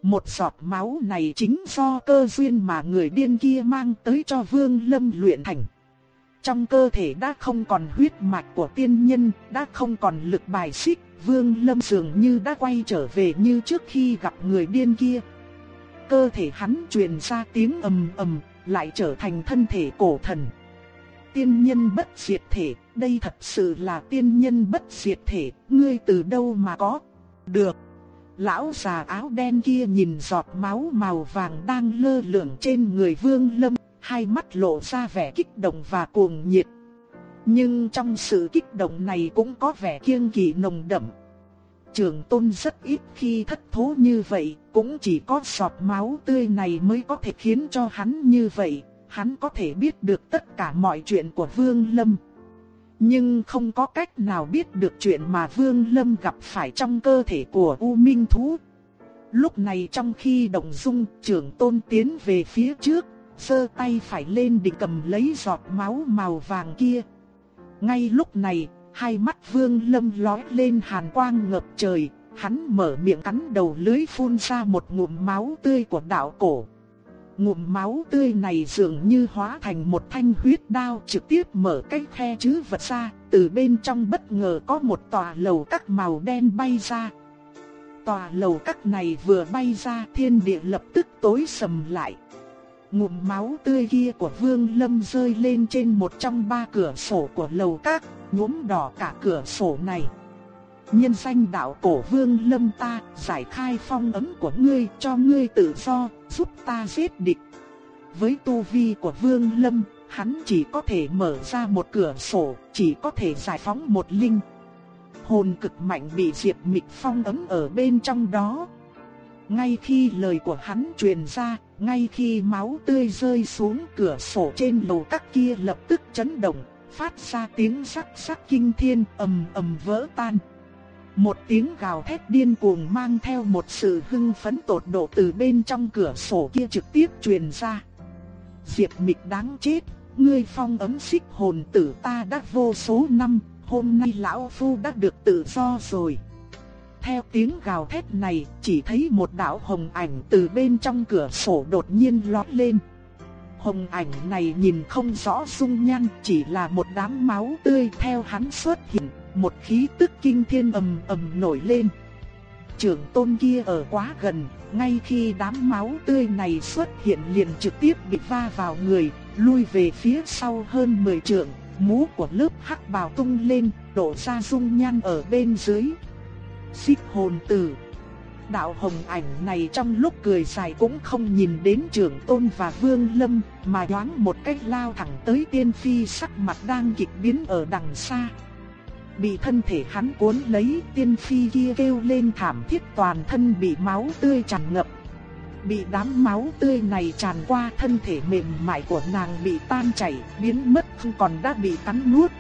Một giọt máu này chính do cơ duyên mà người điên kia mang tới cho Vương Lâm luyện thành. Trong cơ thể đã không còn huyết mạch của tiên nhân, đã không còn lực bài xích, Vương Lâm dường như đã quay trở về như trước khi gặp người điên kia. Cơ thể hắn truyền ra tiếng ầm ầm, lại trở thành thân thể cổ thần. Tiên nhân bất diệt thể, đây thật sự là tiên nhân bất diệt thể, ngươi từ đâu mà có? Được. Lão già áo đen kia nhìn giọt máu màu vàng đang lơ lửng trên người Vương Lâm, hai mắt lộ ra vẻ kích động và cuồng nhiệt. Nhưng trong sự kích động này cũng có vẻ kiêng kỵ nồng đậm. Trường tôn rất ít khi thất thố như vậy, cũng chỉ có giọt máu tươi này mới có thể khiến cho hắn như vậy, hắn có thể biết được tất cả mọi chuyện của Vương Lâm. Nhưng không có cách nào biết được chuyện mà Vương Lâm gặp phải trong cơ thể của U Minh Thú. Lúc này trong khi động dung, trưởng tôn tiến về phía trước, sơ tay phải lên định cầm lấy giọt máu màu vàng kia. Ngay lúc này, hai mắt Vương Lâm lóe lên hàn quang ngập trời, hắn mở miệng cắn đầu lưới phun ra một ngụm máu tươi của đạo cổ. Ngụm máu tươi này dường như hóa thành một thanh huyết đao trực tiếp mở cái khe chứ vật ra, từ bên trong bất ngờ có một tòa lầu các màu đen bay ra. Tòa lầu các này vừa bay ra thiên địa lập tức tối sầm lại. Ngụm máu tươi kia của Vương Lâm rơi lên trên một trong ba cửa sổ của lầu các, nhuốm đỏ cả cửa sổ này. Nhân danh đạo cổ Vương Lâm ta, giải khai phong ấn của ngươi cho ngươi tự do, giúp ta giết địch. Với tu vi của Vương Lâm, hắn chỉ có thể mở ra một cửa sổ, chỉ có thể giải phóng một linh. Hồn cực mạnh bị Diệp Mịch phong ấn ở bên trong đó. Ngay khi lời của hắn truyền ra, ngay khi máu tươi rơi xuống cửa sổ trên lầu các kia lập tức chấn động, phát ra tiếng sắc sắc kinh thiên ầm ầm vỡ tan. Một tiếng gào thét điên cuồng mang theo một sự hưng phấn tột độ từ bên trong cửa sổ kia trực tiếp truyền ra. Diệp Mịch đáng chết, ngươi phong ấm xích hồn tử ta đã vô số năm, hôm nay lão phu đã được tự do rồi. Theo tiếng gào thét này, chỉ thấy một đạo hồng ảnh từ bên trong cửa sổ đột nhiên lóe lên. Hồng ảnh này nhìn không rõ dung nhan, chỉ là một đám máu tươi theo hắn xuất hiện, một khí tức kinh thiên ầm ầm nổi lên. Trưởng tôn kia ở quá gần, ngay khi đám máu tươi này xuất hiện liền trực tiếp bị va vào người, lui về phía sau hơn 10 trượng, mũ của lớp hắc bào tung lên, đổ ra dung nhan ở bên dưới. Xích hồn tử Đạo hồng ảnh này trong lúc cười dài cũng không nhìn đến trưởng tôn và vương lâm, mà nhoáng một cách lao thẳng tới tiên phi sắc mặt đang kịch biến ở đằng xa bị thân thể hắn cuốn lấy, tiên phi kia kêu lên thảm thiết toàn thân bị máu tươi tràn ngập. Bị đám máu tươi này tràn qua thân thể mềm mại của nàng bị tan chảy, biến mất không còn đã bị cắn nuốt.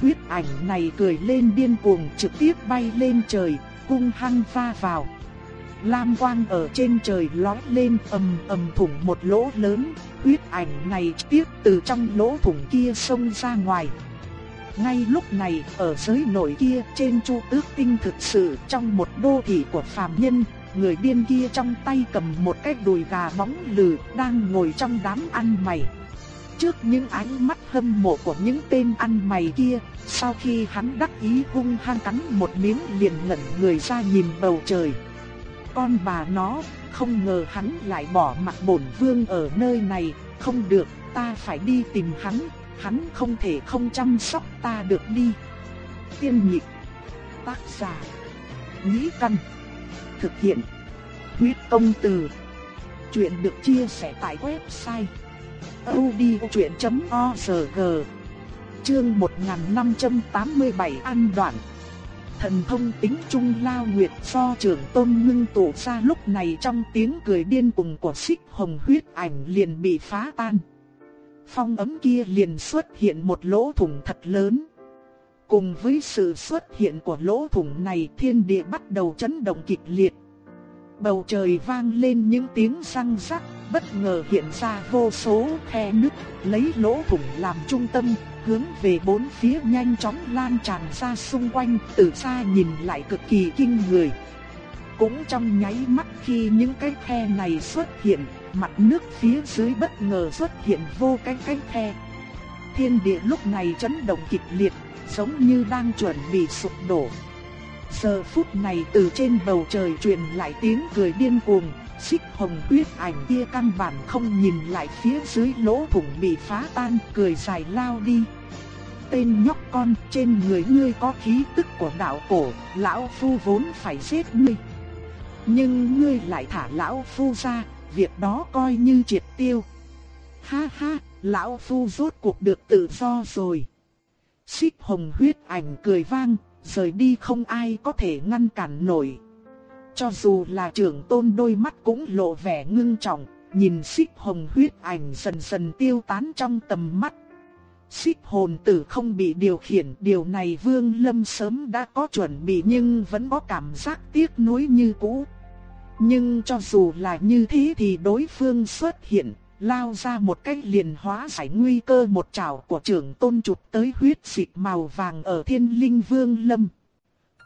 Huyết ảnh này cười lên điên cuồng trực tiếp bay lên trời, cung hăng pha vào. Lam quang ở trên trời lói lên ầm ầm thủng một lỗ lớn, huyết ảnh này tiếp từ trong lỗ thủng kia xông ra ngoài. Ngay lúc này, ở giới nội kia, trên Chu Tước Tinh thực sự trong một đô thị của phàm nhân, người điên kia trong tay cầm một cái đùi gà bóng lừ, đang ngồi trong đám ăn mày. Trước những ánh mắt hâm mộ của những tên ăn mày kia, sau khi hắn đắc ý hung hăng cắn một miếng liền ngẩn người ra nhìn bầu trời. Con bà nó, không ngờ hắn lại bỏ mặt bổn vương ở nơi này, không được, ta phải đi tìm hắn, hắn không thể không chăm sóc ta được đi. Tiên nhị Tác giả. Nhĩ căn. Thực hiện. Huyết công từ. Chuyện được chia sẻ tại website. odchuyện.org Chương 1587 An đoạn Thần thông tính trung lao nguyệt do trưởng tôn ngưng tụ ra lúc này trong tiếng cười điên cùng của xích hồng huyết ảnh liền bị phá tan. Phong ấm kia liền xuất hiện một lỗ thủng thật lớn. Cùng với sự xuất hiện của lỗ thủng này thiên địa bắt đầu chấn động kịch liệt. Bầu trời vang lên những tiếng răng rắc, bất ngờ hiện ra vô số khe nứt, lấy lỗ thủng làm trung tâm, hướng về bốn phía nhanh chóng lan tràn ra xung quanh, từ xa nhìn lại cực kỳ kinh người. Cũng trong nháy mắt khi những cái khe này xuất hiện, mặt nước phía dưới bất ngờ xuất hiện vô cái cái khe. Thiên địa lúc này chấn động kịch liệt, giống như đang chuẩn bị sụp đổ. Giờ phút này từ trên bầu trời truyền lại tiếng cười điên cuồng, xích hồng huyết ảnh kia căn bản không nhìn lại phía dưới lỗ thủng bị phá tan, cười dài lao đi. Tên nhóc con, trên người ngươi có khí tức của đạo cổ, lão phu vốn phải giết ngươi. Nhưng ngươi lại thả lão phu ra, việc đó coi như triệt tiêu. Ha ha, lão phu rốt cuộc được tự do rồi. Xích hồng huyết ảnh cười vang, rời đi không ai có thể ngăn cản nổi. Cho dù là trưởng tôn đôi mắt cũng lộ vẻ ngưng trọng, nhìn xích hồng huyết ảnh dần dần tiêu tán trong tầm mắt. Xích hồn tử không bị điều khiển, điều này Vương Lâm sớm đã có chuẩn bị nhưng vẫn có cảm giác tiếc nuối như cũ. Nhưng cho dù là như thế thì đối phương xuất hiện, lao ra một cách liền hóa giải nguy cơ một trảo của trưởng tôn chụp tới huyết dịch màu vàng ở thiên linh vương lâm.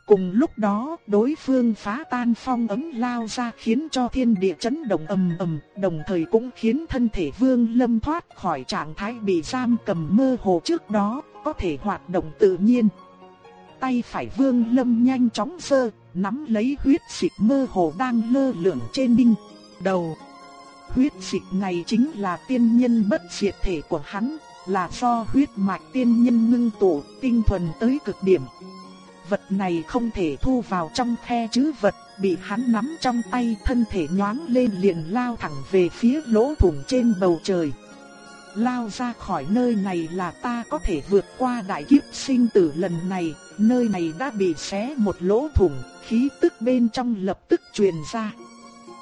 Cùng lúc đó, đối phương phá tan phong ấm lao ra khiến cho thiên địa chấn động ầm ầm, đồng thời cũng khiến thân thể vương lâm thoát khỏi trạng thái bị giam cầm mơ hồ trước đó, có thể hoạt động tự nhiên. Tay phải vương lâm nhanh chóng sơ, nắm lấy huyết dịch mơ hồ đang lơ lửng trên đinh, đầu. Huyết dịch này chính là tiên nhân bất diệt thể của hắn, là do huyết mạch tiên nhân ngưng tụ, tinh thuần tới cực điểm. Vật này không thể thu vào trong khe chứ vật, bị hắn nắm trong tay thân thể nhoáng lên liền lao thẳng về phía lỗ thủng trên bầu trời. Lao ra khỏi nơi này là ta có thể vượt qua đại kiếp sinh tử lần này, nơi này đã bị xé một lỗ thủng, khí tức bên trong lập tức truyền ra.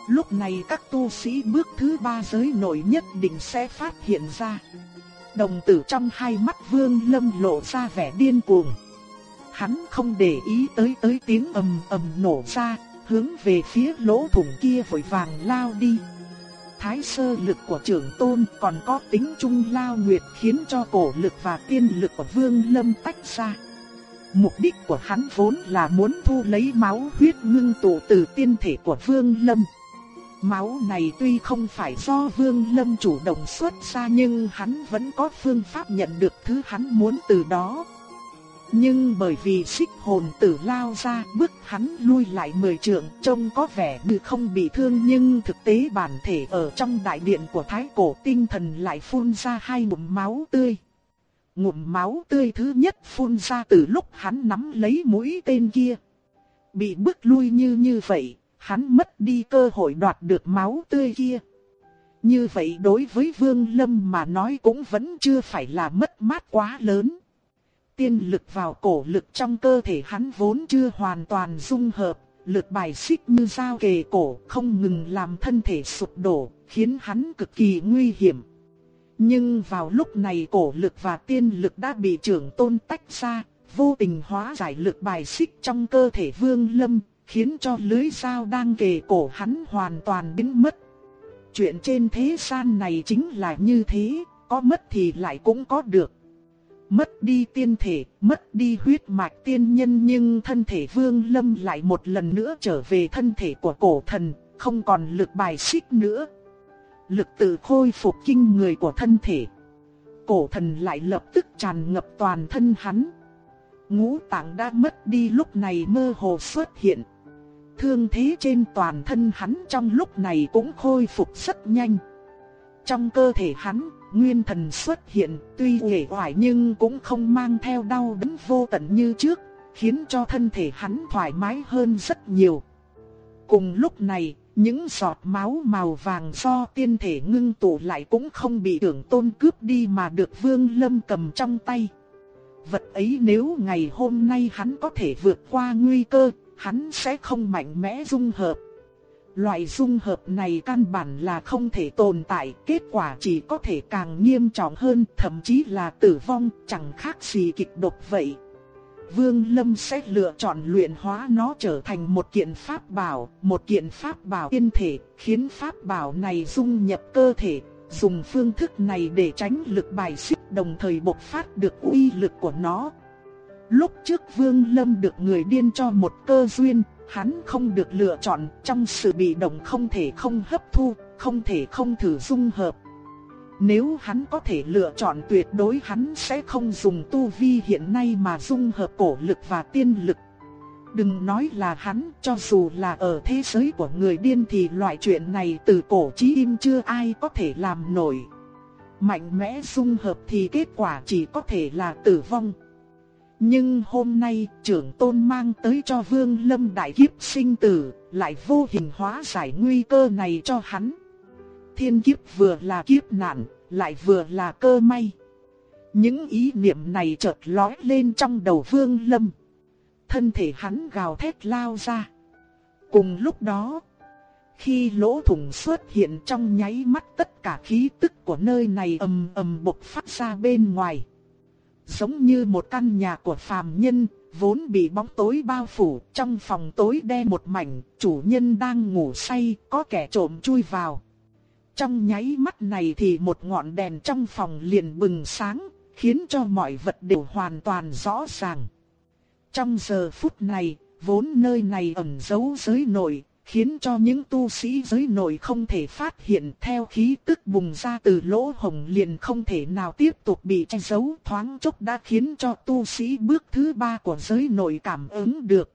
Lúc này các tu sĩ bước thứ ba giới nổi nhất định sẽ phát hiện ra. Đồng tử trong hai mắt vương lâm lộ ra vẻ điên cuồng. Hắn không để ý tới tới tiếng ầm ầm nổ ra, hướng về phía lỗ thủng kia vội vàng lao đi. Thái sơ lực của trưởng tôn còn có tính trung lao nguyệt khiến cho cổ lực và tiên lực của vương lâm tách ra. Mục đích của hắn vốn là muốn thu lấy máu huyết ngưng tụ từ tiên thể của vương lâm. Máu này tuy không phải do Vương Lâm chủ động xuất ra nhưng hắn vẫn có phương pháp nhận được thứ hắn muốn từ đó. Nhưng bởi vì xích hồn tử lao ra bước hắn lui lại mười trượng trông có vẻ như không bị thương nhưng thực tế bản thể ở trong đại điện của thái cổ tinh thần lại phun ra hai ngụm máu tươi. Ngụm máu tươi thứ nhất phun ra từ lúc hắn nắm lấy mũi tên kia. Bị bước lui như như vậy, hắn mất đi cơ hội đoạt được máu tươi kia. Như vậy đối với Vương Lâm mà nói cũng vẫn chưa phải là mất mát quá lớn. Tiên lực vào cổ lực trong cơ thể hắn vốn chưa hoàn toàn dung hợp, lực bài xích như dao kề cổ không ngừng làm thân thể sụp đổ, khiến hắn cực kỳ nguy hiểm. Nhưng vào lúc này cổ lực và tiên lực đã bị trưởng tôn tách ra, vô tình hóa giải lực bài xích trong cơ thể Vương Lâm, khiến cho lưới dao đang kề cổ hắn hoàn toàn biến mất. Chuyện trên thế gian này chính là như thế, có mất thì lại cũng có được. Mất đi tiên thể, mất đi huyết mạch tiên nhân nhưng thân thể vương lâm lại một lần nữa trở về thân thể của cổ thần, không còn lực bài xích nữa. Lực tự khôi phục kinh người của thân thể. Cổ thần lại lập tức tràn ngập toàn thân hắn. Ngũ tạng đã mất đi lúc này mơ hồ xuất hiện. Thương thế trên toàn thân hắn trong lúc này cũng khôi phục rất nhanh. Trong cơ thể hắn, nguyên thần xuất hiện, tuy uể oải nhưng cũng không mang theo đau đớn vô tận như trước, khiến cho thân thể hắn thoải mái hơn rất nhiều. Cùng lúc này, những giọt máu màu vàng do tiên thể ngưng tụ lại cũng không bị tưởng tôn cướp đi mà được Vương Lâm cầm trong tay. Vật ấy nếu ngày hôm nay hắn có thể vượt qua nguy cơ, hắn sẽ không mạnh mẽ dung hợp. Loại dung hợp này căn bản là không thể tồn tại, kết quả chỉ có thể càng nghiêm trọng hơn, thậm chí là tử vong, chẳng khác gì kịch độc vậy. Vương Lâm sẽ lựa chọn luyện hóa nó trở thành một kiện pháp bảo, một kiện pháp bảo tiên thể, khiến pháp bảo này dung nhập cơ thể, dùng phương thức này để tránh lực bài xích đồng thời bộc phát được uy lực của nó. Lúc trước Vương Lâm được người điên cho một cơ duyên, hắn không được lựa chọn trong sự bị động không thể không hấp thu, không thể không thử dung hợp. Nếu hắn có thể lựa chọn tuyệt đối hắn sẽ không dùng tu vi hiện nay mà dung hợp cổ lực và tiên lực. Đừng nói là hắn, cho dù là ở thế giới của người điên thì loại chuyện này từ cổ chí im chưa ai có thể làm nổi. Mạnh mẽ dung hợp thì kết quả chỉ có thể là tử vong. Nhưng hôm nay trưởng tôn mang tới cho Vương Lâm đại kiếp sinh tử, lại vô hình hóa giải nguy cơ này cho hắn. Thiên kiếp vừa là kiếp nạn, lại vừa là cơ may. Những ý niệm này chợt lóe lên trong đầu Vương Lâm. Thân thể hắn gào thét lao ra. Cùng lúc đó, khi lỗ thủng xuất hiện trong nháy mắt tất cả khí tức của nơi này ầm ầm bộc phát ra bên ngoài. Giống như một căn nhà của phàm nhân, vốn bị bóng tối bao phủ, trong phòng tối đen một mảnh, chủ nhân đang ngủ say, có kẻ trộm chui vào. Trong nháy mắt này thì một ngọn đèn trong phòng liền bừng sáng, khiến cho mọi vật đều hoàn toàn rõ ràng. Trong giờ phút này, vốn nơi này ẩn giấu giới nội, khiến cho những tu sĩ giới nội không thể phát hiện theo khí tức bùng ra từ lỗ hồng liền không thể nào tiếp tục bị che giấu thoáng chốc đã khiến cho tu sĩ bước thứ ba của giới nội cảm ứng được.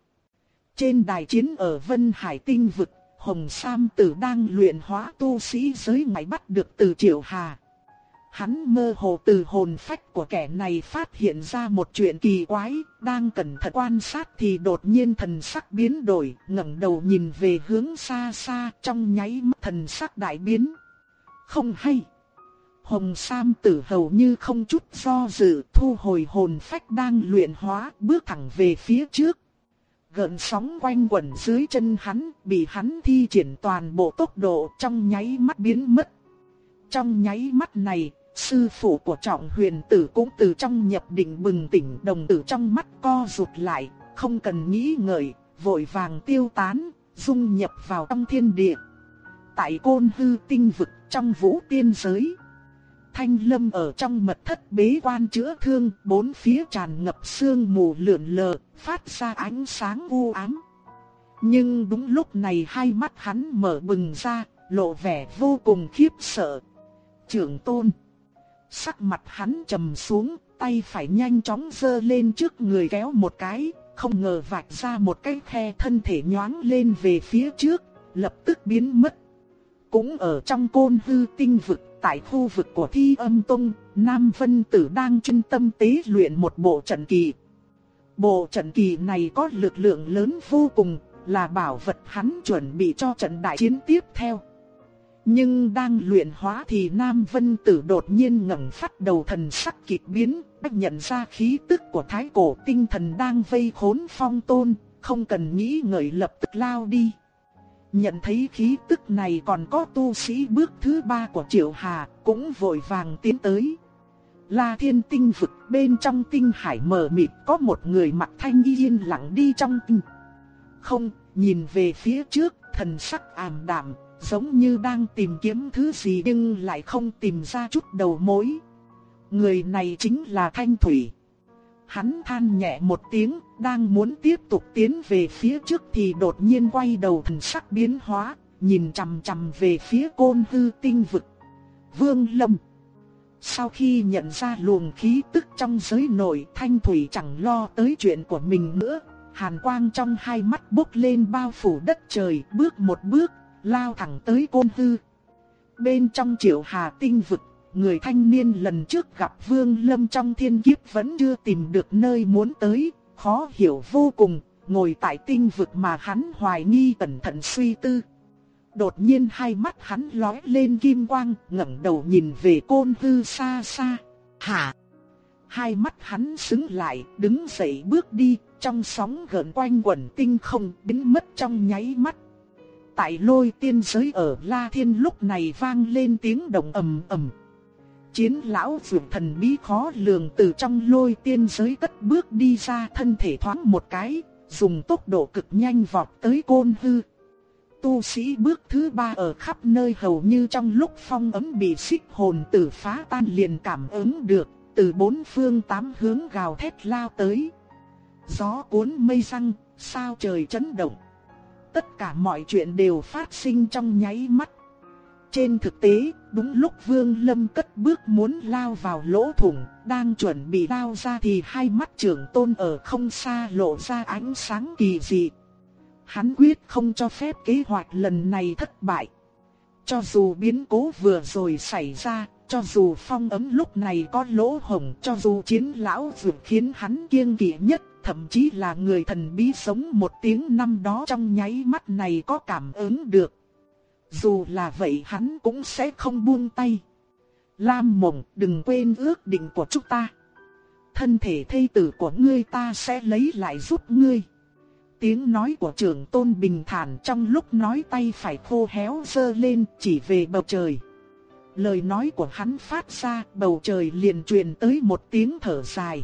Trên đài chiến ở Vân Hải Tinh Vực, Hồng Sam Tử đang luyện hóa tu sĩ giới ngoại bắt được từ Triệu Hà. Hắn mơ hồ từ hồn phách của kẻ này phát hiện ra một chuyện kỳ quái, đang cẩn thận quan sát thì đột nhiên thần sắc biến đổi, ngẩng đầu nhìn về hướng xa xa trong nháy mắt thần sắc đại biến. Không hay. Hồng Sam tử hầu như không chút do dự thu hồi hồn phách đang luyện hóa bước thẳng về phía trước. Gợn sóng quanh quẩn dưới chân hắn bị hắn thi triển toàn bộ tốc độ trong nháy mắt biến mất. Trong nháy mắt này Sư phụ của trọng huyền tử cũng từ trong nhập định bừng tỉnh đồng tử trong mắt co rụt lại, không cần nghĩ ngợi, vội vàng tiêu tán, dung nhập vào trong thiên địa. Tại côn hư tinh vực trong vũ tiên giới. Thanh lâm ở trong mật thất bế quan chữa thương, bốn phía tràn ngập sương mù lượn lờ, phát ra ánh sáng u ám. Nhưng đúng lúc này hai mắt hắn mở bừng ra, lộ vẻ vô cùng khiếp sợ. Trưởng tôn Sắc mặt hắn trầm xuống, tay phải nhanh chóng giơ lên trước người kéo một cái, không ngờ vạch ra một cái khe thân thể nhoáng lên về phía trước, lập tức biến mất. Cũng ở trong côn hư tinh vực, tại khu vực của thi âm tông, Nam Vân Tử đang chuyên tâm tế luyện một bộ trận kỳ. Bộ trận kỳ này có lực lượng lớn vô cùng, là bảo vật hắn chuẩn bị cho trận đại chiến tiếp theo. Nhưng đang luyện hóa thì Nam Vân Tử đột nhiên ngẩng phát đầu thần sắc kịch biến, bách nhận ra khí tức của thái cổ tinh thần đang vây khốn phong tôn, không cần nghĩ ngợi lập tức lao đi. Nhận thấy khí tức này còn có tu sĩ bước thứ ba của Triệu Hà, cũng vội vàng tiến tới. La thiên tinh vực bên trong tinh hải mờ mịt có một người mặc thanh y yên lặng đi trong tinh. Không, nhìn về phía trước, thần sắc ảm đạm, giống như đang tìm kiếm thứ gì nhưng lại không tìm ra chút đầu mối. Người này chính là Thanh Thủy. Hắn than nhẹ một tiếng, đang muốn tiếp tục tiến về phía trước thì đột nhiên quay đầu thần sắc biến hóa, nhìn chằm chằm về phía côn hư tinh vực. Vương Lâm Sau khi nhận ra luồng khí tức trong giới nội Thanh Thủy chẳng lo tới chuyện của mình nữa Hàn quang trong hai mắt bốc lên bao phủ đất trời bước một bước lao thẳng tới côn hư. bên trong triệu hà tinh vực, người thanh niên lần trước gặp Vương Lâm trong thiên kiếp vẫn chưa tìm được nơi muốn tới, khó hiểu vô cùng, ngồi tại tinh vực mà hắn hoài nghi cẩn thận suy tư. Đột nhiên hai mắt hắn lóe lên kim quang, ngẩng đầu nhìn về côn hư xa xa. Hả? Hai mắt hắn sững lại, đứng dậy bước đi, trong sóng gợn quanh quẩn tinh không biến mất trong nháy mắt. Tại lôi tiên giới ở La Thiên lúc này vang lên tiếng động ầm ầm. Chiến lão vượt thần bí khó lường từ trong lôi tiên giới cất bước đi ra thân thể thoáng một cái, dùng tốc độ cực nhanh vọt tới côn hư. Tu sĩ bước thứ ba ở khắp nơi hầu như trong lúc phong ấm bị xích hồn tử phá tan liền cảm ứng được, từ bốn phương tám hướng gào thét lao tới. Gió cuốn mây răng, sao trời chấn động. Tất cả mọi chuyện đều phát sinh trong nháy mắt. Trên thực tế, đúng lúc Vương Lâm cất bước muốn lao vào lỗ thủng, đang chuẩn bị lao ra thì hai mắt trưởng tôn ở không xa lộ ra ánh sáng kỳ dị. Hắn quyết không cho phép kế hoạch lần này thất bại. Cho dù biến cố vừa rồi xảy ra, cho dù phong ấm lúc này có lỗ hổng, cho dù chiến lão vượt khiến hắn kiêng kỵ nhất, thậm chí là người thần bí sống một tiếng năm đó trong nháy mắt này có cảm ứng được. Dù là vậy hắn cũng sẽ không buông tay. Lam mộng, đừng quên ước định của chúng ta. Thân thể thây tử của ngươi ta sẽ lấy lại giúp ngươi. Tiếng nói của trưởng tôn bình thản trong lúc nói tay phải khô héo dơ lên chỉ về bầu trời. Lời nói của hắn phát ra, bầu trời liền truyền tới một tiếng thở dài.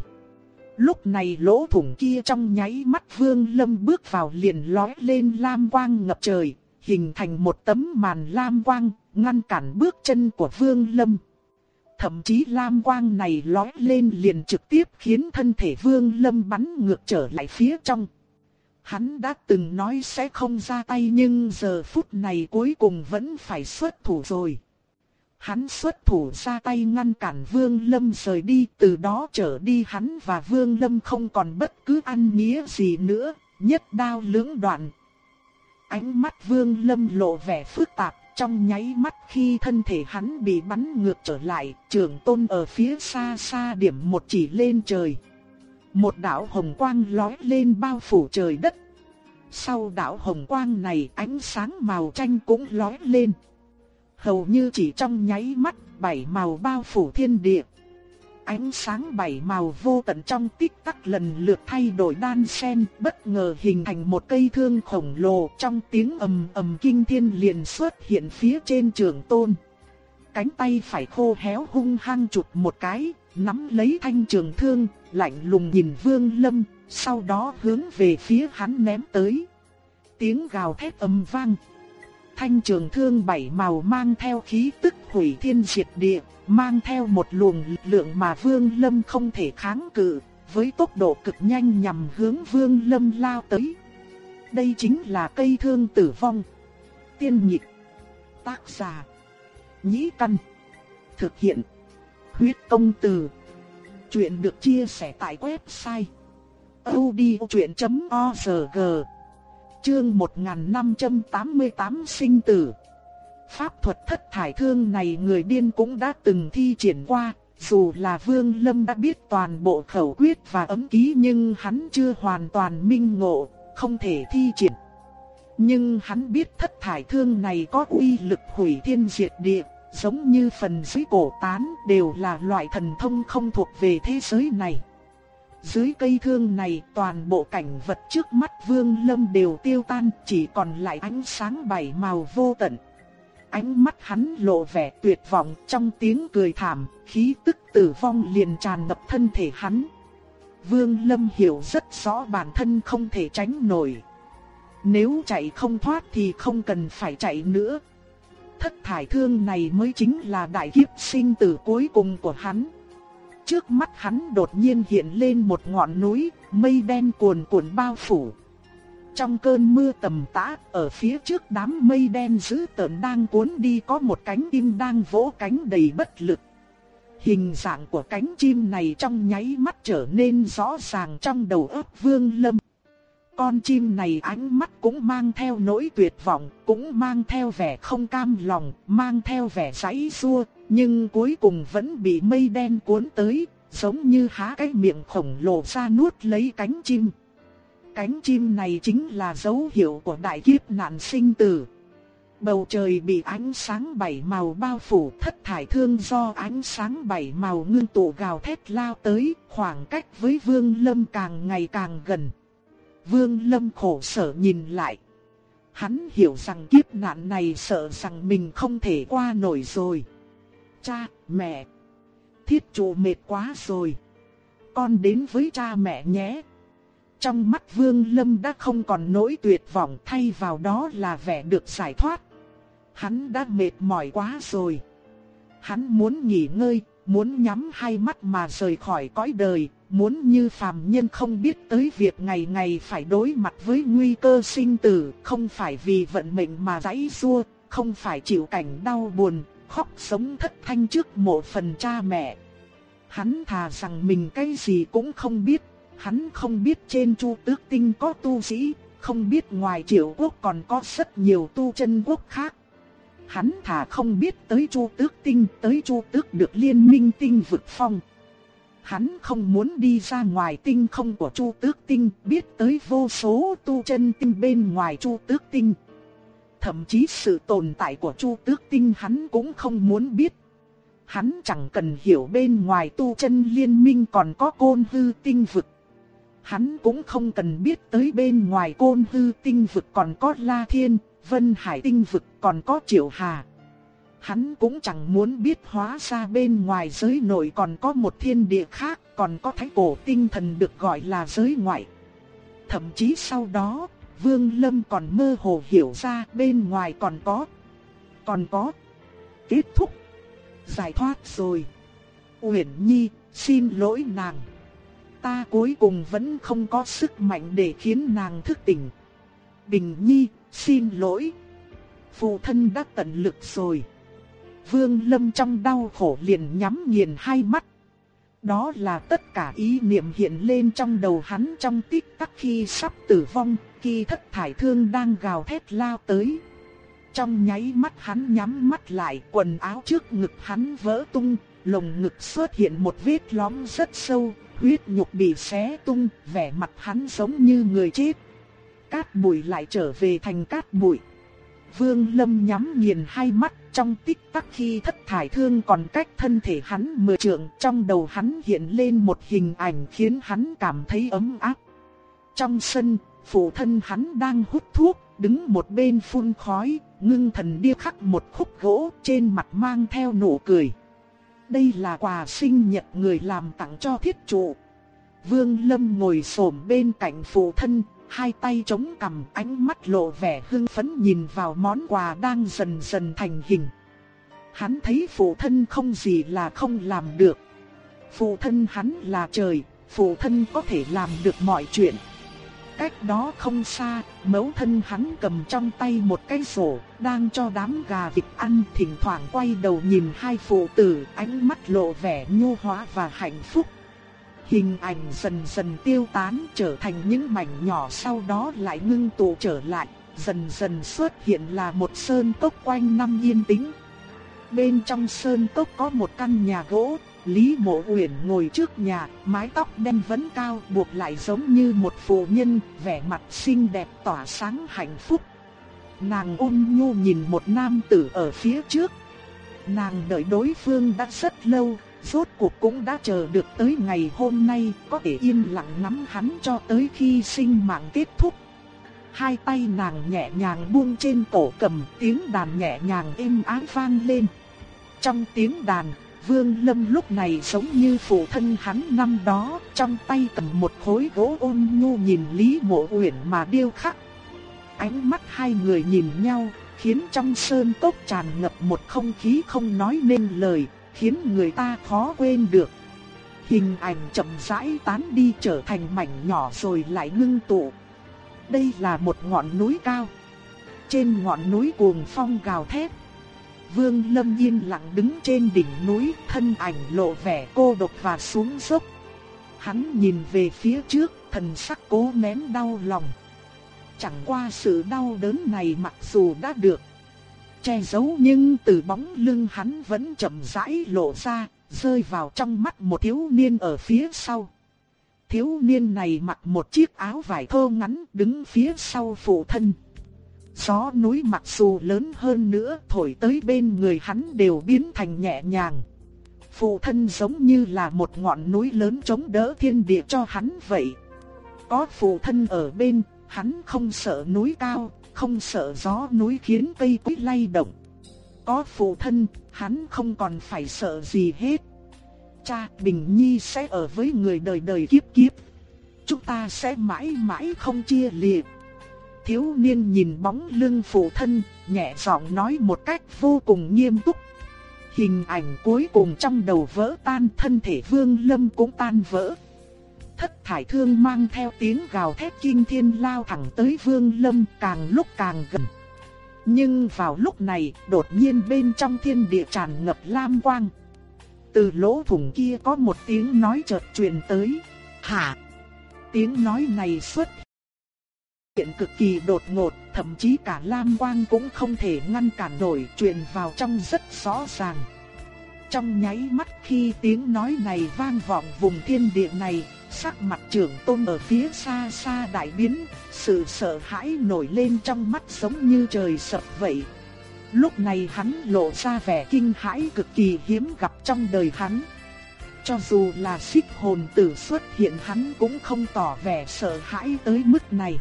Lúc này lỗ thủng kia trong nháy mắt vương lâm bước vào liền lói lên lam quang ngập trời, hình thành một tấm màn lam quang, ngăn cản bước chân của vương lâm. Thậm chí lam quang này lói lên liền trực tiếp khiến thân thể vương lâm bắn ngược trở lại phía trong. Hắn đã từng nói sẽ không ra tay nhưng giờ phút này cuối cùng vẫn phải xuất thủ rồi. Hắn xuất thủ ra tay ngăn cản Vương Lâm rời đi, từ đó trở đi hắn và Vương Lâm không còn bất cứ ăn nghĩa gì nữa, nhất đao lưỡng đoạn. Ánh mắt Vương Lâm lộ vẻ phức tạp, trong nháy mắt khi thân thể hắn bị bắn ngược trở lại, trưởng tôn ở phía xa xa điểm một chỉ lên trời. Một đạo hồng quang lói lên bao phủ trời đất. Sau đạo hồng quang này ánh sáng màu tranh cũng lói lên. Hầu như chỉ trong nháy mắt, bảy màu bao phủ thiên địa. Ánh sáng bảy màu vô tận trong tích tắc lần lượt thay đổi đan sen, bất ngờ hình thành một cây thương khổng lồ trong tiếng ầm ầm kinh thiên liền xuất hiện phía trên trường tôn. Cánh tay phải khô héo hung hăng chụp một cái, nắm lấy thanh trường thương, lạnh lùng nhìn Vương Lâm, sau đó hướng về phía hắn ném tới. Tiếng gào thét ầm vang thanh trường thương bảy màu mang theo khí tức hủy thiên diệt địa, mang theo một luồng lực lượng mà Vương Lâm không thể kháng cự, với tốc độ cực nhanh nhằm hướng Vương Lâm lao tới. Đây chính là cây thương tử vong. Tiên nhịp. Tác giả. Nhĩ căn. Thực hiện. Huyết công từ. Chuyện được chia sẻ tại website. odchuyện.org Chương 1588 sinh tử. Pháp thuật thất thải thương này người điên cũng đã từng thi triển qua, dù là Vương Lâm đã biết toàn bộ khẩu quyết và ấm ký nhưng hắn chưa hoàn toàn minh ngộ, không thể thi triển. Nhưng hắn biết thất thải thương này có uy lực hủy thiên diệt địa, giống như phần dưới cổ tán đều là loại thần thông không thuộc về thế giới này. Dưới cây thương này toàn bộ cảnh vật trước mắt Vương Lâm đều tiêu tan chỉ còn lại ánh sáng bảy màu vô tận. Ánh mắt hắn lộ vẻ tuyệt vọng trong tiếng cười thảm, khí tức tử vong liền tràn ngập thân thể hắn. Vương Lâm hiểu rất rõ bản thân không thể tránh nổi. Nếu chạy không thoát thì không cần phải chạy nữa. Thất thải thương này mới chính là đại kiếp sinh tử cuối cùng của hắn. Trước mắt hắn đột nhiên hiện lên một ngọn núi, mây đen cuồn cuộn bao phủ. Trong cơn mưa tầm tã, ở phía trước đám mây đen dữ tợn đang cuốn đi có một cánh chim đang vỗ cánh đầy bất lực. Hình dạng của cánh chim này trong nháy mắt trở nên rõ ràng trong đầu óc Vương Lâm. Con chim này ánh mắt cũng mang theo nỗi tuyệt vọng, cũng mang theo vẻ không cam lòng, mang theo vẻ giãy xua, nhưng cuối cùng vẫn bị mây đen cuốn tới, giống như há cái miệng khổng lồ ra nuốt lấy cánh chim. Cánh chim này chính là dấu hiệu của đại kiếp nạn sinh tử. Bầu trời bị ánh sáng bảy màu bao phủ thất thải thương do ánh sáng bảy màu ngưng tụ gào thét lao tới, khoảng cách với Vương Lâm càng ngày càng gần. Vương Lâm khổ sở nhìn lại. Hắn hiểu rằng kiếp nạn này sợ rằng mình không thể qua nổi rồi. Cha, mẹ. Thiết chủ mệt quá rồi. Con đến với cha mẹ nhé. Trong mắt Vương Lâm đã không còn nỗi tuyệt vọng thay vào đó là vẻ được giải thoát. Hắn đã mệt mỏi quá rồi. Hắn muốn nghỉ ngơi, muốn nhắm hai mắt mà rời khỏi cõi đời, muốn như phàm nhân không biết tới việc ngày ngày phải đối mặt với nguy cơ sinh tử, không phải vì vận mệnh mà giãy xua, không phải chịu cảnh đau buồn, khóc sống thất thanh trước mộ phần cha mẹ. Hắn thà rằng mình cái gì cũng không biết, hắn không biết trên Chu Tước Tinh có tu sĩ, không biết ngoài Triệu Quốc còn có rất nhiều tu chân quốc khác. Hắn thà không biết tới Chu Tước Tinh, tới Chu Tước được liên minh tinh vực phong. Hắn không muốn đi ra ngoài tinh không của Chu Tước Tinh, biết tới vô số tu chân tinh bên ngoài Chu Tước Tinh. Thậm chí sự tồn tại của Chu Tước Tinh hắn cũng không muốn biết. Hắn chẳng cần hiểu bên ngoài tu chân liên minh còn có côn hư tinh vực. Hắn cũng không cần biết tới bên ngoài côn hư tinh vực còn có La Thiên, Vân Hải tinh vực còn có Triệu Hà. Hắn cũng chẳng muốn biết hóa ra bên ngoài giới nội còn có một thiên địa khác, còn có thái cổ tinh thần được gọi là giới ngoại. Thậm chí sau đó, Vương Lâm còn mơ hồ hiểu ra bên ngoài còn có. Còn có. Kết thúc. Giải thoát rồi. Uyển Nhi, xin lỗi nàng. Ta cuối cùng vẫn không có sức mạnh để khiến nàng thức tỉnh. Bình Nhi, xin lỗi. Phụ thân đã tận lực rồi. Vương Lâm trong đau khổ liền nhắm nghiền hai mắt. Đó là tất cả ý niệm hiện lên trong đầu hắn trong tích tắc khi sắp tử vong, khi thất thải thương đang gào thét lao tới. Trong nháy mắt hắn nhắm mắt lại, quần áo trước ngực hắn vỡ tung, lồng ngực xuất hiện một vết lõm rất sâu, huyết nhục bị xé tung, vẻ mặt hắn giống như người chết. Cát bụi lại trở về thành cát bụi. Vương Lâm nhắm nghiền hai mắt, trong tích tắc khi thất thải thương còn cách thân thể hắn mười trượng, trong đầu hắn hiện lên một hình ảnh khiến hắn cảm thấy ấm áp. Trong sân, phụ thân hắn đang hút thuốc, đứng một bên phun khói, ngưng thần điêu khắc một khúc gỗ trên mặt mang theo nụ cười. Đây là quà sinh nhật người làm tặng cho thiết trụ. Vương Lâm ngồi xổm bên cạnh phụ thân, hai tay chống cằm ánh mắt lộ vẻ hưng phấn nhìn vào món quà đang dần dần thành hình. Hắn thấy phụ thân không gì là không làm được. Phụ thân hắn là trời, phụ thân có thể làm được mọi chuyện. Cách đó không xa, mẫu thân hắn cầm trong tay một cái sổ, đang cho đám gà vịt ăn, thỉnh thoảng quay đầu nhìn hai phụ tử, ánh mắt lộ vẻ nhu hóa và hạnh phúc. Hình ảnh dần dần tiêu tán trở thành những mảnh nhỏ sau đó lại ngưng tụ trở lại, dần dần xuất hiện là một sơn cốc quanh năm yên tĩnh. Bên trong sơn cốc có một căn nhà gỗ, Lý Mộ Uyển ngồi trước nhà, mái tóc đen vấn cao buộc lại giống như một phụ nhân, vẻ mặt xinh đẹp tỏa sáng hạnh phúc. Nàng ôn nhu nhìn một nam tử ở phía trước. Nàng đợi đối phương đã rất lâu, rốt cuộc cũng đã chờ được tới ngày hôm nay, có thể yên lặng nắm hắn cho tới khi sinh mạng kết thúc. Hai tay nàng nhẹ nhàng buông trên cổ cầm, tiếng đàn nhẹ nhàng êm ái vang lên. Trong tiếng đàn, Vương Lâm lúc này giống như phụ thân hắn năm đó, trong tay cầm một khối gỗ ôn nhu nhìn Lý Mộ Uyển mà điêu khắc. Ánh mắt hai người nhìn nhau, khiến trong sơn cốc tràn ngập một không khí không nói nên lời, khiến người ta khó quên được. Hình ảnh chậm rãi tán đi trở thành mảnh nhỏ rồi lại ngưng tụ. Đây là một ngọn núi cao. Trên ngọn núi cuồng phong gào thét. Vương Lâm yên lặng đứng trên đỉnh núi, thân ảnh lộ vẻ cô độc và xuống dốc. Hắn nhìn về phía trước, thần sắc cố nén đau lòng. Chẳng qua sự đau đớn này mặc dù đã được che giấu nhưng từ bóng lưng hắn vẫn chậm rãi lộ ra, rơi vào trong mắt một thiếu niên ở phía sau. Thiếu niên này mặc một chiếc áo vải thô ngắn đứng phía sau phụ thân. Gió núi mặc dù lớn hơn nữa thổi tới bên người hắn đều biến thành nhẹ nhàng. Phụ thân giống như là một ngọn núi lớn chống đỡ thiên địa cho hắn vậy. Có phụ thân ở bên, hắn không sợ núi cao, không sợ gió núi khiến cây cối lay động. Có phụ thân, hắn không còn phải sợ gì hết. Cha Bình Nhi sẽ ở với người đời đời kiếp kiếp. Chúng ta sẽ mãi mãi không chia lìa. Thiếu niên nhìn bóng lưng phụ thân, nhẹ giọng nói một cách vô cùng nghiêm túc. Hình ảnh cuối cùng trong đầu vỡ tan thân thể vương lâm cũng tan vỡ. Thất thải thương mang theo tiếng gào thét kinh thiên lao thẳng tới vương lâm càng lúc càng gần. Nhưng vào lúc này, đột nhiên bên trong thiên địa tràn ngập lam quang. Từ lỗ thủng kia có một tiếng nói chợt truyền tới. Hả? Tiếng nói này xuất hiện cực kỳ đột ngột, thậm chí cả lam quang cũng không thể ngăn cản nổi truyền vào trong rất rõ ràng. Trong nháy mắt khi tiếng nói này vang vọng vùng thiên địa này, sắc mặt trưởng tôn ở phía xa xa đại biến, sự sợ hãi nổi lên trong mắt giống như trời sập vậy. Lúc này hắn lộ ra vẻ kinh hãi cực kỳ hiếm gặp trong đời hắn. Cho dù là xích hồn tử xuất hiện hắn cũng không tỏ vẻ sợ hãi tới mức này.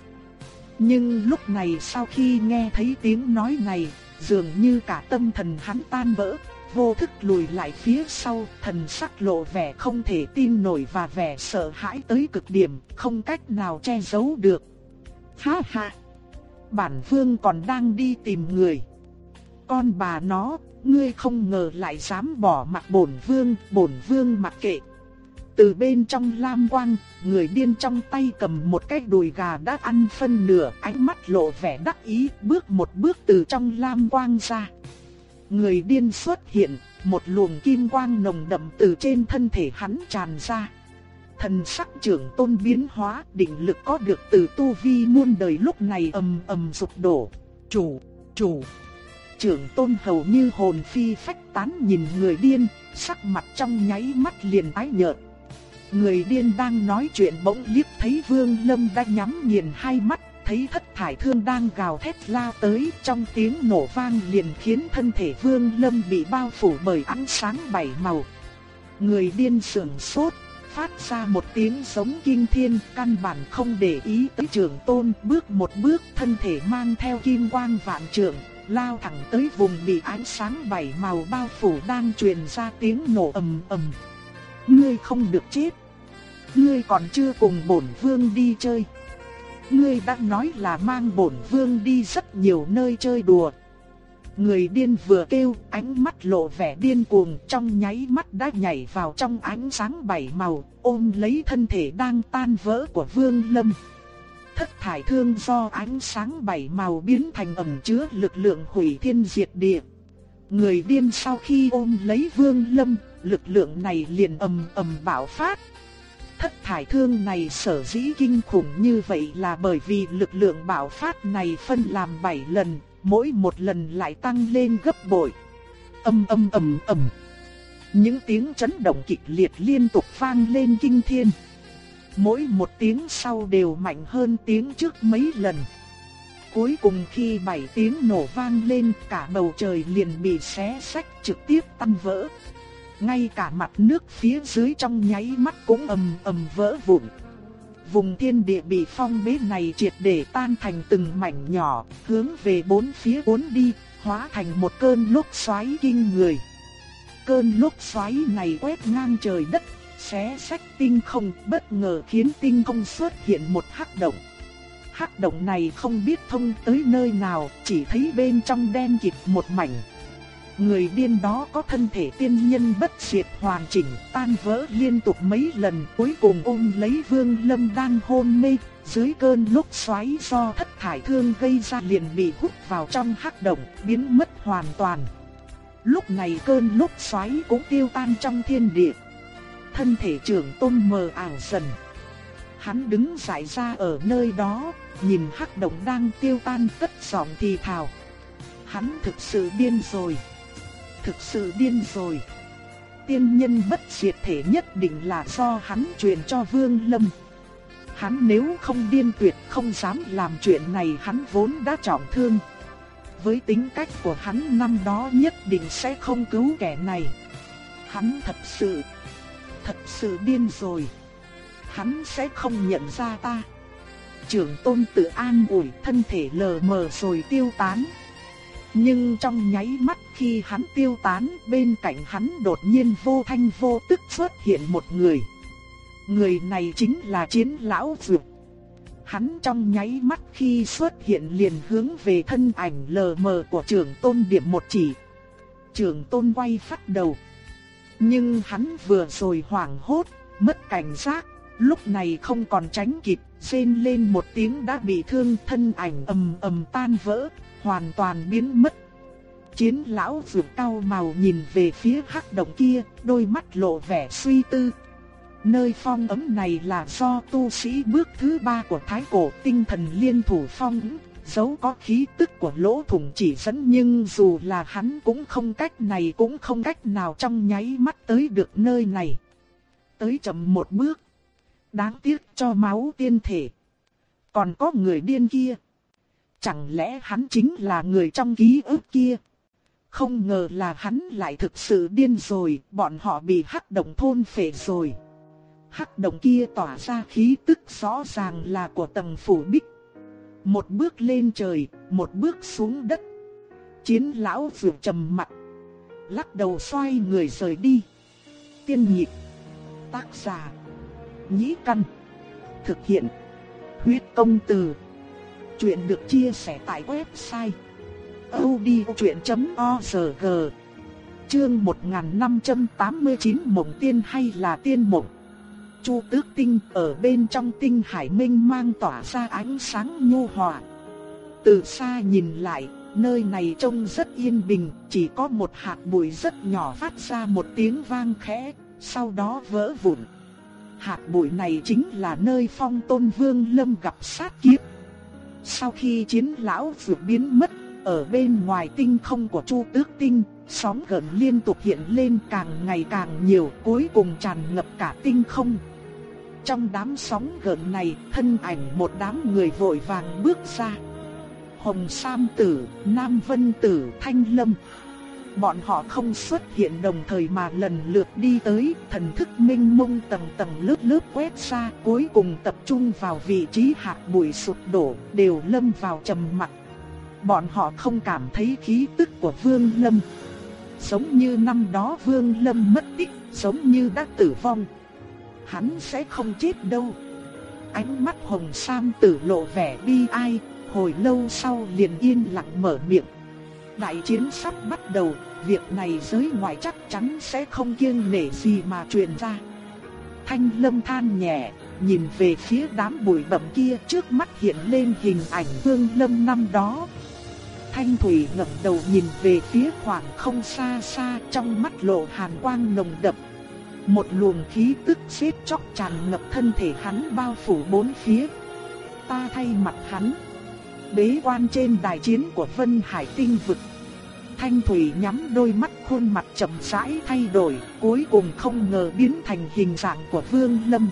Nhưng lúc này sau khi nghe thấy tiếng nói này, dường như cả tâm thần hắn tan vỡ, vô thức lùi lại phía sau, thần sắc lộ vẻ không thể tin nổi và vẻ sợ hãi tới cực điểm, không cách nào che giấu được. Ha ha! Bản vương còn đang đi tìm người. Con bà nó, ngươi không ngờ lại dám bỏ mặt bổn vương, bổn vương mặc kệ. Từ bên trong lam quang, người điên trong tay cầm một cái đùi gà đã ăn phân nửa, ánh mắt lộ vẻ đắc ý, bước một bước từ trong lam quang ra. Người điên xuất hiện, một luồng kim quang nồng đậm từ trên thân thể hắn tràn ra. Thần sắc trưởng tôn biến hóa, định lực có được từ tu vi muôn đời lúc này ầm ầm sụp đổ. Chủ, chủ. Trưởng tôn hầu như hồn phi phách tán nhìn người điên, sắc mặt trong nháy mắt liền tái nhợt. Người điên đang nói chuyện bỗng liếc thấy Vương Lâm đã nhắm nghiền hai mắt, thấy thất thải thương đang gào thét lao tới, trong tiếng nổ vang liền khiến thân thể Vương Lâm bị bao phủ bởi ánh sáng bảy màu. Người điên sưởng sốt, phát ra một tiếng giống kinh thiên, căn bản không để ý tới trường tôn, bước một bước thân thể mang theo kim quang vạn trường. lao thẳng tới vùng bị ánh sáng bảy màu bao phủ đang truyền ra tiếng nổ ầm ầm. Ngươi không được chết. Ngươi còn chưa cùng bổn vương đi chơi. Ngươi đã nói là mang bổn vương đi rất nhiều nơi chơi đùa. Người điên vừa kêu, ánh mắt lộ vẻ điên cuồng, trong nháy mắt đã nhảy vào trong ánh sáng bảy màu, ôm lấy thân thể đang tan vỡ của Vương Lâm. Thất thải thương do ánh sáng bảy màu biến thành ẩn chứa lực lượng hủy thiên diệt địa. Người điên sau khi ôm lấy Vương Lâm, lực lượng này liền ầm ầm bạo phát, Thất thải thương này sở dĩ kinh khủng như vậy là bởi vì lực lượng bạo phát này phân làm 7 lần, mỗi một lần lại tăng lên gấp bội. Âm âm ầm ầm. Những tiếng chấn động kịch liệt liên tục vang lên kinh thiên. Mỗi một tiếng sau đều mạnh hơn tiếng trước mấy lần. Cuối cùng khi bảy tiếng nổ vang lên cả bầu trời liền bị xé sách trực tiếp tan vỡ ngay cả mặt nước phía dưới trong nháy mắt cũng ầm ầm vỡ vụn. Vùng thiên địa bị phong bế này triệt để tan thành từng mảnh nhỏ, hướng về bốn phía cuốn đi, hóa thành một cơn lốc xoáy kinh người. Cơn lốc xoáy này quét ngang trời đất, xé sách tinh không, bất ngờ khiến tinh không xuất hiện một hắc động. Hắc động này không biết thông tới nơi nào, chỉ thấy bên trong đen kịt một mảnh, Người điên đó có thân thể tiên nhân bất diệt hoàn chỉnh, tan vỡ liên tục mấy lần, cuối cùng ôm lấy Vương Lâm đang hôn mê, dưới cơn lúc xoáy do thất thải thương gây ra liền bị hút vào trong hắc động, biến mất hoàn toàn. Lúc này cơn lúc xoáy cũng tiêu tan trong thiên địa. Thân thể trưởng tôn mờ ảo dần. Hắn đứng dại ra ở nơi đó, nhìn hắc động đang tiêu tan cất giọng thì thào. Hắn thực sự điên rồi. Thực sự điên rồi. Tiên nhân bất diệt thể nhất định là do hắn truyền cho Vương Lâm. Hắn nếu không điên tuyệt không dám làm chuyện này hắn vốn đã trọng thương. Với tính cách của hắn năm đó nhất định sẽ không cứu kẻ này. Hắn thật sự, thật sự điên rồi. Hắn sẽ không nhận ra ta. Trưởng tôn tự an ủi thân thể lờ mờ rồi tiêu tán. Nhưng trong nháy mắt khi hắn tiêu tán bên cạnh hắn đột nhiên vô thanh vô tức xuất hiện một người. Người này chính là chiến lão dược. Hắn trong nháy mắt khi xuất hiện liền hướng về thân ảnh lờ mờ của trưởng tôn điểm một chỉ. Trưởng tôn quay phát đầu. Nhưng hắn vừa rồi hoảng hốt, mất cảnh giác, lúc này không còn tránh kịp, rên lên một tiếng đã bị thương thân ảnh ầm ầm tan vỡ, hoàn toàn biến mất. Chiến lão vượt cao màu nhìn về phía hắc động kia, đôi mắt lộ vẻ suy tư, Nơi phong ấm này là do tu sĩ bước thứ ba của thái cổ tinh thần liên thủ phong ấm, dấu có khí tức của lỗ thủng chỉ dẫn nhưng dù là hắn cũng không cách này cũng không cách nào trong nháy mắt tới được nơi này. Tới chậm một bước. Đáng tiếc cho máu tiên thể. Còn có người điên kia. Chẳng lẽ hắn chính là người trong ký ức kia? Không ngờ là hắn lại thực sự điên rồi, bọn họ bị hắc động thôn phệ rồi hắc động kia tỏa ra khí tức rõ ràng là của tầng phủ bích. Một bước lên trời, một bước xuống đất. Chiến lão vừa trầm mặt, lắc đầu xoay người rời đi. Tiên nhịp, tác giả, nhĩ căn, thực hiện, huyết công từ. Chuyện được chia sẻ tại website odchuyện.org Chương 1589 Mộng Tiên hay là Tiên Mộng Chu Tước Tinh ở bên trong tinh hải minh mang tỏa ra ánh sáng nhu hòa. Từ xa nhìn lại, nơi này trông rất yên bình, chỉ có một hạt bụi rất nhỏ phát ra một tiếng vang khẽ, sau đó vỡ vụn. Hạt bụi này chính là nơi phong tôn vương lâm gặp sát kiếp. Sau khi chiến lão vượt biến mất, ở bên ngoài tinh không của Chu Tước Tinh, sóng gần liên tục hiện lên càng ngày càng nhiều, cuối cùng tràn ngập cả tinh không. Trong đám sóng gần này, thân ảnh một đám người vội vàng bước ra. Hồng Sam Tử, Nam Vân Tử, Thanh Lâm. Bọn họ không xuất hiện đồng thời mà lần lượt đi tới, thần thức minh mông tầng tầng lớp lớp quét ra, cuối cùng tập trung vào vị trí hạt bụi sụp đổ, đều lâm vào trầm mặc. Bọn họ không cảm thấy khí tức của Vương Lâm. Giống như năm đó Vương Lâm mất tích, giống như đã tử vong hắn sẽ không chết đâu. Ánh mắt hồng sam tử lộ vẻ bi ai, hồi lâu sau liền yên lặng mở miệng. Đại chiến sắp bắt đầu, việc này giới ngoại chắc chắn sẽ không kiêng nể gì mà truyền ra. Thanh lâm than nhẹ, nhìn về phía đám bụi bậm kia trước mắt hiện lên hình ảnh vương lâm năm đó. Thanh thủy ngẩng đầu nhìn về phía khoảng không xa xa trong mắt lộ hàn quang nồng đậm một luồng khí tức xếp chóc tràn ngập thân thể hắn bao phủ bốn phía. Ta thay mặt hắn. Bế quan trên đài chiến của Vân Hải tinh vực. Thanh Thủy nhắm đôi mắt khuôn mặt chậm rãi thay đổi, cuối cùng không ngờ biến thành hình dạng của Vương Lâm.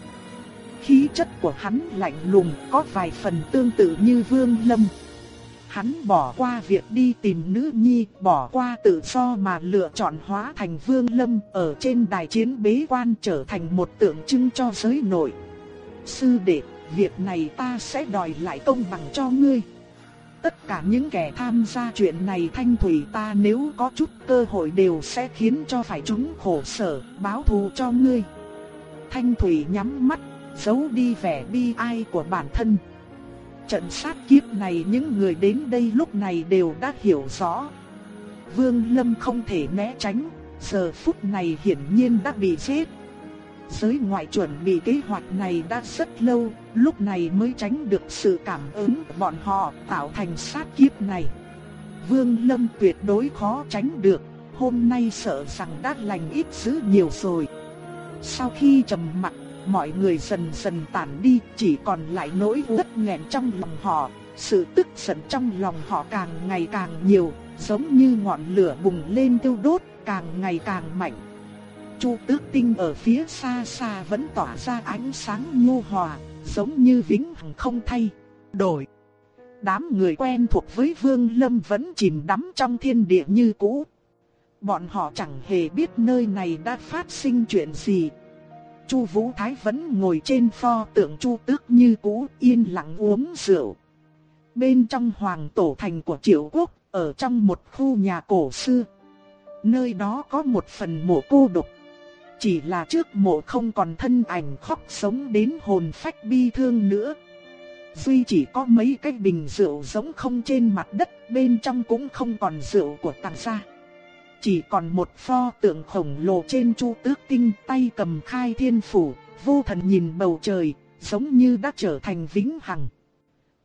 Khí chất của hắn lạnh lùng, có vài phần tương tự như Vương Lâm. Hắn bỏ qua việc đi tìm nữ nhi, bỏ qua tự do mà lựa chọn hóa thành vương lâm ở trên đài chiến bế quan trở thành một tượng trưng cho giới nội. Sư đệ, việc này ta sẽ đòi lại công bằng cho ngươi. Tất cả những kẻ tham gia chuyện này thanh thủy ta nếu có chút cơ hội đều sẽ khiến cho phải chúng khổ sở, báo thù cho ngươi. Thanh thủy nhắm mắt, giấu đi vẻ bi ai của bản thân. Trận sát kiếp này những người đến đây lúc này đều đã hiểu rõ. Vương Lâm không thể né tránh, giờ phút này hiển nhiên đã bị giết. Giới ngoại chuẩn bị kế hoạch này đã rất lâu, lúc này mới tránh được sự cảm ứng của bọn họ tạo thành sát kiếp này. Vương Lâm tuyệt đối khó tránh được, hôm nay sợ rằng đã lành ít dữ nhiều rồi. Sau khi trầm mặt, mọi người dần dần tản đi, chỉ còn lại nỗi uất nghẹn trong lòng họ, sự tức giận trong lòng họ càng ngày càng nhiều, giống như ngọn lửa bùng lên tiêu đốt, càng ngày càng mạnh. Chu Tước Tinh ở phía xa xa vẫn tỏa ra ánh sáng nhu hòa, giống như vĩnh hằng không thay đổi. Đám người quen thuộc với Vương Lâm vẫn chìm đắm trong thiên địa như cũ. Bọn họ chẳng hề biết nơi này đã phát sinh chuyện gì. Chu Vũ Thái vẫn ngồi trên pho tượng Chu Tước như cũ, yên lặng uống rượu. Bên trong hoàng tổ thành của Triệu Quốc, ở trong một khu nhà cổ xưa. Nơi đó có một phần mộ cô độc. Chỉ là trước mộ không còn thân ảnh khóc sống đến hồn phách bi thương nữa. Duy chỉ có mấy cái bình rượu giống không trên mặt đất, bên trong cũng không còn rượu của tàng gia. Chỉ còn một pho tượng khổng lồ trên chu tước tinh tay cầm khai thiên phủ, vô thần nhìn bầu trời, giống như đã trở thành vĩnh hằng.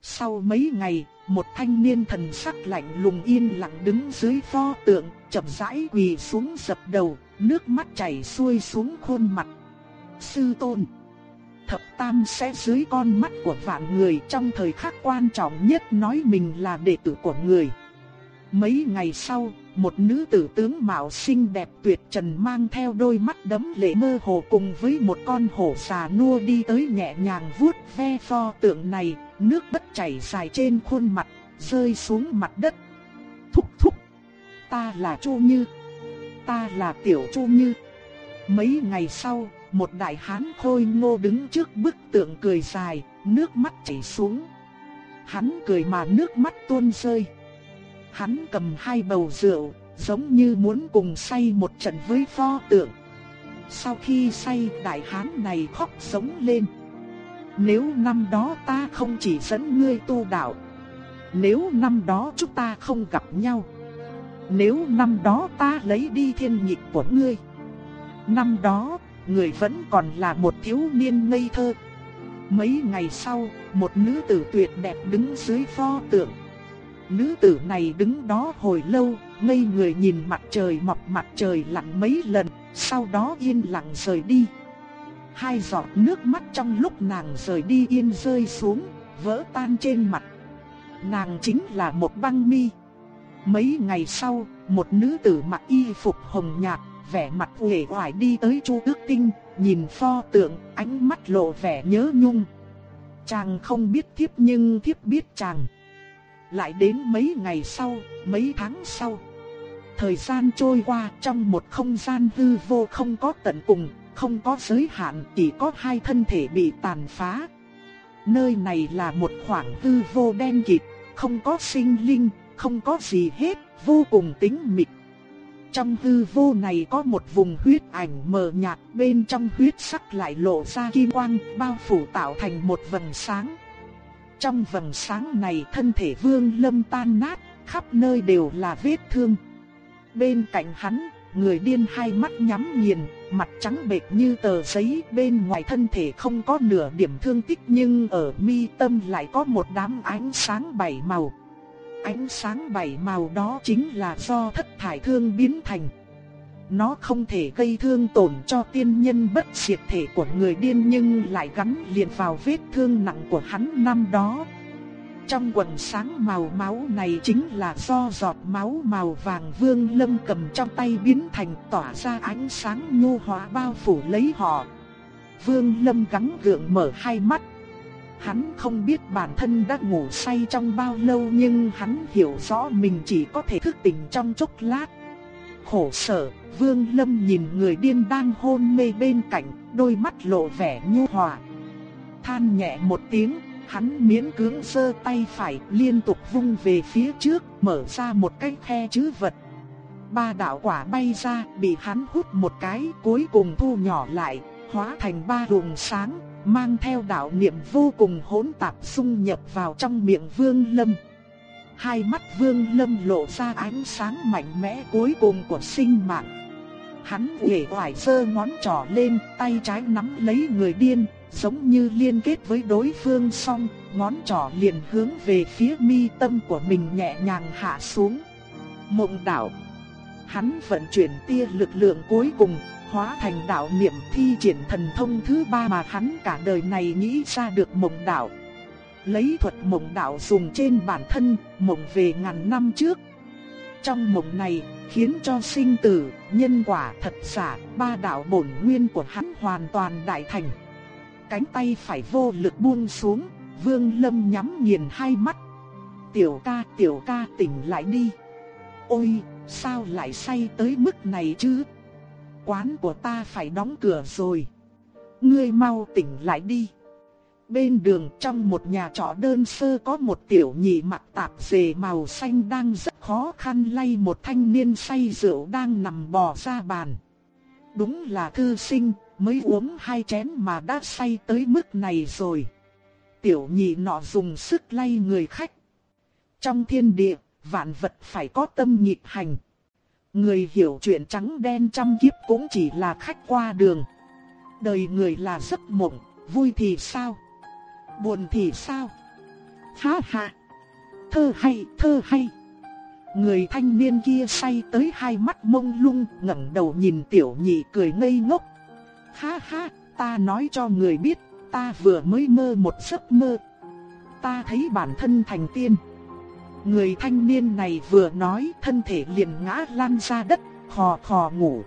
Sau mấy ngày, một thanh niên thần sắc lạnh lùng yên lặng đứng dưới pho tượng, chậm rãi quỳ xuống dập đầu, nước mắt chảy xuôi xuống khuôn mặt. Sư tôn Thập Tam sẽ dưới con mắt của vạn người trong thời khắc quan trọng nhất nói mình là đệ tử của người. Mấy ngày sau, một nữ tử tướng mạo xinh đẹp tuyệt trần mang theo đôi mắt đấm lệ mơ hồ cùng với một con hổ xà nua đi tới nhẹ nhàng vuốt ve pho tượng này, nước đất chảy dài trên khuôn mặt, rơi xuống mặt đất. Thúc thúc, ta là Chu Như, ta là Tiểu Chu Như. Mấy ngày sau, một đại hán khôi ngô đứng trước bức tượng cười dài, nước mắt chảy xuống. Hắn cười mà nước mắt tuôn rơi. Hắn cầm hai bầu rượu, giống như muốn cùng say một trận với pho tượng. Sau khi say đại hán này khóc sống lên. Nếu năm đó ta không chỉ dẫn ngươi tu đạo, nếu năm đó chúng ta không gặp nhau, nếu năm đó ta lấy đi thiên nhịp của ngươi, năm đó người vẫn còn là một thiếu niên ngây thơ. Mấy ngày sau, một nữ tử tuyệt đẹp đứng dưới pho tượng. Nữ tử này đứng đó hồi lâu, ngây người nhìn mặt trời mọc mặt trời lặn mấy lần, sau đó yên lặng rời đi. Hai giọt nước mắt trong lúc nàng rời đi yên rơi xuống, vỡ tan trên mặt. Nàng chính là một băng mi. Mấy ngày sau, một nữ tử mặc y phục hồng nhạt, vẻ mặt uể oải đi tới Chu Tước Tinh, nhìn pho tượng, ánh mắt lộ vẻ nhớ nhung. Chàng không biết thiếp nhưng thiếp biết chàng. Lại đến mấy ngày sau, mấy tháng sau. Thời gian trôi qua trong một không gian hư vô không có tận cùng, không có giới hạn, chỉ có hai thân thể bị tàn phá. Nơi này là một khoảng hư vô đen kịt, không có sinh linh, không có gì hết, vô cùng tĩnh mịch. Trong hư vô này có một vùng huyết ảnh mờ nhạt, bên trong huyết sắc lại lộ ra kim quang, bao phủ tạo thành một vầng sáng. Trong vầng sáng này thân thể vương lâm tan nát, khắp nơi đều là vết thương. Bên cạnh hắn, người điên hai mắt nhắm nghiền, mặt trắng bệch như tờ giấy, bên ngoài thân thể không có nửa điểm thương tích nhưng ở mi tâm lại có một đám ánh sáng bảy màu. Ánh sáng bảy màu đó chính là do thất thải thương biến thành. Nó không thể gây thương tổn cho tiên nhân bất diệt thể của người điên nhưng lại gắn liền vào vết thương nặng của hắn năm đó. Trong quần sáng màu máu này chính là do giọt máu màu vàng vương lâm cầm trong tay biến thành tỏa ra ánh sáng nhu hóa bao phủ lấy họ. Vương lâm gắng gượng mở hai mắt. Hắn không biết bản thân đã ngủ say trong bao lâu nhưng hắn hiểu rõ mình chỉ có thể thức tỉnh trong chốc lát. Khổ sở, Vương Lâm nhìn người điên đang hôn mê bên cạnh, đôi mắt lộ vẻ nhu hòa. Than nhẹ một tiếng, hắn miễn cưỡng giơ tay phải liên tục vung về phía trước, mở ra một cái khe chữ vật. Ba đạo quả bay ra, bị hắn hút một cái, cuối cùng thu nhỏ lại, hóa thành ba luồng sáng, mang theo đạo niệm vô cùng hỗn tạp xung nhập vào trong miệng Vương Lâm. Hai mắt Vương Lâm lộ ra ánh sáng mạnh mẽ cuối cùng của sinh mạng. Hắn uể oải giơ ngón trỏ lên, tay trái nắm lấy người điên, giống như liên kết với đối phương xong, ngón trỏ liền hướng về phía mi tâm của mình nhẹ nhàng hạ xuống. Mộng đảo Hắn vận chuyển tia lực lượng cuối cùng, hóa thành đạo niệm thi triển thần thông thứ ba mà hắn cả đời này nghĩ ra được mộng đạo. Lấy thuật mộng đạo dùng trên bản thân, mộng về ngàn năm trước. Trong mộng này, khiến cho sinh tử, nhân quả thật giả, ba đạo bổn nguyên của hắn hoàn toàn đại thành. Cánh tay phải vô lực buông xuống, Vương Lâm nhắm nghiền hai mắt. Tiểu ca, tiểu ca tỉnh lại đi. Ôi, sao lại say tới mức này chứ? Quán của ta phải đóng cửa rồi. Ngươi mau tỉnh lại đi. Bên đường trong một nhà trọ đơn sơ có một tiểu nhị mặc tạp dề màu xanh đang rất khó khăn lay một thanh niên say rượu đang nằm bò ra bàn. Đúng là thư sinh, mới uống hai chén mà đã say tới mức này rồi. Tiểu nhị nọ dùng sức lay người khách. Trong thiên địa, vạn vật phải có tâm nhịp hành. Người hiểu chuyện trắng đen trăm kiếp cũng chỉ là khách qua đường. Đời người là giấc mộng, vui thì sao? Buồn thì sao? Ha ha! Thơ hay, thơ hay! Người thanh niên kia say tới hai mắt mông lung, ngẩng đầu nhìn tiểu nhị cười ngây ngốc. Ha ha, ta nói cho người biết, ta vừa mới mơ một giấc mơ. Ta thấy bản thân thành tiên. Người thanh niên này vừa nói thân thể liền ngã lăn ra đất, khò khò ngủ.